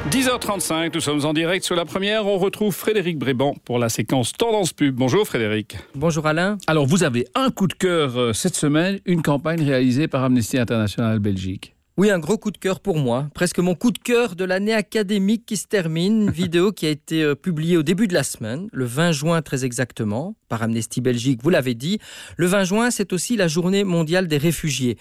10h35, nous sommes en direct sur la première. On retrouve Frédéric Bréban pour la séquence Tendance Pub. Bonjour Frédéric. Bonjour Alain. Alors vous avez un coup de cœur euh, cette semaine, une campagne réalisée par Amnesty International Belgique. Oui, un gros coup de cœur pour moi. Presque mon coup de cœur de l'année académique qui se termine. Une (laughs) vidéo qui a été euh, publiée au début de la semaine, le 20 juin très exactement, par Amnesty Belgique, vous l'avez dit. Le 20 juin, c'est aussi la journée mondiale des réfugiés.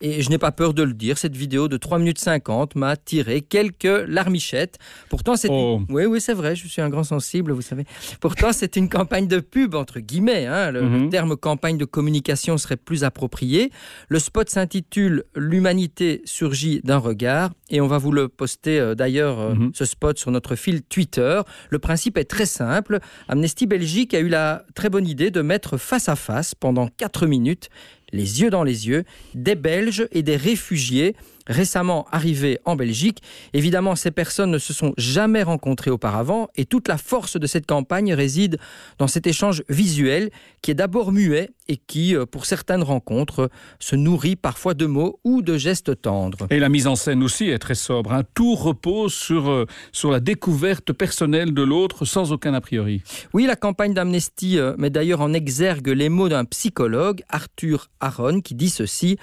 Et je n'ai pas peur de le dire, cette vidéo de 3 minutes 50 m'a tiré quelques larmichettes. Pourtant, c'est Oh. oui, oui, c'est vrai, je suis un grand sensible, vous savez. Pourtant, c'est une campagne de pub, entre guillemets. hein. Le, le Mhm. terme campagne de communication serait plus approprié. Le spot s'intitule L'humanité surgit d'un regard. Et on va vous le poster euh, d'ailleurs, euh, Mhm. ce spot, sur notre fil Twitter. Le principe est très simple. Amnesty Belgique a eu la très bonne idée de mettre face à face, pendant 4 minutes, les yeux dans les yeux, des Belges et des réfugiés récemment arrivés en Belgique. Évidemment, ces personnes ne se sont jamais rencontrées auparavant et toute la force de cette campagne réside dans cet échange visuel qui est d'abord muet et qui, euh, pour certaines rencontres, se nourrit parfois de mots ou de gestes tendres. Et la mise en scène aussi est très sobre. hein. Tout repose sur, euh, sur la découverte personnelle de l'autre sans aucun a priori. Oui, la campagne d'Amnesty euh, met d'ailleurs en exergue les mots d'un psychologue, Arthur Aron, qui dit ceci.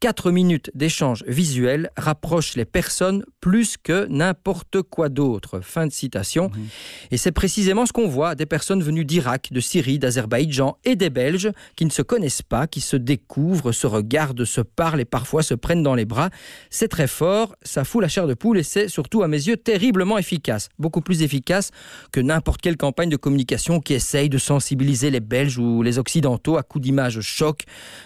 Quatre minutes d'échange visuel rapprochent les personnes plus que n'importe quoi d'autre. Fin de citation. Et c'est précisément ce qu'on voit des personnes venues d'Irak, de Syrie, d'Azerbaïdjan et des Belges qui ne se connaissent pas, qui se découvrent, se regardent, se parlent et parfois se prennent dans les bras. C'est très fort, ça fout la chair de poule et c'est surtout à mes yeux terriblement efficace. Beaucoup plus efficace que n'importe quelle campagne de communication qui essaye de sensibiliser les Belges ou les Occidentaux à coups d'images choc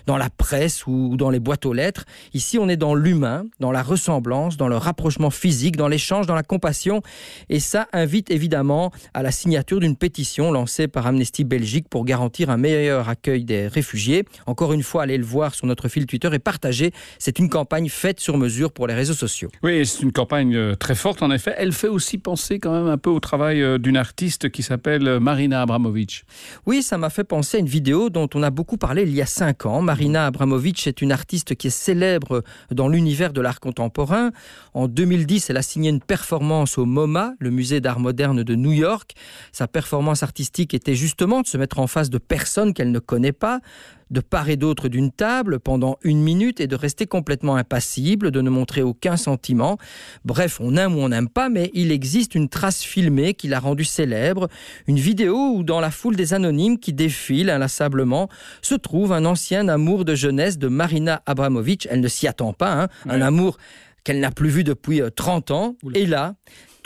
dans la presse ou dans les boîtes aux lettres. Ici, on est dans l'humain, dans la ressemblance, dans le rapprochement physique, dans l'échange, dans la compassion. Et ça invite évidemment à la signature d'une pétition lancée par Amnesty Belgique pour garantir un meilleur accueil des réfugiés. Encore une fois, allez le voir sur notre fil Twitter et partagez. C'est une campagne faite sur mesure pour les réseaux sociaux. Oui, c'est une campagne euh, très forte en effet. Elle fait aussi penser quand même un peu au travail euh, d'une artiste qui s'appelle euh, Marina Abramovic. Oui, ça m'a fait penser à une vidéo dont on a beaucoup parlé il y a cinq ans. Marina Abramovic est une artiste qui célèbre dans l'univers de l'art contemporain. En 2010, elle a signé une performance au MoMA, le musée d'art moderne de New York. Sa performance artistique était justement de se mettre en face de personnes qu'elle ne connaît pas, de part et d'autre d'une table pendant une minute et de rester complètement impassible, de ne montrer aucun sentiment. Bref, on aime ou on n'aime pas, mais il existe une trace filmée qui l'a rendue célèbre, une vidéo où dans la foule des anonymes qui défilent inlassablement se trouve un ancien amour de jeunesse de Marina Abramovic. Elle ne s'y attend pas, hein, un amour qu'elle n'a plus vu depuis euh, 30 ans. Et là,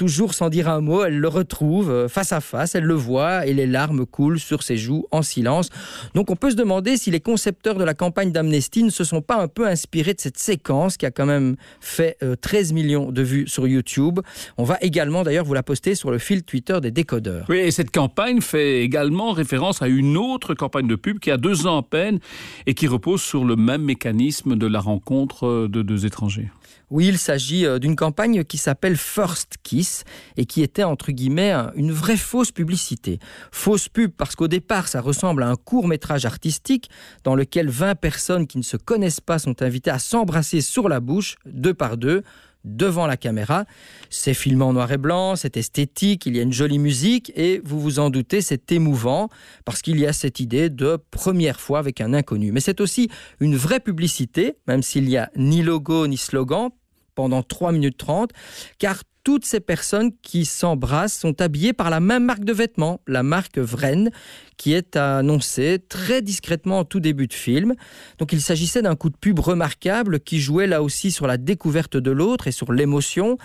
toujours sans dire un mot, elle le retrouve euh, face à face, elle le voit et les larmes coulent sur ses joues en silence. Donc on peut se demander si les concepteurs de la campagne d'Amnesty ne se sont pas un peu inspirés de cette séquence qui a quand même fait 13 millions de vues sur YouTube. On va également d'ailleurs vous la poster sur le fil Twitter des décodeurs. Oui, et cette campagne fait également référence à une autre campagne de pub qui a deux ans à peine et qui repose sur le même mécanisme de la rencontre de deux étrangers. Oui, il s'agit euh, d'une campagne qui s'appelle First Kiss et qui était entre guillemets une vraie fausse publicité. Fausse pub parce qu'au départ ça ressemble à un court métrage artistique dans lequel 20 personnes qui ne se connaissent pas sont invitées à s'embrasser sur la bouche, deux par deux, devant la caméra. C'est filmé en noir et blanc, c'est esthétique, il y a une jolie musique et vous vous en doutez, c'est émouvant parce qu'il y a cette idée de première fois avec un inconnu. Mais c'est aussi une vraie publicité, même s'il n'y a ni logo ni slogan, pendant 3 minutes 30, car toutes ces personnes qui s'embrassent sont habillées par la même marque de vêtements, la marque Vren, qui est annoncée très discrètement en tout début de film. Donc il s'agissait d'un coup de pub remarquable qui jouait là aussi sur la découverte de l'autre et sur l'émotion.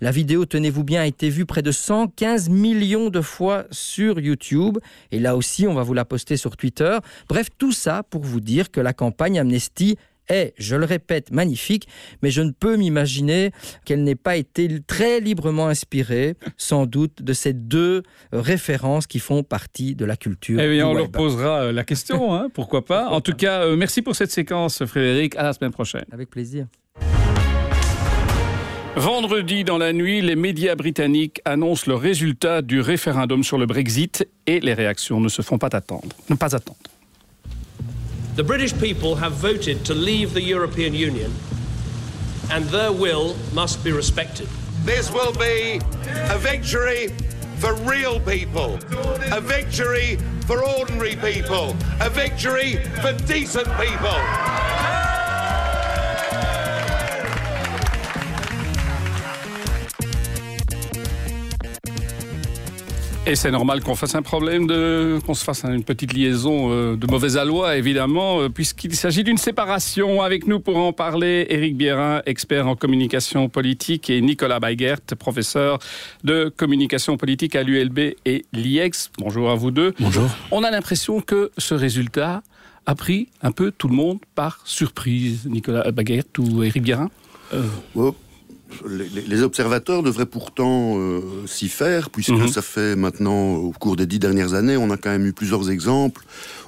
La vidéo, tenez-vous bien, a été vue près de 115 millions de fois sur YouTube. Et là aussi, on va vous la poster sur Twitter. Bref, tout ça pour vous dire que la campagne Amnesty est, je le répète, magnifique, mais je ne peux m'imaginer qu'elle n'ait pas été très librement inspirée, sans doute, de ces deux références qui font partie de la culture. Eh bien, on leur posera euh, la question, hein, pourquoi pas. En tout cas, euh, merci pour cette séquence, Frédéric. À la semaine prochaine. Avec plaisir. Vendredi dans la nuit, les médias britanniques annoncent le résultat du référendum sur le Brexit et les réactions ne se font pas attendre. Ne pas attendre. The British people have voted to leave the European Union, and their will must be respected. This will be a victory for real people, a victory for ordinary people, a victory for decent people. Et c'est normal qu'on fasse un problème de, qu'on se fasse une petite liaison euh, de mauvais aloi, évidemment, euh, puisqu'il s'agit d'une séparation. Avec nous pour en parler, Éric Bierin, expert en communication politique, et Nicolas Baigert, professeur de communication politique à l'ULB et l'IEX. Bonjour à vous deux. Bonjour. On a l'impression que ce résultat a pris un peu tout le monde par surprise. Nicolas Baguert ou Éric Bierin? Euh, les, observateurs devraient pourtant euh, s'y faire, puisque mhm. ça fait maintenant, au cours des dix dernières années, on a quand même eu plusieurs exemples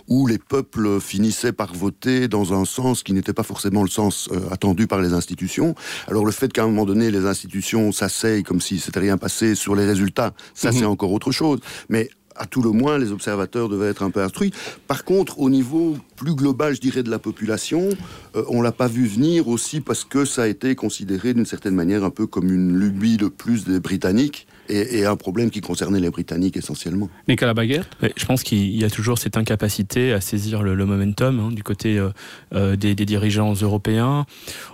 où les peuples finissaient par voter dans un sens qui n'était pas forcément le sens euh, attendu par les institutions. Alors le fait qu'à un moment donné, les institutions s'asseyent comme si c'était rien passé sur les résultats, ça mhm. c'est encore autre chose. Mais à tout le moins, les observateurs devaient être un peu instruits. Par contre, au niveau plus global, je dirais, de la population, on euh, on l'a pas vu venir aussi parce que ça a été considéré d'une certaine manière un peu comme une lubie de plus des Britanniques et, un problème qui concernait les Britanniques essentiellement. Nicolas Baguette Je pense qu'il y a toujours cette incapacité à saisir le, momentum hein, du côté euh, euh, des, dirigeants européens.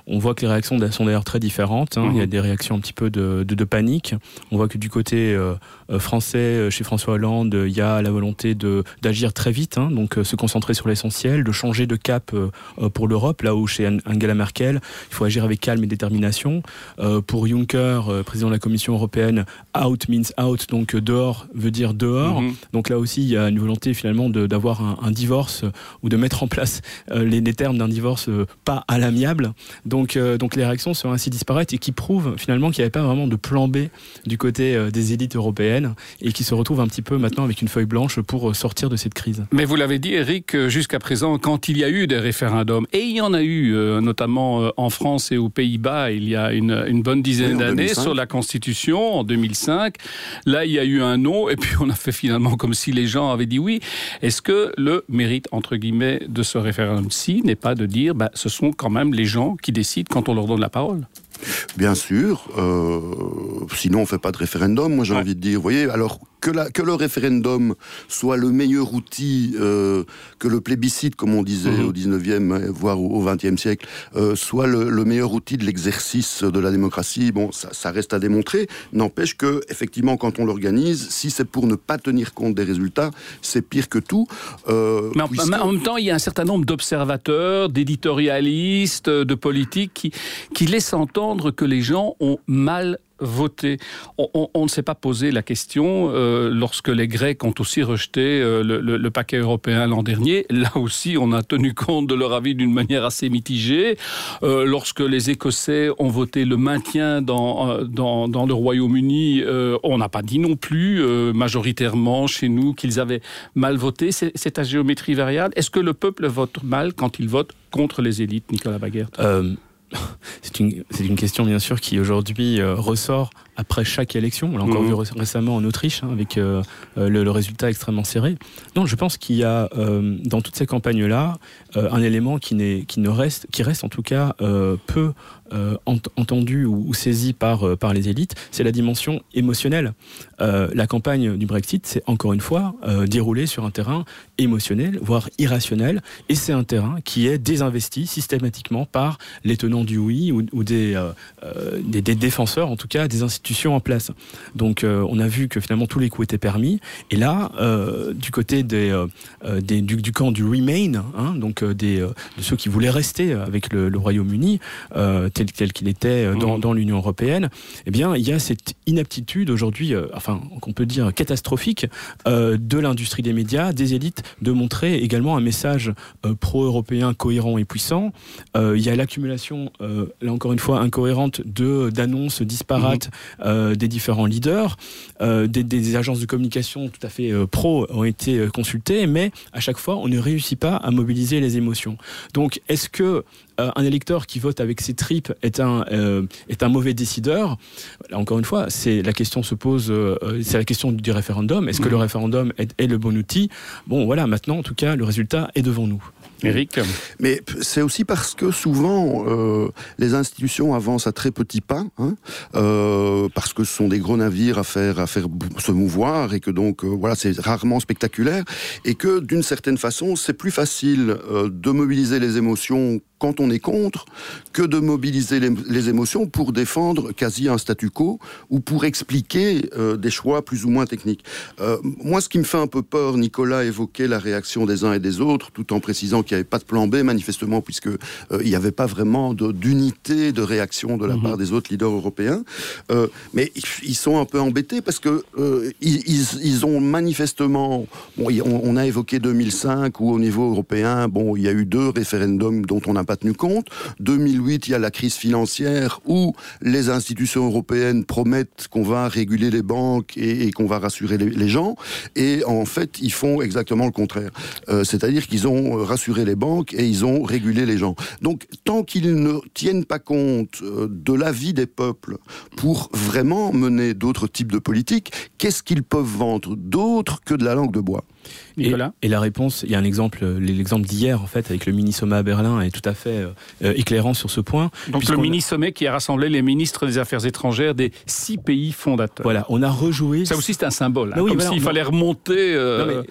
On voit que les réactions sont d'ailleurs très différentes. Hein. Il y a mhm. des réactions un petit peu de, panique. On voit que du côté euh, français, chez François Hollande, il y a la volonté d'agir très vite, hein, donc se concentrer sur l'essentiel, de changer de cap pour l'Europe, là où chez Angela Merkel, il faut agir avec calme et détermination. pour Juncker, président de la Commission européenne, out means out, donc euh, dehors veut dire dehors. Mhm. Donc là aussi, il y a une volonté finalement d'avoir un, divorce ou de mettre en place euh, les, termes d'un divorce euh, pas à l'amiable. Donc, donc les réactions sont ainsi disparates et qui prouvent finalement qu'il n'y avait pas vraiment de plan B du côté des élites européennes et qui se retrouvent un petit peu maintenant avec une feuille blanche pour sortir de cette crise. Mais vous l'avez dit, Eric, jusqu'à présent, quand il y a eu des référendums, et il y en a eu notamment en France et aux Pays-Bas il y a une, une bonne dizaine d'années sur la Constitution en 2005, Là, il y a eu un non, et puis on a fait finalement comme si les gens avaient dit oui. Est-ce que le mérite, entre guillemets, de ce référendum-ci n'est pas de dire, bah, ce sont quand même les gens qui décident quand on leur donne la parole Bien sûr. Euh, sinon, on fait pas de référendum. Moi, j'ai envie de dire, vous voyez, alors que, la, que le référendum soit le meilleur outil euh, que le plébiscite, comme on disait mhm. au 19e, hein, voire au 20e siècle, euh, soit le, meilleur outil de l'exercice de la démocratie, bon, ça, ça reste à démontrer. N'empêche que, effectivement, quand on l'organise, si c'est pour ne pas tenir compte des résultats, c'est pire que tout. Euh, mais, en, même temps, il y a un certain nombre d'observateurs, d'éditorialistes, de politiques qui, qui laissent entendre que les gens ont mal voté. On, ne s'est pas posé la question euh, lorsque les Grecs ont aussi rejeté euh, le, paquet européen l'an dernier. Là aussi, on a tenu compte de leur avis d'une manière assez mitigée. Euh, lorsque les Écossais ont voté le maintien dans, le Royaume-Uni, on n'a pas dit non plus majoritairement chez nous qu'ils avaient mal voté. C'est à géométrie variable. Est-ce que le peuple vote mal quand il vote contre les élites, Nicolas Baguert (laughs) c'est une, une, question bien sûr qui aujourd'hui euh, ressort après chaque élection. On l'a encore mhm. vu récemment en Autriche hein, avec euh, euh, le, résultat extrêmement serré. Non, je pense qu'il y a dans toutes ces campagnes-là un élément qui, qui ne reste, qui reste en tout cas peu euh, entendu ou, saisi par, euh, par les élites, c'est la dimension émotionnelle. Euh, la campagne du Brexit, c'est encore une fois déroulée sur un terrain émotionnel, voire irrationnel, et c'est un terrain qui est désinvesti systématiquement par les tenants du oui ou, des, des, défenseurs, en tout cas des institutions en place. Donc on a vu que finalement tous les coups étaient permis, et là, du côté des, des du, camp du Remain, hein, donc des, de ceux qui voulaient rester avec le Royaume-Uni, tel, qu'il était euh, mmh. dans, l'Union européenne, eh bien, il y a cette inaptitude aujourd'hui, euh, enfin, qu'on peut dire catastrophique, euh, de l'industrie des médias, des élites, de montrer également un message pro-européen cohérent et puissant. il y a l'accumulation, là encore une fois, incohérente de d'annonces disparates mmh. des différents leaders. Des, des, agences de communication tout à fait pro ont été consultées, mais à chaque fois, on ne réussit pas à mobiliser les émotions. Donc, est-ce que euh, un électeur qui vote avec ses tripes est un, euh, est un mauvais décideur encore une fois, c'est la question se pose, euh, c'est la question du référendum. Est-ce que le mmh. référendum est, le bon outil? Bon, voilà, maintenant, en tout cas, le résultat est devant nous. Eric Mais c'est aussi parce que souvent, les institutions avancent à très petits pas, hein, parce que ce sont des gros navires à faire, à faire se mouvoir, et que donc, voilà, c'est rarement spectaculaire, et que d'une certaine façon, c'est plus facile de mobiliser les émotions quand on est contre que de mobiliser les, émotions pour défendre quasi un statu quo ou pour expliquer euh, des choix plus ou moins techniques. Euh, moi, ce qui me fait un peu peur, Nicolas évoquait la réaction des uns et des autres, tout en précisant qu'il n'y avait pas de plan B, manifestement, puisque euh, il n'y avait pas vraiment d'unité de, réaction de la mhm. part des autres leaders européens. mais ils sont un peu embêtés parce que ils, ont manifestement, bon, on, on, a évoqué 2005 où au niveau européen, bon, il y a eu deux référendums dont on n'a pas tenu compte. 2008, il y a la crise financière où les institutions européennes promettent qu'on va réguler les banques et, qu'on va rassurer les, gens. Et en fait, ils font exactement le contraire. Euh, c'est-à-dire qu'ils ont rassuré les banques et ils ont régulé les gens. Donc, tant qu'ils ne tiennent pas compte euh, de l'avis des peuples pour vraiment mener d'autres types de politiques, qu'est-ce qu'ils peuvent vendre d'autre que de la langue de bois? Et, la réponse, il y a un exemple, l'exemple d'hier en fait avec le mini sommet à Berlin est tout à fait euh, éclairant sur ce point. Donc le mini sommet qui a rassemblé les ministres des Affaires étrangères des six pays fondateurs. Voilà, on a rejoué. Ça aussi c'est un symbole, hein, comme s'il fallait remonter euh,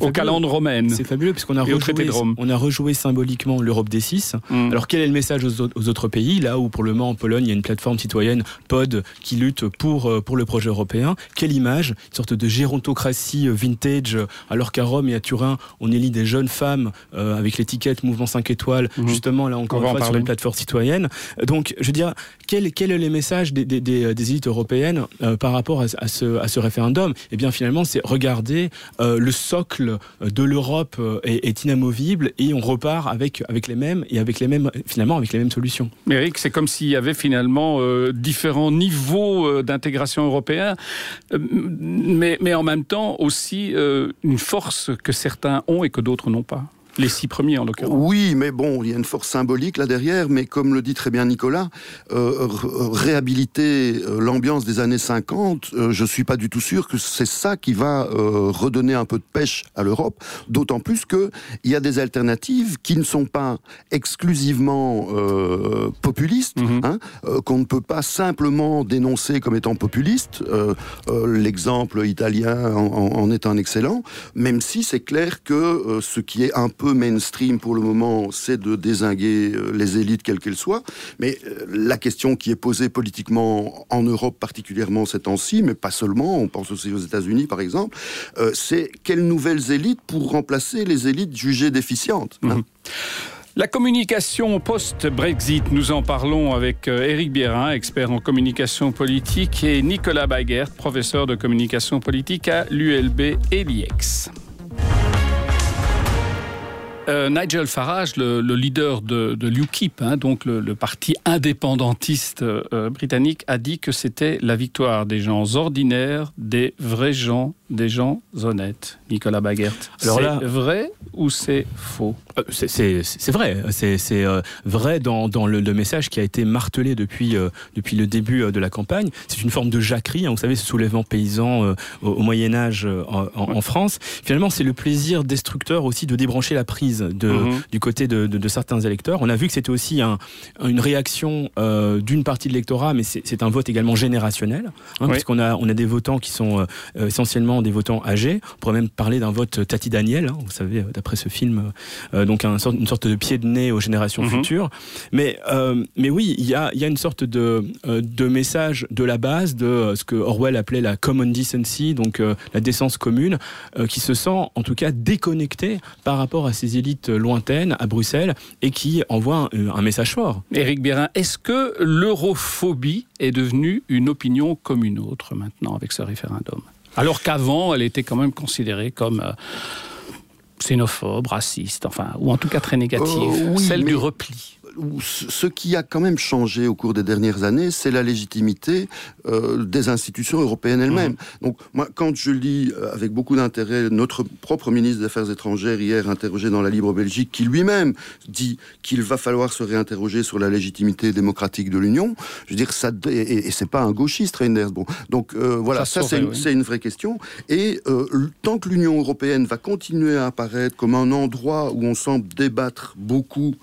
au calendrier romain. C'est fabuleux puisqu'on a rejoué, on a rejoué symboliquement l'Europe des six. Mm. Alors quel est le message aux, autres pays? Là où pour le moment en Pologne il y a une plateforme citoyenne Pod qui lutte pour euh, pour le projet européen. Quelle image, une sorte de gérontocratie vintage alors qu'à Rome et à Turin, on élit des jeunes femmes euh, avec l'étiquette Mouvement 5 étoiles, mhm. justement là encore une fois sur une plateforme citoyenne. Donc, je veux dire, quel, quel est le message des, des, des, élites européennes euh, par rapport à, ce, à, ce, référendum? Eh bien, finalement, c'est regarder euh, le socle de l'Europe est, est, inamovible et on repart avec, avec les mêmes et avec les mêmes, finalement, avec les mêmes solutions. Eric, c'est comme s'il y avait finalement différents niveaux d'intégration européenne, mais, mais en même temps aussi une force que certains ont et que d'autres n'ont pas. Les six premiers, en l'occurrence. Oui, mais bon, il y a une force symbolique là derrière, mais comme le dit très bien Nicolas, euh, réhabiliter euh, l'ambiance des années 50, euh, je suis pas du tout sûr que c'est ça qui va euh, redonner un peu de pêche à l'Europe, d'autant plus qu'il y a des alternatives qui ne sont pas exclusivement euh, populistes, mhm. hein, qu'on ne peut pas simplement dénoncer comme étant populistes. L'exemple italien en, en, est un excellent, même si c'est clair que ce qui est un peu mainstream pour le moment, c'est de désinguer euh, les élites, quelles qu'elles soient. Mais euh, la question qui est posée politiquement en Europe, particulièrement ces temps-ci, mais pas seulement, on pense aussi aux États-Unis par exemple, euh, c'est quelles nouvelles élites pour remplacer les élites jugées déficientes hein. mhm. La communication post-Brexit, nous en parlons avec Éric Bierin, expert en communication politique, et Nicolas Baguert, professeur de communication politique à l'ULB et l'IEX. Euh, Nigel Farage, le, le, leader de, de l'UKIP, hein, donc le, parti indépendantiste euh, britannique, a dit que c'était la victoire des gens ordinaires, des vrais gens, des gens honnêtes. Nicolas Baguert. Alors là, vrai ou c'est faux? Euh, C'est vrai. C'est euh, vrai dans, dans le, le, message qui a été martelé depuis, euh, depuis le début de la campagne. C'est une forme de jacquerie. Hein, vous savez, ce soulèvement paysan au, au, Moyen Âge en, en, France. Finalement, c'est le plaisir destructeur aussi de débrancher la prise de, -hmm. du côté de, de, de, certains électeurs. On a vu que c'était aussi un, une réaction euh, d'une partie de l'électorat, mais c'est un vote également générationnel, hein, oui. puisqu'on a, on a des votants qui sont euh, essentiellement des votants âgés. On pourrait même parler d'un vote Tati Daniel, hein, vous savez, d'après ce film, euh, donc un, une sorte de pied de nez aux générations mm -hmm. futures. Mais, euh, mais oui, il y a, y a une sorte de, euh, de message de la base de ce que Orwell appelait la common decency, donc la décence commune, qui se sent en tout cas déconnecté par rapport à ces élites lointaines à Bruxelles et qui envoie un, un message fort. Éric Bérin, est-ce que l'europhobie est devenue une opinion comme une autre maintenant avec ce référendum? Alors qu'avant, elle était quand même considérée comme euh, xénophobe, raciste, enfin, ou en tout cas très négative, euh, oui, celle du repli ce qui a quand même changé au cours des dernières années, c'est la légitimité euh, des institutions européennes elles-mêmes. Mmh. Donc, moi, quand je lis euh, avec beaucoup d'intérêt notre propre ministre des Affaires étrangères hier interrogé dans la Libre Belgique, qui lui-même dit qu'il va falloir se réinterroger sur la légitimité démocratique de l'Union, je veux dire, ça, et, et c'est pas un gauchiste, Reinders. Bon, donc euh, voilà, ça, ça c'est une, oui. une vraie question. Et euh, tant que l'Union européenne va continuer à apparaître comme un endroit où on semble débattre beaucoup,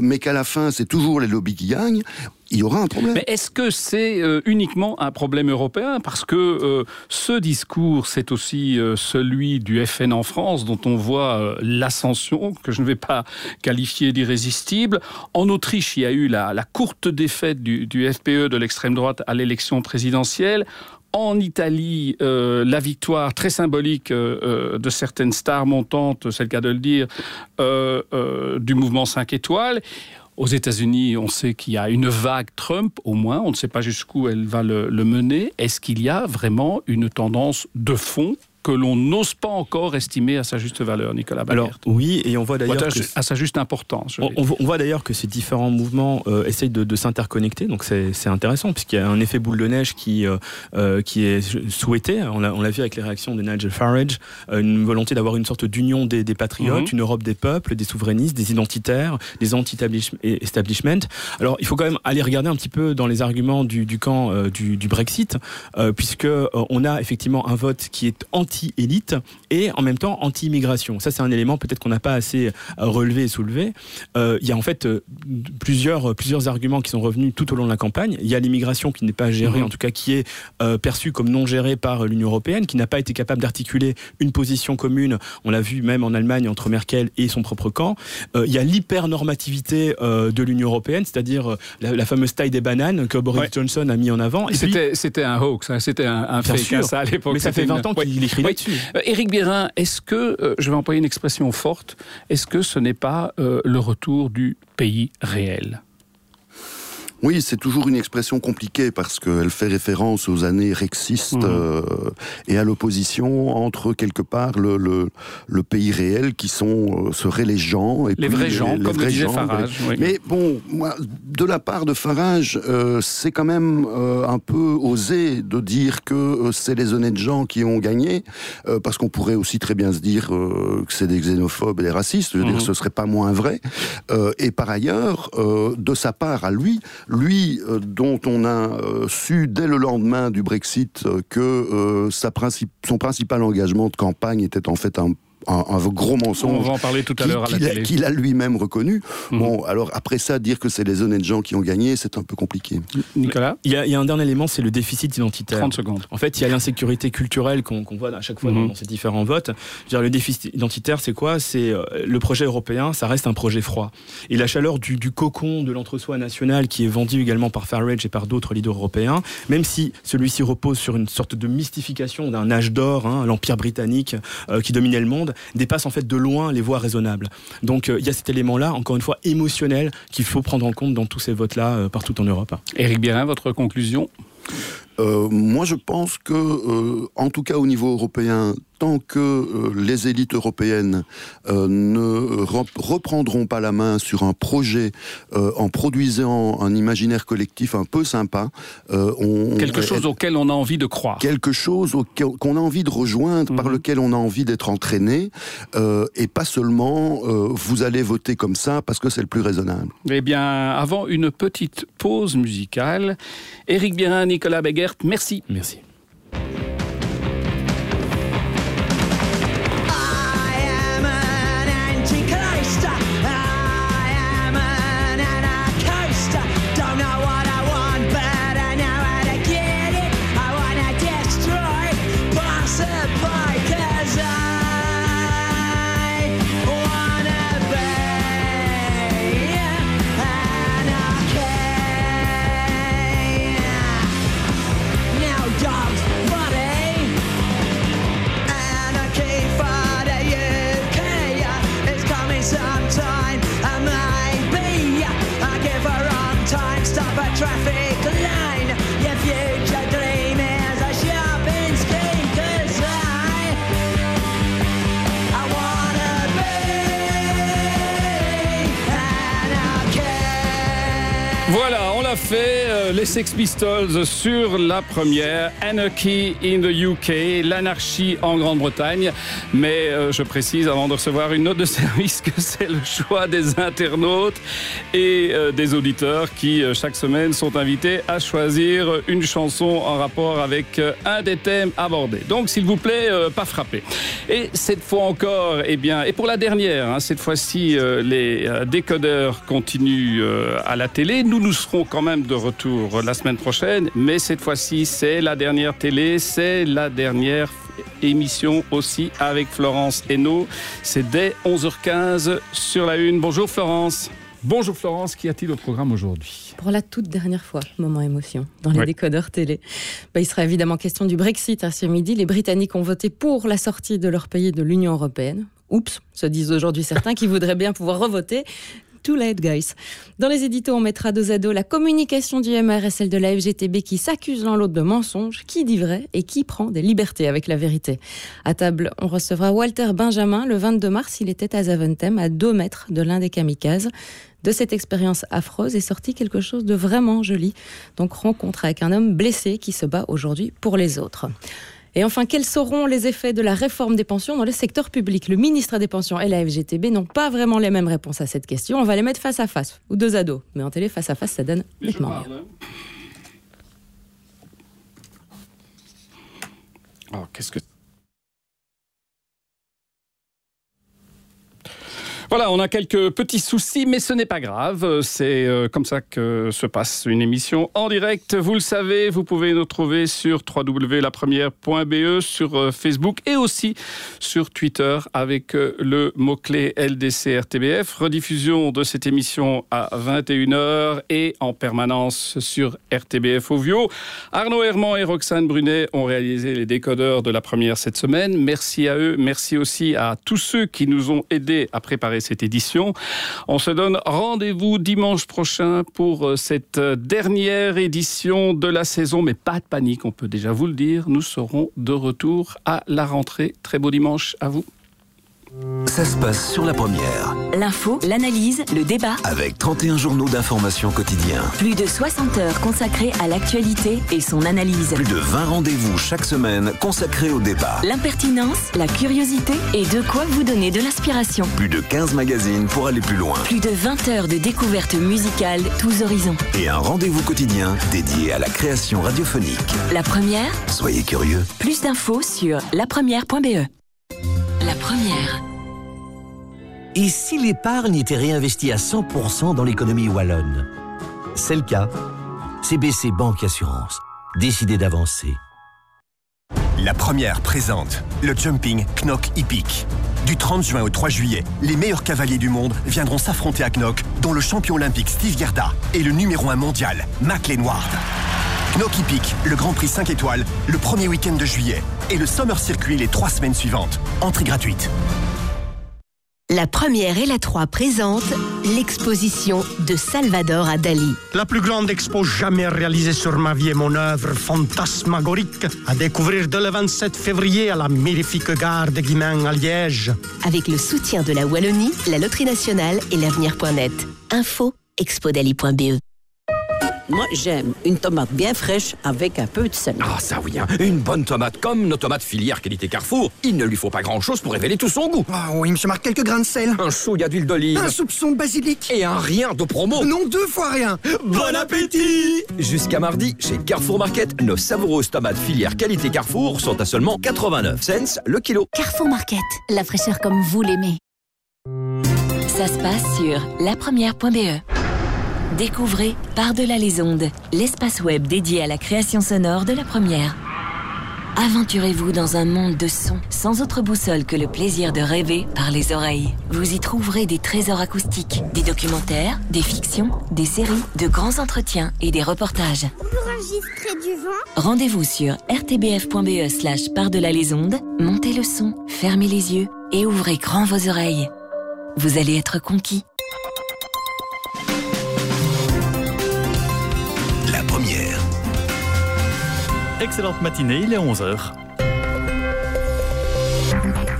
mais qu'à la fin, c'est toujours les lobbies qui gagnent, il y aura un problème. Mais est-ce que c'est euh, uniquement un problème européen? Parce que euh, ce discours, c'est aussi euh, celui du FN en France, dont on voit l'ascension, que je ne vais pas qualifier d'irrésistible. En Autriche, il y a eu la, courte défaite du, FPE de l'extrême droite à l'élection présidentielle en Italie, la victoire très symbolique de certaines stars montantes, c'est le cas de le dire, du mouvement 5 étoiles. Aux États-Unis, on sait qu'il y a une vague Trump, au moins, on ne sait pas jusqu'où elle va le, le mener. Est-ce qu'il y a vraiment une tendance de fond que l'on n'ose pas encore estimer à sa juste valeur, Nicolas Baguert. Alors oui, et on voit d'ailleurs que à sa juste importance. On, on, voit d'ailleurs que ces différents mouvements euh, essayent de, de s'interconnecter, donc c'est intéressant puisqu'il y a un effet boule de neige qui euh, euh qui est souhaité. On l'a vu avec les réactions de Nigel Farage, une volonté d'avoir une sorte d'union des, des, patriotes, mmh. une Europe des peuples, des souverainistes, des identitaires, des anti-establishment. Alors il faut quand même aller regarder un petit peu dans les arguments du, du camp euh, du, du, Brexit, puisque on a effectivement un vote qui est anti anti-élite et en même temps anti-immigration. Ça, c'est un élément peut-être qu'on n'a pas assez euh, relevé et soulevé. Euh, il y a en fait euh, plusieurs, plusieurs arguments qui sont revenus tout au long de la campagne. Il y a l'immigration qui n'est pas gérée, mmh. en tout cas qui est euh, perçue comme non gérée par l'Union européenne, qui n'a pas été capable d'articuler une position commune. On l'a vu même en Allemagne entre Merkel et son propre camp. Euh, il y a l'hyper-normativité de l'Union européenne, c'est-à-dire la, la, fameuse taille des bananes que Boris ouais. Johnson a mis en avant. C'était un hoax, hein, c'était un, un fake sûr, ça à l'époque. Mais ça fait 20 ans qu'il écrit oui. là-dessus. Euh, Éric Bérin, est-ce que, euh, je vais employer une expression forte, est-ce que ce n'est pas euh, le retour du pays réel? Oui, c'est toujours une expression compliquée parce qu'elle fait référence aux années rexistes mmh. euh, et à l'opposition entre quelque part le, le, le pays réel qui sont euh, seraient les gens et les vrais gens, les, les comme vrais gens. Farage, oui. Mais bon, moi, de la part de Farage, euh, c'est quand même euh, un peu osé de dire que c'est les honnêtes gens qui ont gagné, parce qu'on pourrait aussi très bien se dire que c'est des xénophobes et des racistes. Je veux mmh. dire, ce serait pas moins vrai. Et par ailleurs, de sa part à lui, lui euh, dont on a euh, su dès le lendemain du Brexit euh, que son principal engagement de campagne était en fait un un, un, gros mensonge. On va en parler tout à l'heure à la télé. Qu'il a lui-même reconnu. Mmh. Bon, alors après ça, dire que c'est les honnêtes gens qui ont gagné, c'est un peu compliqué. Nicolas il y, a, il y, a, un dernier élément, c'est le déficit identitaire. 30 secondes. En fait, il y a l'insécurité culturelle qu'on qu voit à chaque fois mmh. dans, dans, ces différents votes. Dire, le déficit identitaire, c'est quoi? C'est euh, le projet européen, ça reste un projet froid. Et la chaleur du, du cocon de l'entre-soi national qui est vendu également par Farage et par d'autres leaders européens, même si celui-ci repose sur une sorte de mystification d'un âge d'or, hein, l'Empire britannique euh, qui dominait le monde, dépasse en fait de loin les voix raisonnables. Donc il y a cet élément-là, encore une fois, émotionnel qu'il faut prendre en compte dans tous ces votes-là partout en Europe. Éric Bierin, votre conclusion? Euh, moi, je pense que, euh, en tout cas au niveau européen, tant que euh, les élites européennes ne reprendront pas la main sur un projet en produisant un imaginaire collectif un peu sympa, on, quelque chose auquel on a envie de croire, quelque chose qu'on a envie de rejoindre, par mhm. lequel on a envie d'être entraîné, et pas seulement vous allez voter comme ça parce que c'est le plus raisonnable. Eh bien, avant une petite pause musicale, Éric Bierin, Nicolas Merci. Merci. Fait. euh, les Sex Pistols sur la première Anarchy in the UK, l'anarchie en Grande-Bretagne. Mais euh, je précise avant de recevoir une note de (laughs) service que c'est le choix des internautes et euh, des auditeurs qui chaque semaine sont invités à choisir une chanson en rapport avec un des thèmes abordés. Donc s'il vous plaît, pas frapper. Et cette fois encore, eh bien, et pour la dernière, hein, cette fois-ci, les décodeurs continuent à la télé. Nous nous serons quand même de retour la semaine prochaine, mais cette fois-ci, c'est la dernière télé, c'est la dernière émission aussi avec Florence Hainaut. C'est dès 11h15 sur la Une. Bonjour Florence. Bonjour Florence, qu'y a-t-il au programme aujourd'hui? Pour la toute dernière fois, moment émotion, dans les décodeurs télé. Bah, il sera évidemment question du Brexit à ce midi. Les Britanniques ont voté pour la sortie de leur pays de l'Union européenne. Oups, se disent aujourd'hui certains qui voudraient bien pouvoir revoter. Too late, guys. Dans les éditos, on mettra dos à dos la communication du MR et celle de la FGTB qui s'accusent l'un l'autre de mensonges, qui dit vrai et qui prend des libertés avec la vérité. À table, on recevra Walter Benjamin. Le 22 mars, il était à Zaventem, à 2 mètres de l'un des kamikazes. De cette expérience affreuse est sorti quelque chose de vraiment joli. Donc rencontre avec un homme blessé qui se bat aujourd'hui pour les autres. Et enfin, quels seront les effets de la réforme des pensions dans le secteur public? Le ministre des Pensions et la FGTB n'ont pas vraiment les mêmes réponses à cette question. On va les mettre face à face, ou deux ados. Mais en télé, face à face, ça donne nettement mieux. Alors, qu'est-ce que Voilà, on a quelques petits soucis, mais ce n'est pas grave. C'est euh, comme ça que se passe une émission en direct. Vous le savez, vous pouvez nous trouver sur www.lapremière.be, sur euh, Facebook et aussi sur Twitter avec euh, le mot-clé LDC-RTBF. Rediffusion de cette émission à 21h et en permanence sur RTBF Ovio. Arnaud Herman et Roxane Brunet ont réalisé les décodeurs de la première cette semaine. Merci à eux. Merci aussi à tous ceux qui nous ont aidés à préparer cette édition. On se donne rendez-vous dimanche prochain pour euh, cette euh, dernière édition de la saison, mais pas de panique, on peut déjà vous le dire, nous serons de retour à la rentrée. Très beau dimanche à vous. Ça se passe sur la première. L'info, l'analyse, le débat. Avec 31 journaux d'information quotidiens. Plus de 60 heures consacrées à l'actualité et son analyse. Plus de 20 rendez-vous chaque semaine consacrés au débat. L'impertinence, la curiosité et de quoi vous donner de l'inspiration. Plus de 15 magazines pour aller plus loin. Plus de 20 heures de découvertes musicales tous horizons. Et un rendez-vous quotidien dédié à la création radiophonique. La première Soyez curieux. Plus d'infos sur lapremière.be. La première. Et si l'épargne était réinvestie à 100% dans l'économie wallonne? C'est le cas. CBC Banque Assurance. Décidez d'avancer. La première présente le jumping Knock Hippic. Du 30 juin au 3 juillet, les meilleurs cavaliers du monde viendront s'affronter à Knock, dont le champion olympique Steve Gerda et le numéro 1 mondial, Mac Ward. Knock Hippic, le Grand Prix 5 étoiles, le premier week-end de juillet et le Summer Circuit les trois semaines suivantes. Entrée gratuite. La première et la 3 présentent l'exposition de Salvador à Dali. La plus grande expo jamais réalisée sur ma vie et mon œuvre fantasmagorique à découvrir dès le 27 février à la magnifique gare de Guimain à Liège. Avec le soutien de la Wallonie, la Loterie Nationale et l'avenir.net. Info expodali.be. Moi, j'aime une tomate bien fraîche avec un peu de sel. Ah, ça oui, hein. une bonne tomate comme nos tomates filières qualité Carrefour. Il ne lui faut pas grand-chose pour révéler tout son goût. Ah oui, monsieur marque quelques grains de sel. Un chouïa d'huile d'olive. Un soupçon de basilic. Et un rien de promo. Non, deux fois rien. Bon appétit Jusqu'à mardi, chez Carrefour Market, nos savoureuses tomates filières qualité Carrefour sont à seulement 89 cents le kilo. Carrefour Market, la fraîcheur comme vous l'aimez. Ça se passe sur lapremière.be. Découvrez Par-delà les ondes, l'espace web dédié à la création sonore de la première. Aventurez-vous dans un monde de sons, sans autre boussole que le plaisir de rêver par les oreilles. Vous y trouverez des trésors acoustiques, des documentaires, des fictions, des séries, de grands entretiens et des reportages. Peut enregistrer du vent Rendez-vous sur rtbf.be slash par-delà les ondes, montez le son, fermez les yeux et ouvrez grand vos oreilles. Vous allez être conquis. Excellente matinée, il est 11h.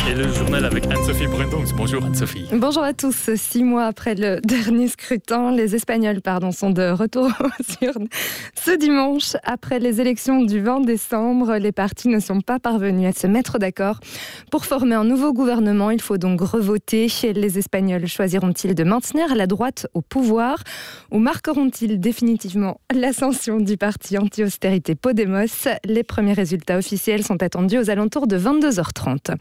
Et le journal avec Anne-Sophie Brendons. Bonjour Anne-Sophie. Bonjour à tous. Six mois après le (laughs) dernier scrutin, les Espagnols pardon, sont de retour (laughs) sur ce dimanche. Après les élections du 20 décembre, les partis ne sont pas parvenus à se mettre d'accord. Pour former un nouveau gouvernement, il faut donc revoter. Les Espagnols choisiront-ils de maintenir la droite au pouvoir ou marqueront-ils définitivement l'ascension du parti anti-austérité Podemos? Les premiers résultats officiels sont attendus aux alentours de 22h30.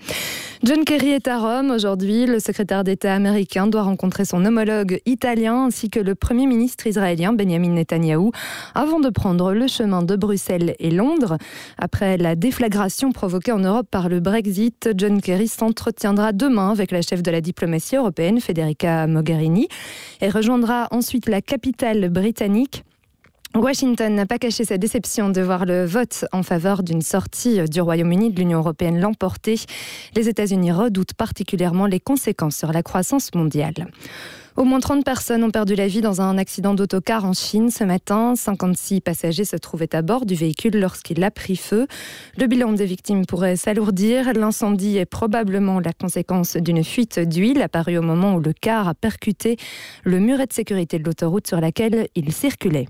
John Kerry est à Rome aujourd'hui. Le secrétaire d'État américain doit rencontrer son homologue italien ainsi que le Premier ministre israélien Benjamin Netanyahou avant de prendre le chemin de Bruxelles et Londres. Après la déflagration provoquée en Europe par le Brexit, John Kerry s'entretiendra demain avec la chef de la diplomatie européenne, Federica Mogherini, et rejoindra ensuite la capitale britannique. Washington n'a pas caché sa déception de voir le vote en faveur d'une sortie du Royaume-Uni de l'Union européenne l'emporter. Les États-Unis redoutent particulièrement les conséquences sur la croissance mondiale. Au moins 30 personnes ont perdu la vie dans un accident d'autocar en Chine ce matin. 56 passagers se trouvaient à bord du véhicule lorsqu'il a pris feu. Le bilan des victimes pourrait s'alourdir. L'incendie est probablement la conséquence d'une fuite d'huile apparue au moment où le car a percuté le muret de sécurité de l'autoroute sur laquelle il circulait.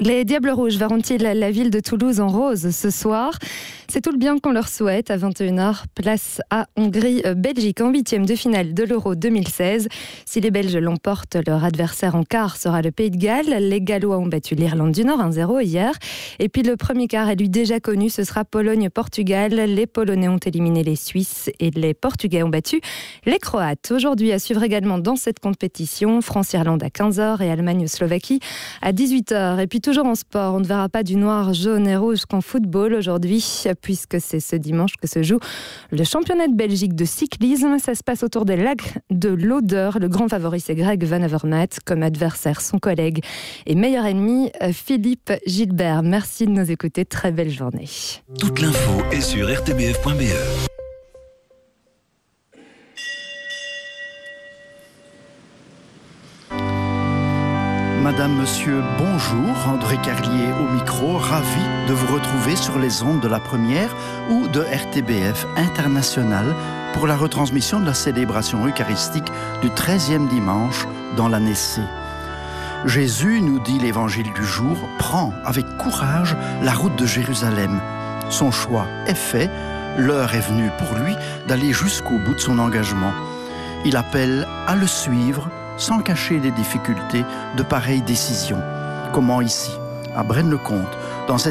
Les Diables Rouges verront-ils la ville de Toulouse en rose ce soir C'est tout le bien qu'on leur souhaite. À 21h, place à Hongrie-Belgique en huitième de finale de l'Euro 2016. Si les Belges l'emportent, leur adversaire en quart sera le Pays de Galles. Les Gallois ont battu l'Irlande du Nord 1-0 hier. Et puis le premier quart est lui déjà connu, ce sera Pologne-Portugal. Les Polonais ont éliminé les Suisses et les Portugais ont battu les Croates. Aujourd'hui, à suivre également dans cette compétition, France-Irlande à 15h et Allemagne-Slovaquie à 18h. Et puis toujours en sport, on ne verra pas du noir, jaune et rouge qu'en football aujourd'hui, puisque c'est ce dimanche que se joue le championnat de Belgique de cyclisme. Ça se passe autour des lacs de l'Odeur. Le grand favori, c'est Greg Van Avermaet, comme adversaire son collègue et meilleur ennemi, Philippe Gilbert. Merci de nous écouter. Très belle journée. Toute l'info est sur rtbf.be. Madame, Monsieur, bonjour. André Carlier au micro, ravi de vous retrouver sur les ondes de la première ou de RTBF International pour la retransmission de la célébration eucharistique du 13e dimanche dans l'année C. Jésus, nous dit l'évangile du jour, prend avec courage la route de Jérusalem. Son choix est fait, l'heure est venue pour lui d'aller jusqu'au bout de son engagement. Il appelle à le suivre sans cacher les difficultés de pareilles décisions. Comment ici, à Braine-le-Comte,